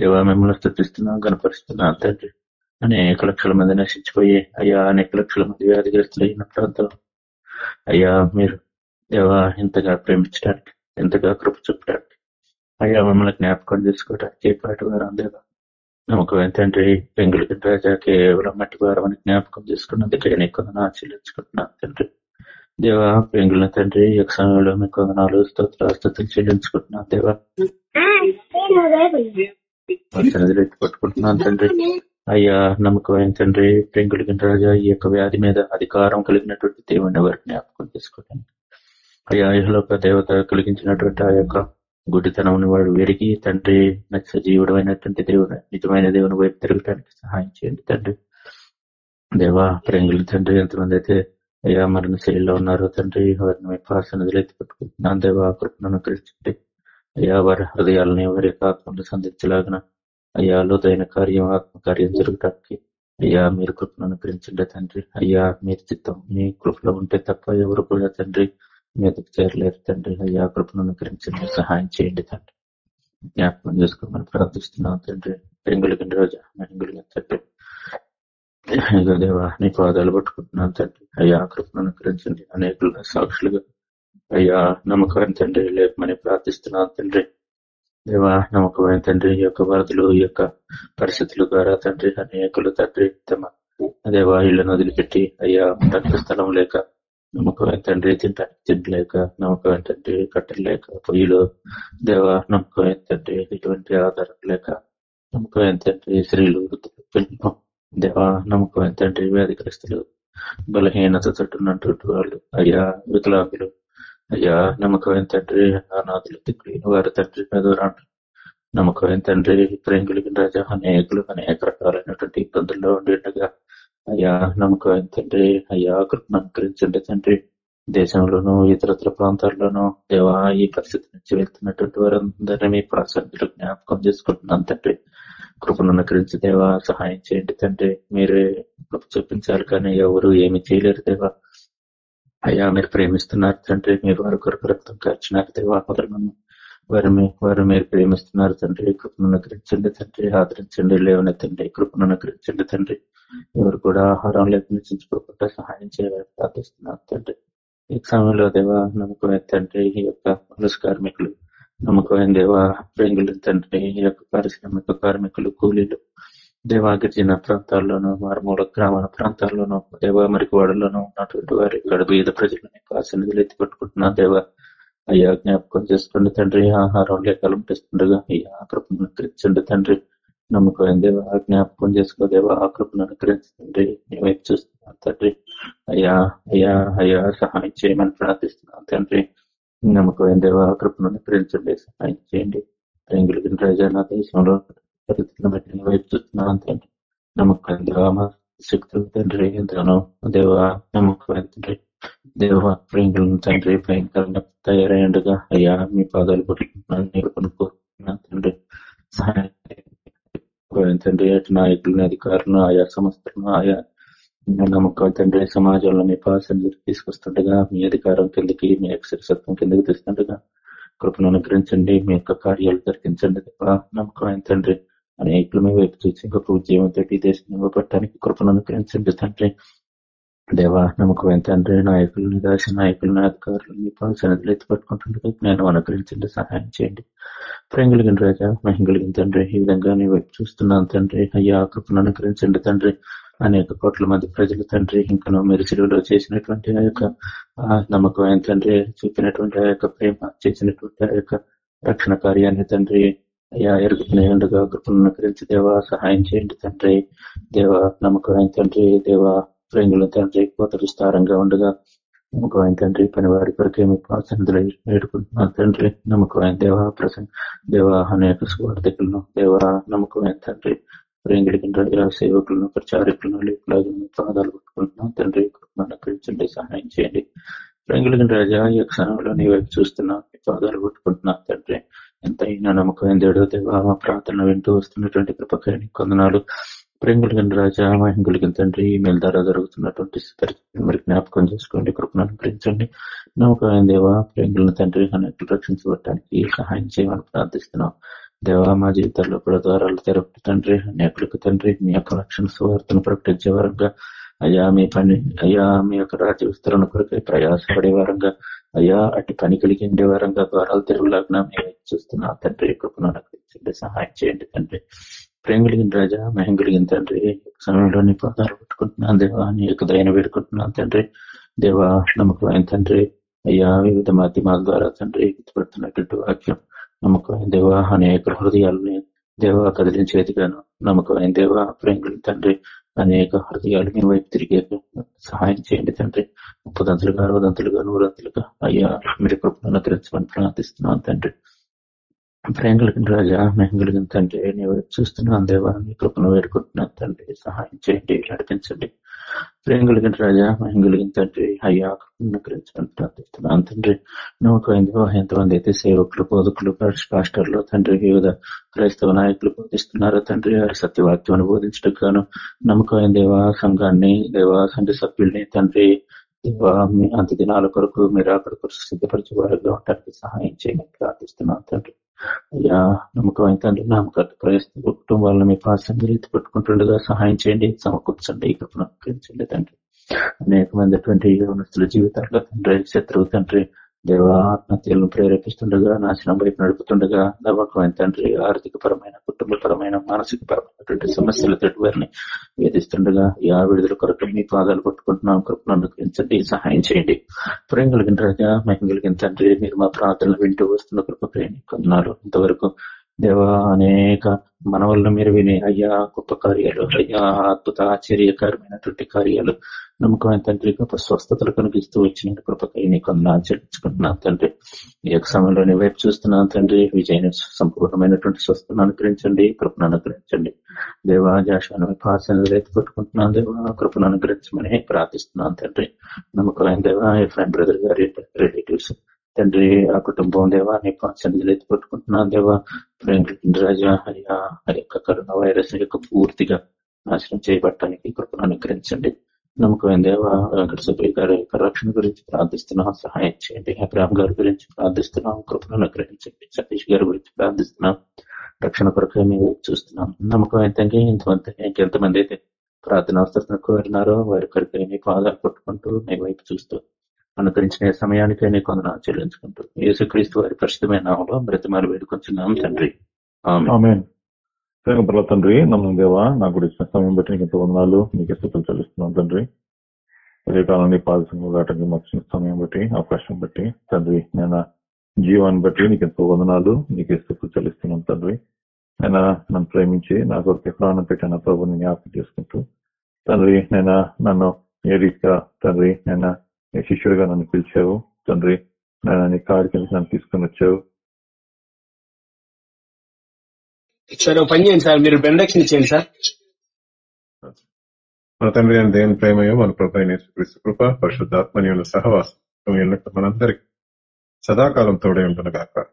దేవా మిమ్మల్ని స్థుతిస్తున్నాం కనపరుస్తున్నాం తండ్రి. అనేక లక్షల మంది నశించిపోయి అయ్యా అనేక లక్షల మంది వ్యాధిగ్రస్తులు అయిన ప్రాంతం. అయ్యా మీరు దేవా ఇంతగా ప్రేమించడానికి ఎంతగా కృప చూపడానికి అయ్యా మిమ్మల్ని జ్ఞాపకం చేసుకోవడానికి పాటు వారు దేవా నమ్మకం తండ్రి బెంగుళూరు రాజా కేవలం మట్టి వారం జ్ఞాపకం చేసుకున్నందుకే నేను వందనాలు చెల్లించుకుంటున్నాను తండ్రి. దేవా బెంగుళూరు తండ్రి ఈ యొక్క సమయంలో మీకు నాలుగు స్తోత్ర చెల్లించుకుంటున్నాను దేవా. పట్టుకుంటున్నాను తండ్రి. అయ్యా నమ్మకమైన తండ్రి బెంగుళూరు రాజా ఈ యొక్క వ్యాధి మీద అధికారం కలిగినటువంటి దేవుని ఎవరు జ్ఞాపకం చేసుకోవడానికి అయ్యా ఇహలోక దేవత కలిగించినటువంటి ఆ యొక్క గుడ్డితనం వాడు వెరిగి తండ్రి సజీవుడు అయినటువంటి దేవుడు నిజమైన దేవుని వైపు తిరగటానికి సహాయం చేయండి తండ్రి. దేవా ప్రేంగులు తండ్రి ఎంతమంది అయితే అయ్యా మరణ శైలిలో ఉన్నారు తండ్రి వారిని మీ పాసనదిలో ఎత్తి పెట్టుకుంటున్నాను. దేవా కృపణను తెలుసుకుంటే అయ్యా వారి హృదయాలని వారి యొక్క ఆత్మలు సంధించలాగిన అయ్యా లోతైన కార్యం ఆత్మ కార్యం జరగటానికి అయ్యా మీరు కృపను అనుకరించండి తండ్రి. అయ్యా మీరు చిత్తం మీ కృపలో ఉంటే తప్ప ఎవరు కూడా తండ్రి మీదకి చేరలేరు తండ్రి. అయ్యా కృపను అనుకరించండి సహాయం చేయండి తండ్రి. జ్ఞాపకం చేసుకోమని ప్రార్థిస్తున్నాం తండ్రి. పెంగులిగిన రోజు తండ్రి దేవా నీ పాదాలు పట్టుకుంటున్నాను తండ్రి. అయ్యా కృపను అనుకరించండి అనేకులుగా సాక్షులుగా. అయ్యా నమ్మకమైన తండ్రి లేపమని ప్రార్థిస్తున్నాను తండ్రి. దేవా నమ్మకమైన తండ్రి ఈ యొక్క వరదలు ఈ యొక్క పరిస్థితుల ద్వారా తండ్రి అనేకులు తండ్రి తమ దేవా ఇళ్ళను వదిలిపెట్టి అయ్యా తగ్గ స్థలం లేక నమ్మకమైన తండ్రి తింట తినలేక నమ్మకమైన తండ్రి కట్టలేక పొయ్యిలో దేవా నమ్మకమైన తండ్రి ఎటువంటి ఆధారం లేక నమ్మకమైన తండ్రి స్త్రీలు పిల్లలు దేవా నమ్మకమైన తండ్రి వ్యాధిగ్రస్తులు బలహీనత తట్టున్నటువంటి వాళ్ళు అయ్యా వికలాంగులు అయ్యా నమ్మకమైన తండ్రి అనాథులు దిక్కులేని వారి తండ్రి పేదవరాండ్రు నమ్మకమైన తండ్రి ప్రేంగులకి రాజా అనేకులు అనేక రకాలైనటువంటి ఇబ్బందుల్లో ఉండేట్టుగా అయ్యా నమ్మకమైన తండ్రి. అయ్యా కృపను అనుకరించండి తండ్రి. దేశంలోనూ ఇతరత్ర ప్రాంతాల్లోనూ దేవా ఈ పరిస్థితి నుంచి వెళ్తున్నటువంటి వారందరినీ మీ ప్రాసంగులు జ్ఞాపకం చేసుకుంటున్నాను తండ్రి. కృపను అనుకరించి దేవా సహాయం చేయండి తండ్రి. మీరే కృప చూపించాలి కానీ ఎవరు ఏమి చేయలేరు దేవా. అయ్యా మీరు ప్రేమిస్తున్నారు తండ్రి. మీరు వారి కొరకు రక్తం కార్చినారు దేవా. మొదలు వారు వారు మీరు ప్రేమిస్తున్నారు తండ్రి కృపను గ్రహించండి తండ్రి ఆదరించండి లేవనెత్తండి కృపను గ్రహించండి తండ్రి. ఎవరు కూడా ఆహారం లేకుండా చించుకోకుండా సహాయం చేయాలని ప్రార్థిస్తున్నారు తండ్రి. ఈ సమయంలో దేవ నమ్మకమైన తండ్రి ఈ యొక్క వలస కార్మికులు నమ్మకమైన దేవా ప్రేంగులు తండ్రి ఈ యొక్క పారిశ్రామిక కార్మికులు కూలీలు. దేవా గిరిజన ప్రాంతాల్లోనూ మారుమూల గ్రామాల ప్రాంతాల్లోనూ దేవా మరికివాడలోనూ ఉన్నటువంటి వారి ఇక్కడ బీద ప్రజలను ఆశనిధులు ఎత్తి పట్టుకుంటున్నా దేవా. అయ్యా జ్ఞాపకం చేసుకోండి తండ్రి ఆహారం లేక అలంపిస్తుండగా అయ్యా కృపను అనుకరించండి తండ్రి. నమ్మకం దేవా జ్ఞాపకం చేసుకోదేవా ఆ కృపను అనుకరించండి మేమైతే చూస్తున్నాం తండ్రి. అయ్యా అయ్యా అయ్యా సహాయం చేయమని ప్రార్థిస్తున్నాం తండ్రి. నమ్మకం దేవా ఆ కృపను అనుకరించండి సహాయం చేయండి. రంగులకి రాజా దేశంలో పరిస్థితులను బట్టి వైపు చూస్తున్నాం తండ్రి. నమ్మకం దేవా మా శక్తులు తండ్రి ఎంతగానో దేవా నమ్మకం తండ్రి. దేవ ప్రేంగులను తండ్రి భయంకరంగా తయారయ్యండుగా అయ్యా మీ పాదాలు పట్టుకుంటున్నాను తండ్రి సహాయం తండ్రి అటు నాయకులను అధికారులను ఆయా సంస్థలను ఆయా నమ్మకం తండ్రి సమాజంలో మీ పాలసీని తీసుకొస్తుండగా మీ అధికారం కిందకి మీ అక్షరసత్వం కిందకి తెస్తుండగా కృపను అనుగ్రహించండి మీ యొక్క కార్యాలు జరిగించండి నమ్మకం తండ్రి అనేకులు మీ వైపు చూసి ఇంకొక ఉద్యమంతో ఈ దేశం ఇవ్వబట్టడానికి కృపను అనుగ్రహించండి తండ్రి దేవా నమ్మకం తండ్రి నాయకులు దాశ నాయకులు అధికారులు మీ పాలు ఎత్తి పట్టుకుంటుండగా జ్ఞానం అనుగ్రహించండి సహాయం చేయండి. ప్రేమ కలిగిన రాజా మహిం కలిగిన తండ్రి ఈ విధంగా నీ వైపు చూస్తున్నాను తండ్రి. అయ్యా కృపను అనుగ్రహించండి తండ్రి. అనేక కోట్ల మంది ప్రజలు తండ్రి ఇంకా మీరు చెరువులో చేసినటువంటి ఆ యొక్క నమ్మకమైన తండ్రి? చూపినటువంటి ఆ యొక్క ప్రేమ చేసినటువంటి ఆ యొక్క రక్షణ కార్యాన్ని తండ్రి. అయ్యా ఎరుగుతున్న ఉండగా కృపను అనుగ్రహించి దేవా సహాయం చేయండి తండ్రి. దేవ నమ్మకమైన తండ్రి? దేవ ప్రేంగుల తండ్రి కోత విస్తారంగా ఉండగా నమ్మకమైన తండ్రి పని వారి కొరకే మీ పాసనదులు వేడుకుంటున్నాను తండ్రి. నమ్మకమైన దేవ ప్రసన్న దేవ అనేక స్వార్థకులను దేవ నమ్మకమైన తండ్రి. ప్రేంగిడికి సేవకులను ప్రచారకులను లేఖలాగా పాదాలు పట్టుకుంటున్నాం తండ్రి అనుగ్రహించండి సహాయం చేయండి. ప్రేంగుడికి రాజా ఈ క్షణంలో నీ వైపు చూస్తున్నా పాదాలు పట్టుకుంటున్నా తండ్రి. ఎంతైనా నమ్మకమైన దేడో దేవ మా ప్రార్థన వింటూ వస్తున్నటువంటి కృపకాయని కొందనాలు ప్రేంగులిగిన రాజా మహింగులిగిన తండ్రి ఈమెయిల్ ద్వారా జరుగుతున్నటువంటి మరి జ్ఞాపకం చేసుకోండి కృపను అనుగ్రహించండి. నమ్మకమైన దేవ ప్రేంగులను తండ్రి అనేక రక్షించబడటానికి సహాయం చేయమని ప్రార్థిస్తున్నాం. దేవ మా జీవితాల్లో కూడా ద్వారాలు తెరపటి తండ్రి అనేకులకు తండ్రి మీ యొక్క రక్షణ సువార్తను ప్రకటించే వారంగా. అయ్యా మీ పని అయ్యా మీ యొక్క రాజ్య విస్తరణ కొరకై ప్రయాసపడే వారంగా. అయ్యా అటు పని కలిగిండే వారంగా ద్వారాలు తెరుగులాగా మేము చూస్తున్నా. తండ్రి కృపను అనుగ్రహించండి సహాయం చేయండి తండ్రి. ప్రేమ కలిగిన రాజా మహిం కలిగిన తండ్రి సమయంలో నీ పాదాలు పెట్టుకుంటున్నాను దేవా నీ యొక్క దయన వేడుకుంటున్నాను తండ్రి. దేవా నమ్మకమైన తండ్రి అయ్యా వివిధ మాధ్యమాల ద్వారా తండ్రి గుర్తుపడుతున్నటువంటి వాక్యం నమ్మకమైన దేవా అనేక హృదయాలని దేవా కదిలించేదిగాను నమ్మకమైన దేవా ప్రేమ తండ్రి అనేక హృదయాలు మీ వైపు తిరిగే సహాయం చేయండి తండ్రి. ముప్పదంతులుగా అరవదంతులుగా నూరంతులుగా అయ్యా మీరు కృపను అనుగ్రహించమని ప్రార్థిస్తున్నాను తండ్రి. ప్రేమ కలిగిన రాజా మేము కలిగిన తండ్రి నేను చూస్తున్నాను దేవా మీ కృపను వేడుకుంటున్నాను తండ్రి సహాయం చేయండి నడిపించండి. ప్రేమ కలిగిన రాజా మేము కలిగిన తండ్రి అయ్యా అనుగ్రహించమని ప్రార్థిస్తున్నాను తండ్రి. నమ్మకమైంది ఎంతమంది అయితే సేవకులు బోధకులు పాస్టర్లు తండ్రి వివిధ క్రైస్తవ నాయకులు బోధిస్తున్నారు తండ్రి వారి సత్యవాక్యం బోధించడం గాను నమ్మకమైన దేవా సంఘాన్ని దేవా సంఘ సభ్యుల్ని తండ్రి అంత దినాల కొరకు మీరు అక్కడ సిద్ధపరిచే వారికి ఉండడానికి సహాయం చేయమని ప్రార్థిస్తున్నాను తండ్రి. అయ్యా నమ్మకం తండ్రి నమ్మకం. ప్రయత్న కుటుంబాలను మీ పాసంగా రీతి పెట్టుకుంటుండగా సహాయం చేయండి సమకూర్చండి ఈ కృపను తండ్రి. అనేక మంది యువనస్తుల జీవితాల్లో తండ్రి శత్రువు తండ్రి దేవ ఆత్మహత్యలను ప్రేరేపిస్తుండగా నాశనం వైపు నడుపుతుండగా నమ్మకమైన తండ్రి ఆర్థిక పరమైన కుటుంబ పరమైన మానసిక పరమైనటువంటి సమస్యలతో వారిని వేధిస్తుండగా యా విడుదల కొరకు మీ పాదాలు పట్టుకుంటున్నాం. కృపను అనుగ్రహించండి సహాయం చేయండి. ప్రేమ కలిగిన రాజా మహిమ కలిగిన తండ్రి మీరు మా ప్రార్థనలు వింటూ వస్తున్న కృప కొన్నారు ఇంతవరకు దేవ అనేక మన వల్ల మీరు విని అయ్యా గొప్ప కార్యాలు అయ్యా అద్భుత ఆశ్చర్యకరమైనటువంటి కార్యాలు. నమ్మకమైన తండ్రి గొప్ప స్వస్థతలు కనిపిస్తూ వచ్చిన కృపకై నీకు చెల్లించుకుంటున్నాను తండ్రి. ఈ యొక్క సమయంలో నీ వైపు చూస్తున్నాను తండ్రి. విజయని సంపూర్ణమైనటువంటి స్వస్థను అనుగ్రహించండి కృపను అనుగ్రహించండి. దేవా జాషాను పాసన పెట్టుకుంటున్నాను దేవా కృపను అనుగ్రహించమని ప్రార్థిస్తున్నాను తండ్రి. నమ్మకమైన దేవా ఫ్రెండ్ బ్రదర్ గారి రిలేటివ్స్ తండ్రి ఆ కుటుంబం దేవా నీ సన్నిధిలో పట్టుకుంటున్నా దేవా. రాజా అయ్యా ఆ యొక్క కరోనా వైరస్ యొక్క పూర్తిగా నాశనం చేయబట్టడానికి కృపను అనుగ్రహించండి. నమ్మకం దేవా వెంకట సుబ్బయ్య గారి యొక్క రక్షణ గురించి ప్రార్థిస్తున్నాం సహాయం చేయండి. అబ్రామ్ గారి గురించి ప్రార్థిస్తున్నాం కృపను అనుగ్రహించండి. సతీష్ గారి గురించి ప్రార్థిస్తున్నాం రక్షణ కొరకు మేము చూస్తున్నాం. నమ్మకం అయితే ఇంతమంది ఇంకెంతమంది అయితే ప్రార్థన అవసరం కోరినారో వారి కొరకు మీ పాదాలు కొట్టుకుంటూ మీ వైపు చూస్తూ అనుకరించిన సమయానికి నీ కొందరు చెల్లించుకుంటూ. యేసుక్రీస్తు వారి పరిశుద్ధమైన నామంలో బ్రతిమారు వేడుకొంచున్నాం తండ్రి. తండ్రి నమ్మకం దేవా నాకు ఇచ్చిన సమయం బట్టి నీకు వందనాలు నీకు స్థితులు చెల్లిస్తున్నాం తండ్రి. అదే కాలం పాదసంగా దాటకి వచ్చిన సమయం బట్టి అవకాశం బట్టి తండ్రి నేను జీవాన్ని బట్టి నీకు ఎంతో వందనాలు నీకు స్థితులు చెల్లిస్తున్నాం తండ్రి. నేను నన్ను ప్రేమించి నా కొరకు ప్రాణం పెట్టిన ప్రభుని జ్ఞాపకం చేసుకుంటూ తండ్రి నేను నన్ను ఏ రీతిగా తండ్రి నేను శిష్యుడిగా నన్ను పిలిచావు. తండ్రి నేను నీ కాడికి నన్ను తీసుకుని వచ్చావు. సార్ పని చేయండి సార్. మీరు బెండక్షన్ ఇచ్చేయండి సార్. మన తండ్రి అని దేవుని ప్రేమయో మన కృప పరిశుద్ధాత్మని ఉన్న సహవాసం మనందరికి సదాకాలం తోడే ఉంటున్న కాక